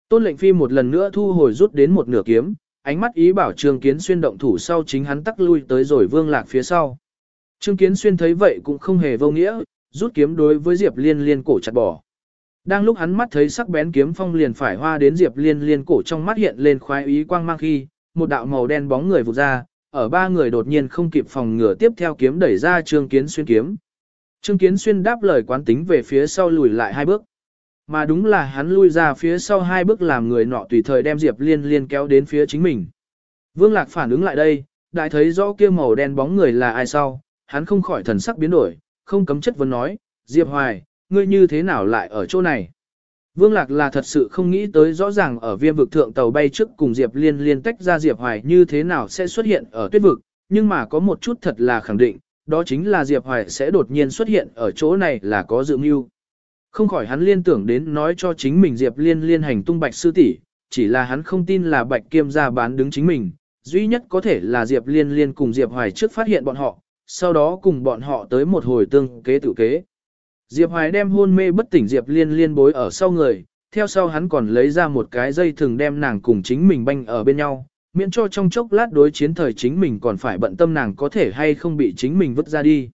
Tôn lệnh phi một lần nữa thu hồi rút đến một nửa kiếm, ánh mắt ý bảo Trương Kiến Xuyên động thủ sau chính hắn tắc lui tới rồi vương lạc phía sau. Trương Kiến Xuyên thấy vậy cũng không hề vô nghĩa, rút kiếm đối với Diệp Liên Liên cổ chặt bỏ. Đang lúc hắn mắt thấy sắc bén kiếm phong liền phải hoa đến Diệp Liên Liên cổ trong mắt hiện lên khoái ý quang mang khi, một đạo màu đen bóng người vụt ra, ở ba người đột nhiên không kịp phòng ngừa tiếp theo kiếm đẩy ra Trương Kiến Xuyên kiếm. Trương Kiến Xuyên đáp lời quán tính về phía sau lùi lại hai bước. Mà đúng là hắn lui ra phía sau hai bước làm người nọ tùy thời đem Diệp Liên Liên kéo đến phía chính mình. Vương Lạc phản ứng lại đây, đại thấy rõ kia màu đen bóng người là ai sau, hắn không khỏi thần sắc biến đổi, không cấm chất vấn nói, Diệp Hoài, ngươi như thế nào lại ở chỗ này? Vương Lạc là thật sự không nghĩ tới rõ ràng ở viêm vực thượng tàu bay trước cùng Diệp Liên liên tách ra Diệp Hoài như thế nào sẽ xuất hiện ở tuyết vực, nhưng mà có một chút thật là khẳng định, đó chính là Diệp Hoài sẽ đột nhiên xuất hiện ở chỗ này là có dự mưu. Không khỏi hắn liên tưởng đến nói cho chính mình Diệp Liên liên hành tung bạch sư tỷ, chỉ là hắn không tin là bạch kiêm ra bán đứng chính mình, duy nhất có thể là Diệp Liên liên cùng Diệp Hoài trước phát hiện bọn họ, sau đó cùng bọn họ tới một hồi tương kế tự kế. Diệp Hoài đem hôn mê bất tỉnh Diệp Liên liên bối ở sau người, theo sau hắn còn lấy ra một cái dây thường đem nàng cùng chính mình banh ở bên nhau, miễn cho trong chốc lát đối chiến thời chính mình còn phải bận tâm nàng có thể hay không bị chính mình vứt ra đi.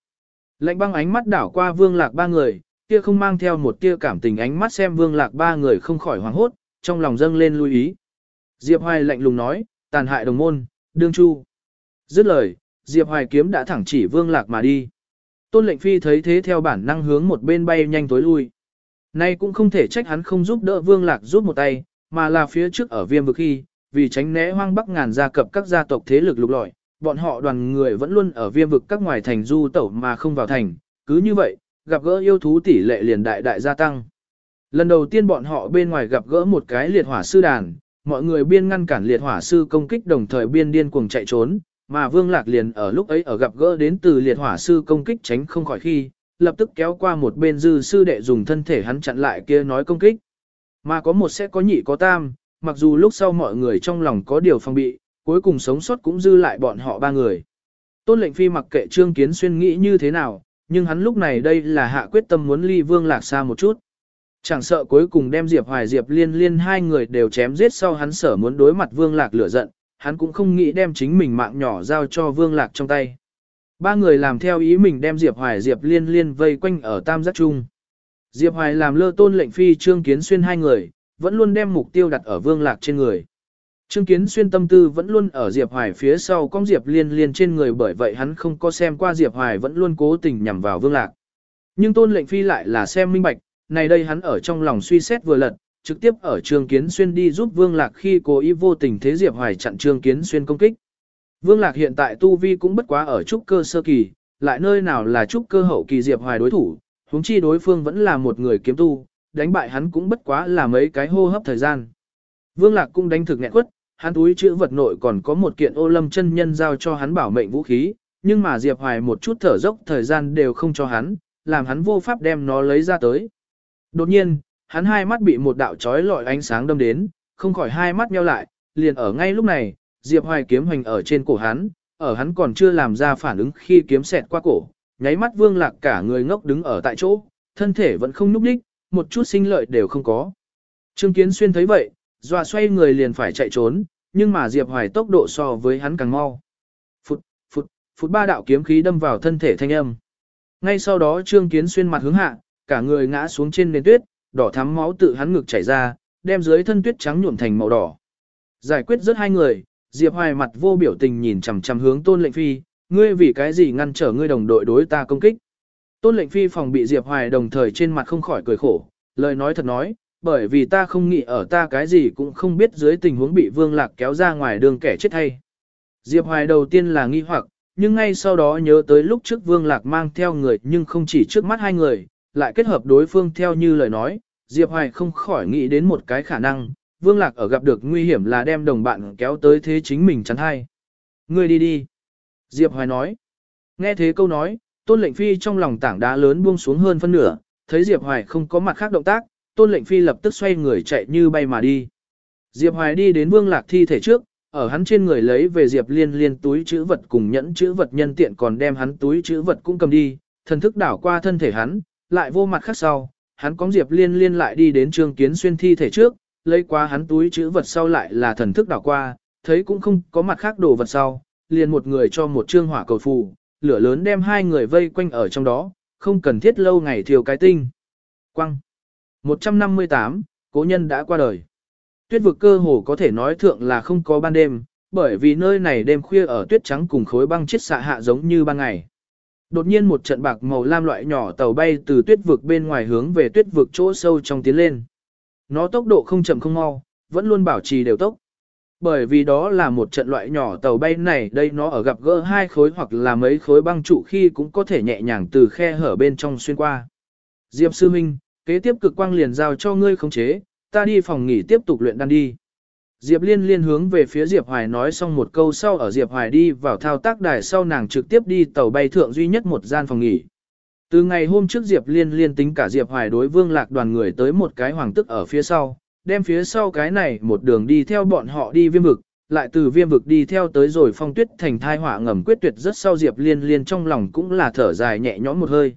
Lạnh băng ánh mắt đảo qua vương lạc ba người, kia không mang theo một tia cảm tình ánh mắt xem vương lạc ba người không khỏi hoảng hốt, trong lòng dâng lên lưu ý. Diệp Hoài lạnh lùng nói, tàn hại đồng môn, đương chu. Dứt lời, Diệp Hoài kiếm đã thẳng chỉ vương lạc mà đi. Tôn lệnh phi thấy thế theo bản năng hướng một bên bay nhanh tối lui. Nay cũng không thể trách hắn không giúp đỡ vương lạc giúp một tay, mà là phía trước ở viêm vực khi, vì tránh né hoang bắc ngàn gia cập các gia tộc thế lực lục lọi, bọn họ đoàn người vẫn luôn ở viêm vực các ngoài thành du tẩu mà không vào thành, cứ như vậy, gặp gỡ yêu thú tỷ lệ liền đại đại gia tăng. Lần đầu tiên bọn họ bên ngoài gặp gỡ một cái liệt hỏa sư đàn, mọi người biên ngăn cản liệt hỏa sư công kích đồng thời biên điên cuồng chạy trốn, mà Vương Lạc liền ở lúc ấy ở gặp gỡ đến từ liệt hỏa sư công kích tránh không khỏi khi, lập tức kéo qua một bên dư sư đệ dùng thân thể hắn chặn lại kia nói công kích. Mà có một sẽ có nhị có tam, mặc dù lúc sau mọi người trong lòng có điều phòng bị, cuối cùng sống sót cũng dư lại bọn họ ba người. Tôn lệnh phi mặc kệ Trương Kiến Xuyên nghĩ như thế nào, nhưng hắn lúc này đây là hạ quyết tâm muốn ly Vương Lạc xa một chút. Chẳng sợ cuối cùng đem Diệp Hoài Diệp Liên Liên hai người đều chém giết sau hắn sở muốn đối mặt Vương Lạc lửa giận, hắn cũng không nghĩ đem chính mình mạng nhỏ giao cho Vương Lạc trong tay. Ba người làm theo ý mình đem Diệp Hoài Diệp Liên Liên vây quanh ở tam giác chung Diệp Hoài làm lơ tôn lệnh phi Trương Kiến Xuyên hai người, vẫn luôn đem mục tiêu đặt ở Vương Lạc trên người. Trương Kiến Xuyên tâm tư vẫn luôn ở Diệp Hoài phía sau con Diệp Liên Liên trên người bởi vậy hắn không có xem qua Diệp Hoài vẫn luôn cố tình nhằm vào Vương Lạc. Nhưng tôn lệnh phi lại là xem minh bạch, này đây hắn ở trong lòng suy xét vừa lật, trực tiếp ở Trương Kiến Xuyên đi giúp Vương Lạc khi cố ý vô tình thế Diệp Hoài chặn Trương Kiến Xuyên công kích. Vương Lạc hiện tại tu vi cũng bất quá ở trúc cơ sơ kỳ, lại nơi nào là trúc cơ hậu kỳ Diệp Hoài đối thủ, huống chi đối phương vẫn là một người kiếm tu, đánh bại hắn cũng bất quá là mấy cái hô hấp thời gian. Vương Lạc cũng đánh thực nghẹn quất, hắn túi chữ vật nội còn có một kiện ô lâm chân nhân giao cho hắn bảo mệnh vũ khí, nhưng mà Diệp Hoài một chút thở dốc thời gian đều không cho hắn, làm hắn vô pháp đem nó lấy ra tới. Đột nhiên, hắn hai mắt bị một đạo chói lọi ánh sáng đâm đến, không khỏi hai mắt nheo lại, liền ở ngay lúc này, Diệp Hoài kiếm hoành ở trên cổ hắn, ở hắn còn chưa làm ra phản ứng khi kiếm xẹt qua cổ, nháy mắt Vương Lạc cả người ngốc đứng ở tại chỗ, thân thể vẫn không nhúc đích, một chút sinh lợi đều không có. Trương Kiến Xuyên thấy vậy, dọa xoay người liền phải chạy trốn, nhưng mà Diệp Hoài tốc độ so với hắn càng mau. Phụt, phụt, phụt ba đạo kiếm khí đâm vào thân thể thanh âm. Ngay sau đó Trương Kiến Xuyên mặt hướng hạ, cả người ngã xuống trên nền tuyết, đỏ thắm máu tự hắn ngực chảy ra, đem dưới thân tuyết trắng nhuộm thành màu đỏ. Giải quyết rất hai người, Diệp Hoài mặt vô biểu tình nhìn chằm chằm hướng Tôn Lệnh Phi, ngươi vì cái gì ngăn trở ngươi đồng đội đối ta công kích. Tôn Lệnh Phi phòng bị Diệp Hoài đồng thời trên mặt không khỏi cười khổ, lời nói thật nói, bởi vì ta không nghĩ ở ta cái gì cũng không biết dưới tình huống bị Vương Lạc kéo ra ngoài đường kẻ chết hay. Diệp Hoài đầu tiên là nghi hoặc, nhưng ngay sau đó nhớ tới lúc trước Vương Lạc mang theo người nhưng không chỉ trước mắt hai người, lại kết hợp đối phương theo như lời nói, Diệp Hoài không khỏi nghĩ đến một cái khả năng, Vương Lạc ở gặp được nguy hiểm là đem đồng bạn kéo tới thế chính mình chắn hai. Ngươi đi đi. Diệp Hoài nói. Nghe thế câu nói, Tôn Lệnh Phi trong lòng tảng đá lớn buông xuống hơn phân nửa, thấy Diệp Hoài không có mặt khác động tác, Tôn Lệnh Phi lập tức xoay người chạy như bay mà đi. Diệp Hoài đi đến Vương Lạc thi thể trước, ở hắn trên người lấy về Diệp Liên Liên túi chữ vật cùng nhẫn chữ vật nhân tiện còn đem hắn túi chữ vật cũng cầm đi, thần thức đảo qua thân thể hắn, lại vô mặt khác sau, hắn cóng Diệp Liên Liên lại đi đến Trương Kiến Xuyên thi thể trước, lấy qua hắn túi chữ vật sau lại là thần thức đảo qua, thấy cũng không có mặt khác đồ vật sau, liền một người cho một trương hỏa cầu phù, lửa lớn đem hai người vây quanh ở trong đó, không cần thiết lâu ngày thiêu cái tinh. Quăng. 158, cố nhân đã qua đời. Tuyết vực cơ hồ có thể nói thượng là không có ban đêm, bởi vì nơi này đêm khuya ở tuyết trắng cùng khối băng chết xạ hạ giống như ban ngày. Đột nhiên một trận bạc màu lam loại nhỏ tàu bay từ tuyết vực bên ngoài hướng về tuyết vực chỗ sâu trong tiến lên. Nó tốc độ không chậm không mau, vẫn luôn bảo trì đều tốc. Bởi vì đó là một trận loại nhỏ tàu bay này đây nó ở gặp gỡ hai khối hoặc là mấy khối băng trụ khi cũng có thể nhẹ nhàng từ khe hở bên trong xuyên qua. Diệp Sư Minh, kế tiếp cực quang liền giao cho ngươi khống chế, ta đi phòng nghỉ tiếp tục luyện đan đi. Diệp Liên liên hướng về phía Diệp Hoài nói xong một câu sau ở Diệp Hoài đi vào thao tác đài sau nàng trực tiếp đi tàu bay thượng duy nhất một gian phòng nghỉ. Từ ngày hôm trước Diệp Liên liên tính cả Diệp Hoài đối vương lạc đoàn người tới một cái hoàng tức ở phía sau, đem phía sau cái này một đường đi theo bọn họ đi viêm vực, lại từ viêm vực đi theo tới rồi phong tuyết thành thai hỏa ngầm quyết tuyệt rất sau Diệp Liên liên trong lòng cũng là thở dài nhẹ nhõm một hơi.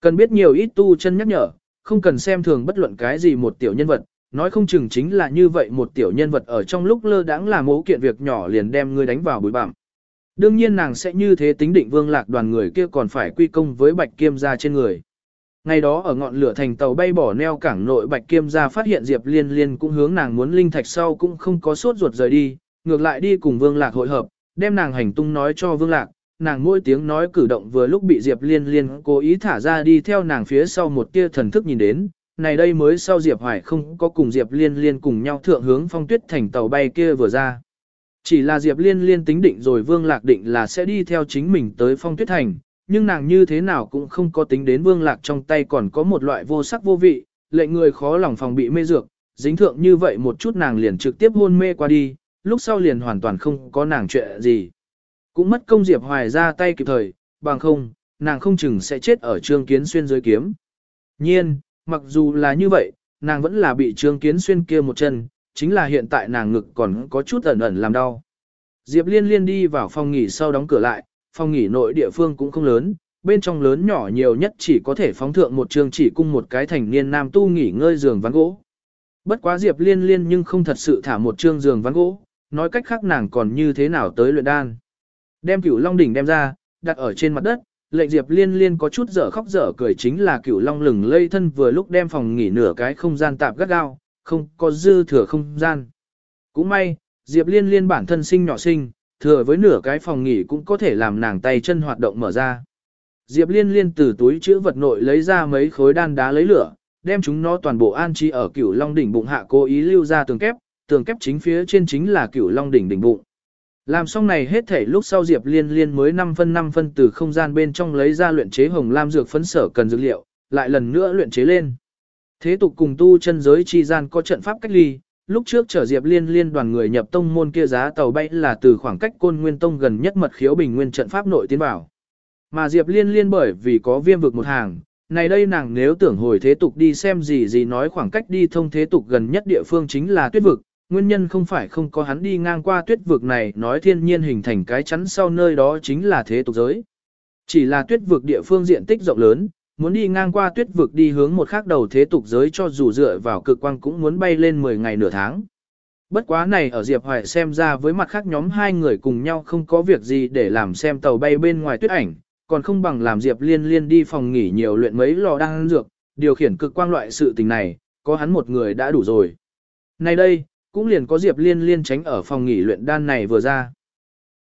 Cần biết nhiều ít tu chân nhắc nhở, không cần xem thường bất luận cái gì một tiểu nhân vật, nói không chừng chính là như vậy một tiểu nhân vật ở trong lúc lơ đãng làm mấu kiện việc nhỏ liền đem ngươi đánh vào bụi bặm. Đương nhiên nàng sẽ như thế tính định vương lạc đoàn người kia còn phải quy công với bạch kiêm gia trên người. Ngày đó ở ngọn lửa thành tàu bay bỏ neo cảng nội bạch kiêm gia phát hiện Diệp Liên Liên cũng hướng nàng muốn linh thạch sau cũng không có sốt ruột rời đi, ngược lại đi cùng vương lạc hội hợp, đem nàng hành tung nói cho vương lạc, nàng mỗi tiếng nói cử động vừa lúc bị Diệp Liên Liên cố ý thả ra đi theo nàng phía sau một tia thần thức nhìn đến, này đây mới sau Diệp Hoài không có cùng Diệp Liên Liên cùng nhau thượng hướng phong tuyết thành tàu bay kia vừa ra. Chỉ là Diệp Liên Liên tính định rồi Vương Lạc định là sẽ đi theo chính mình tới phong tuyết thành, nhưng nàng như thế nào cũng không có tính đến Vương Lạc trong tay còn có một loại vô sắc vô vị, lệ người khó lòng phòng bị mê dược, dính thượng như vậy một chút nàng liền trực tiếp hôn mê qua đi, lúc sau liền hoàn toàn không có nàng chuyện gì. Cũng mất công Diệp Hoài ra tay kịp thời, bằng không, nàng không chừng sẽ chết ở trương kiến xuyên dưới kiếm. Nhiên, mặc dù là như vậy, nàng vẫn là bị trương kiến xuyên kia một chân, chính là hiện tại nàng ngực còn có chút ẩn ẩn làm đau. Diệp liên liên đi vào phòng nghỉ sau đóng cửa lại, phòng nghỉ nội địa phương cũng không lớn, bên trong lớn nhỏ nhiều nhất chỉ có thể phóng thượng một trường chỉ cung một cái thành niên nam tu nghỉ ngơi giường ván gỗ. Bất quá Diệp liên liên nhưng không thật sự thả một trương giường ván gỗ, nói cách khác nàng còn như thế nào tới luyện đan. Đem cửu long đỉnh đem ra, đặt ở trên mặt đất, lệnh Diệp Liên Liên có chút dở khóc dở cười chính là cửu long lừng lây thân vừa lúc đem phòng nghỉ nửa cái không gian tạp gắt gao, không có dư thừa không gian. Cũng may, Diệp Liên Liên bản thân sinh nhỏ sinh, thừa với nửa cái phòng nghỉ cũng có thể làm nàng tay chân hoạt động mở ra. Diệp Liên Liên từ túi chữ vật nội lấy ra mấy khối đan đá lấy lửa, đem chúng nó toàn bộ an trí ở cửu long đỉnh bụng hạ cố ý lưu ra tường kép, tường kép chính phía trên chính là cửu long đỉnh đỉnh bụng. Làm xong này hết thể lúc sau Diệp Liên Liên mới 5 phân 5 phân từ không gian bên trong lấy ra luyện chế hồng lam dược phấn sở cần dược liệu, lại lần nữa luyện chế lên. Thế tục cùng tu chân giới chi gian có trận pháp cách ly, lúc trước trở Diệp Liên liên đoàn người nhập tông môn kia giá tàu bay là từ khoảng cách Côn Nguyên Tông gần nhất mật khiếu bình nguyên trận pháp nội tiến vào. Mà Diệp Liên liên bởi vì có viêm vực một hàng, này đây nàng nếu tưởng hồi thế tục đi xem gì gì nói khoảng cách đi thông thế tục gần nhất địa phương chính là tuyết vực, nguyên nhân không phải không có hắn đi ngang qua tuyết vực này nói thiên nhiên hình thành cái chắn sau nơi đó chính là thế tục giới. Chỉ là tuyết vực địa phương diện tích rộng lớn, muốn đi ngang qua tuyết vực đi hướng một khác đầu thế tục giới cho dù dựa vào cực quang cũng muốn bay lên 10 ngày nửa tháng. Bất quá này ở Diệp Hoài xem ra với mặt khác nhóm hai người cùng nhau không có việc gì để làm xem tàu bay bên ngoài tuyết ảnh, còn không bằng làm Diệp Liên Liên đi phòng nghỉ nhiều luyện mấy lò đang dược, điều khiển cực quang loại sự tình này, có hắn một người đã đủ rồi. Này đây, cũng liền có Diệp Liên Liên tránh ở phòng nghỉ luyện đan này vừa ra.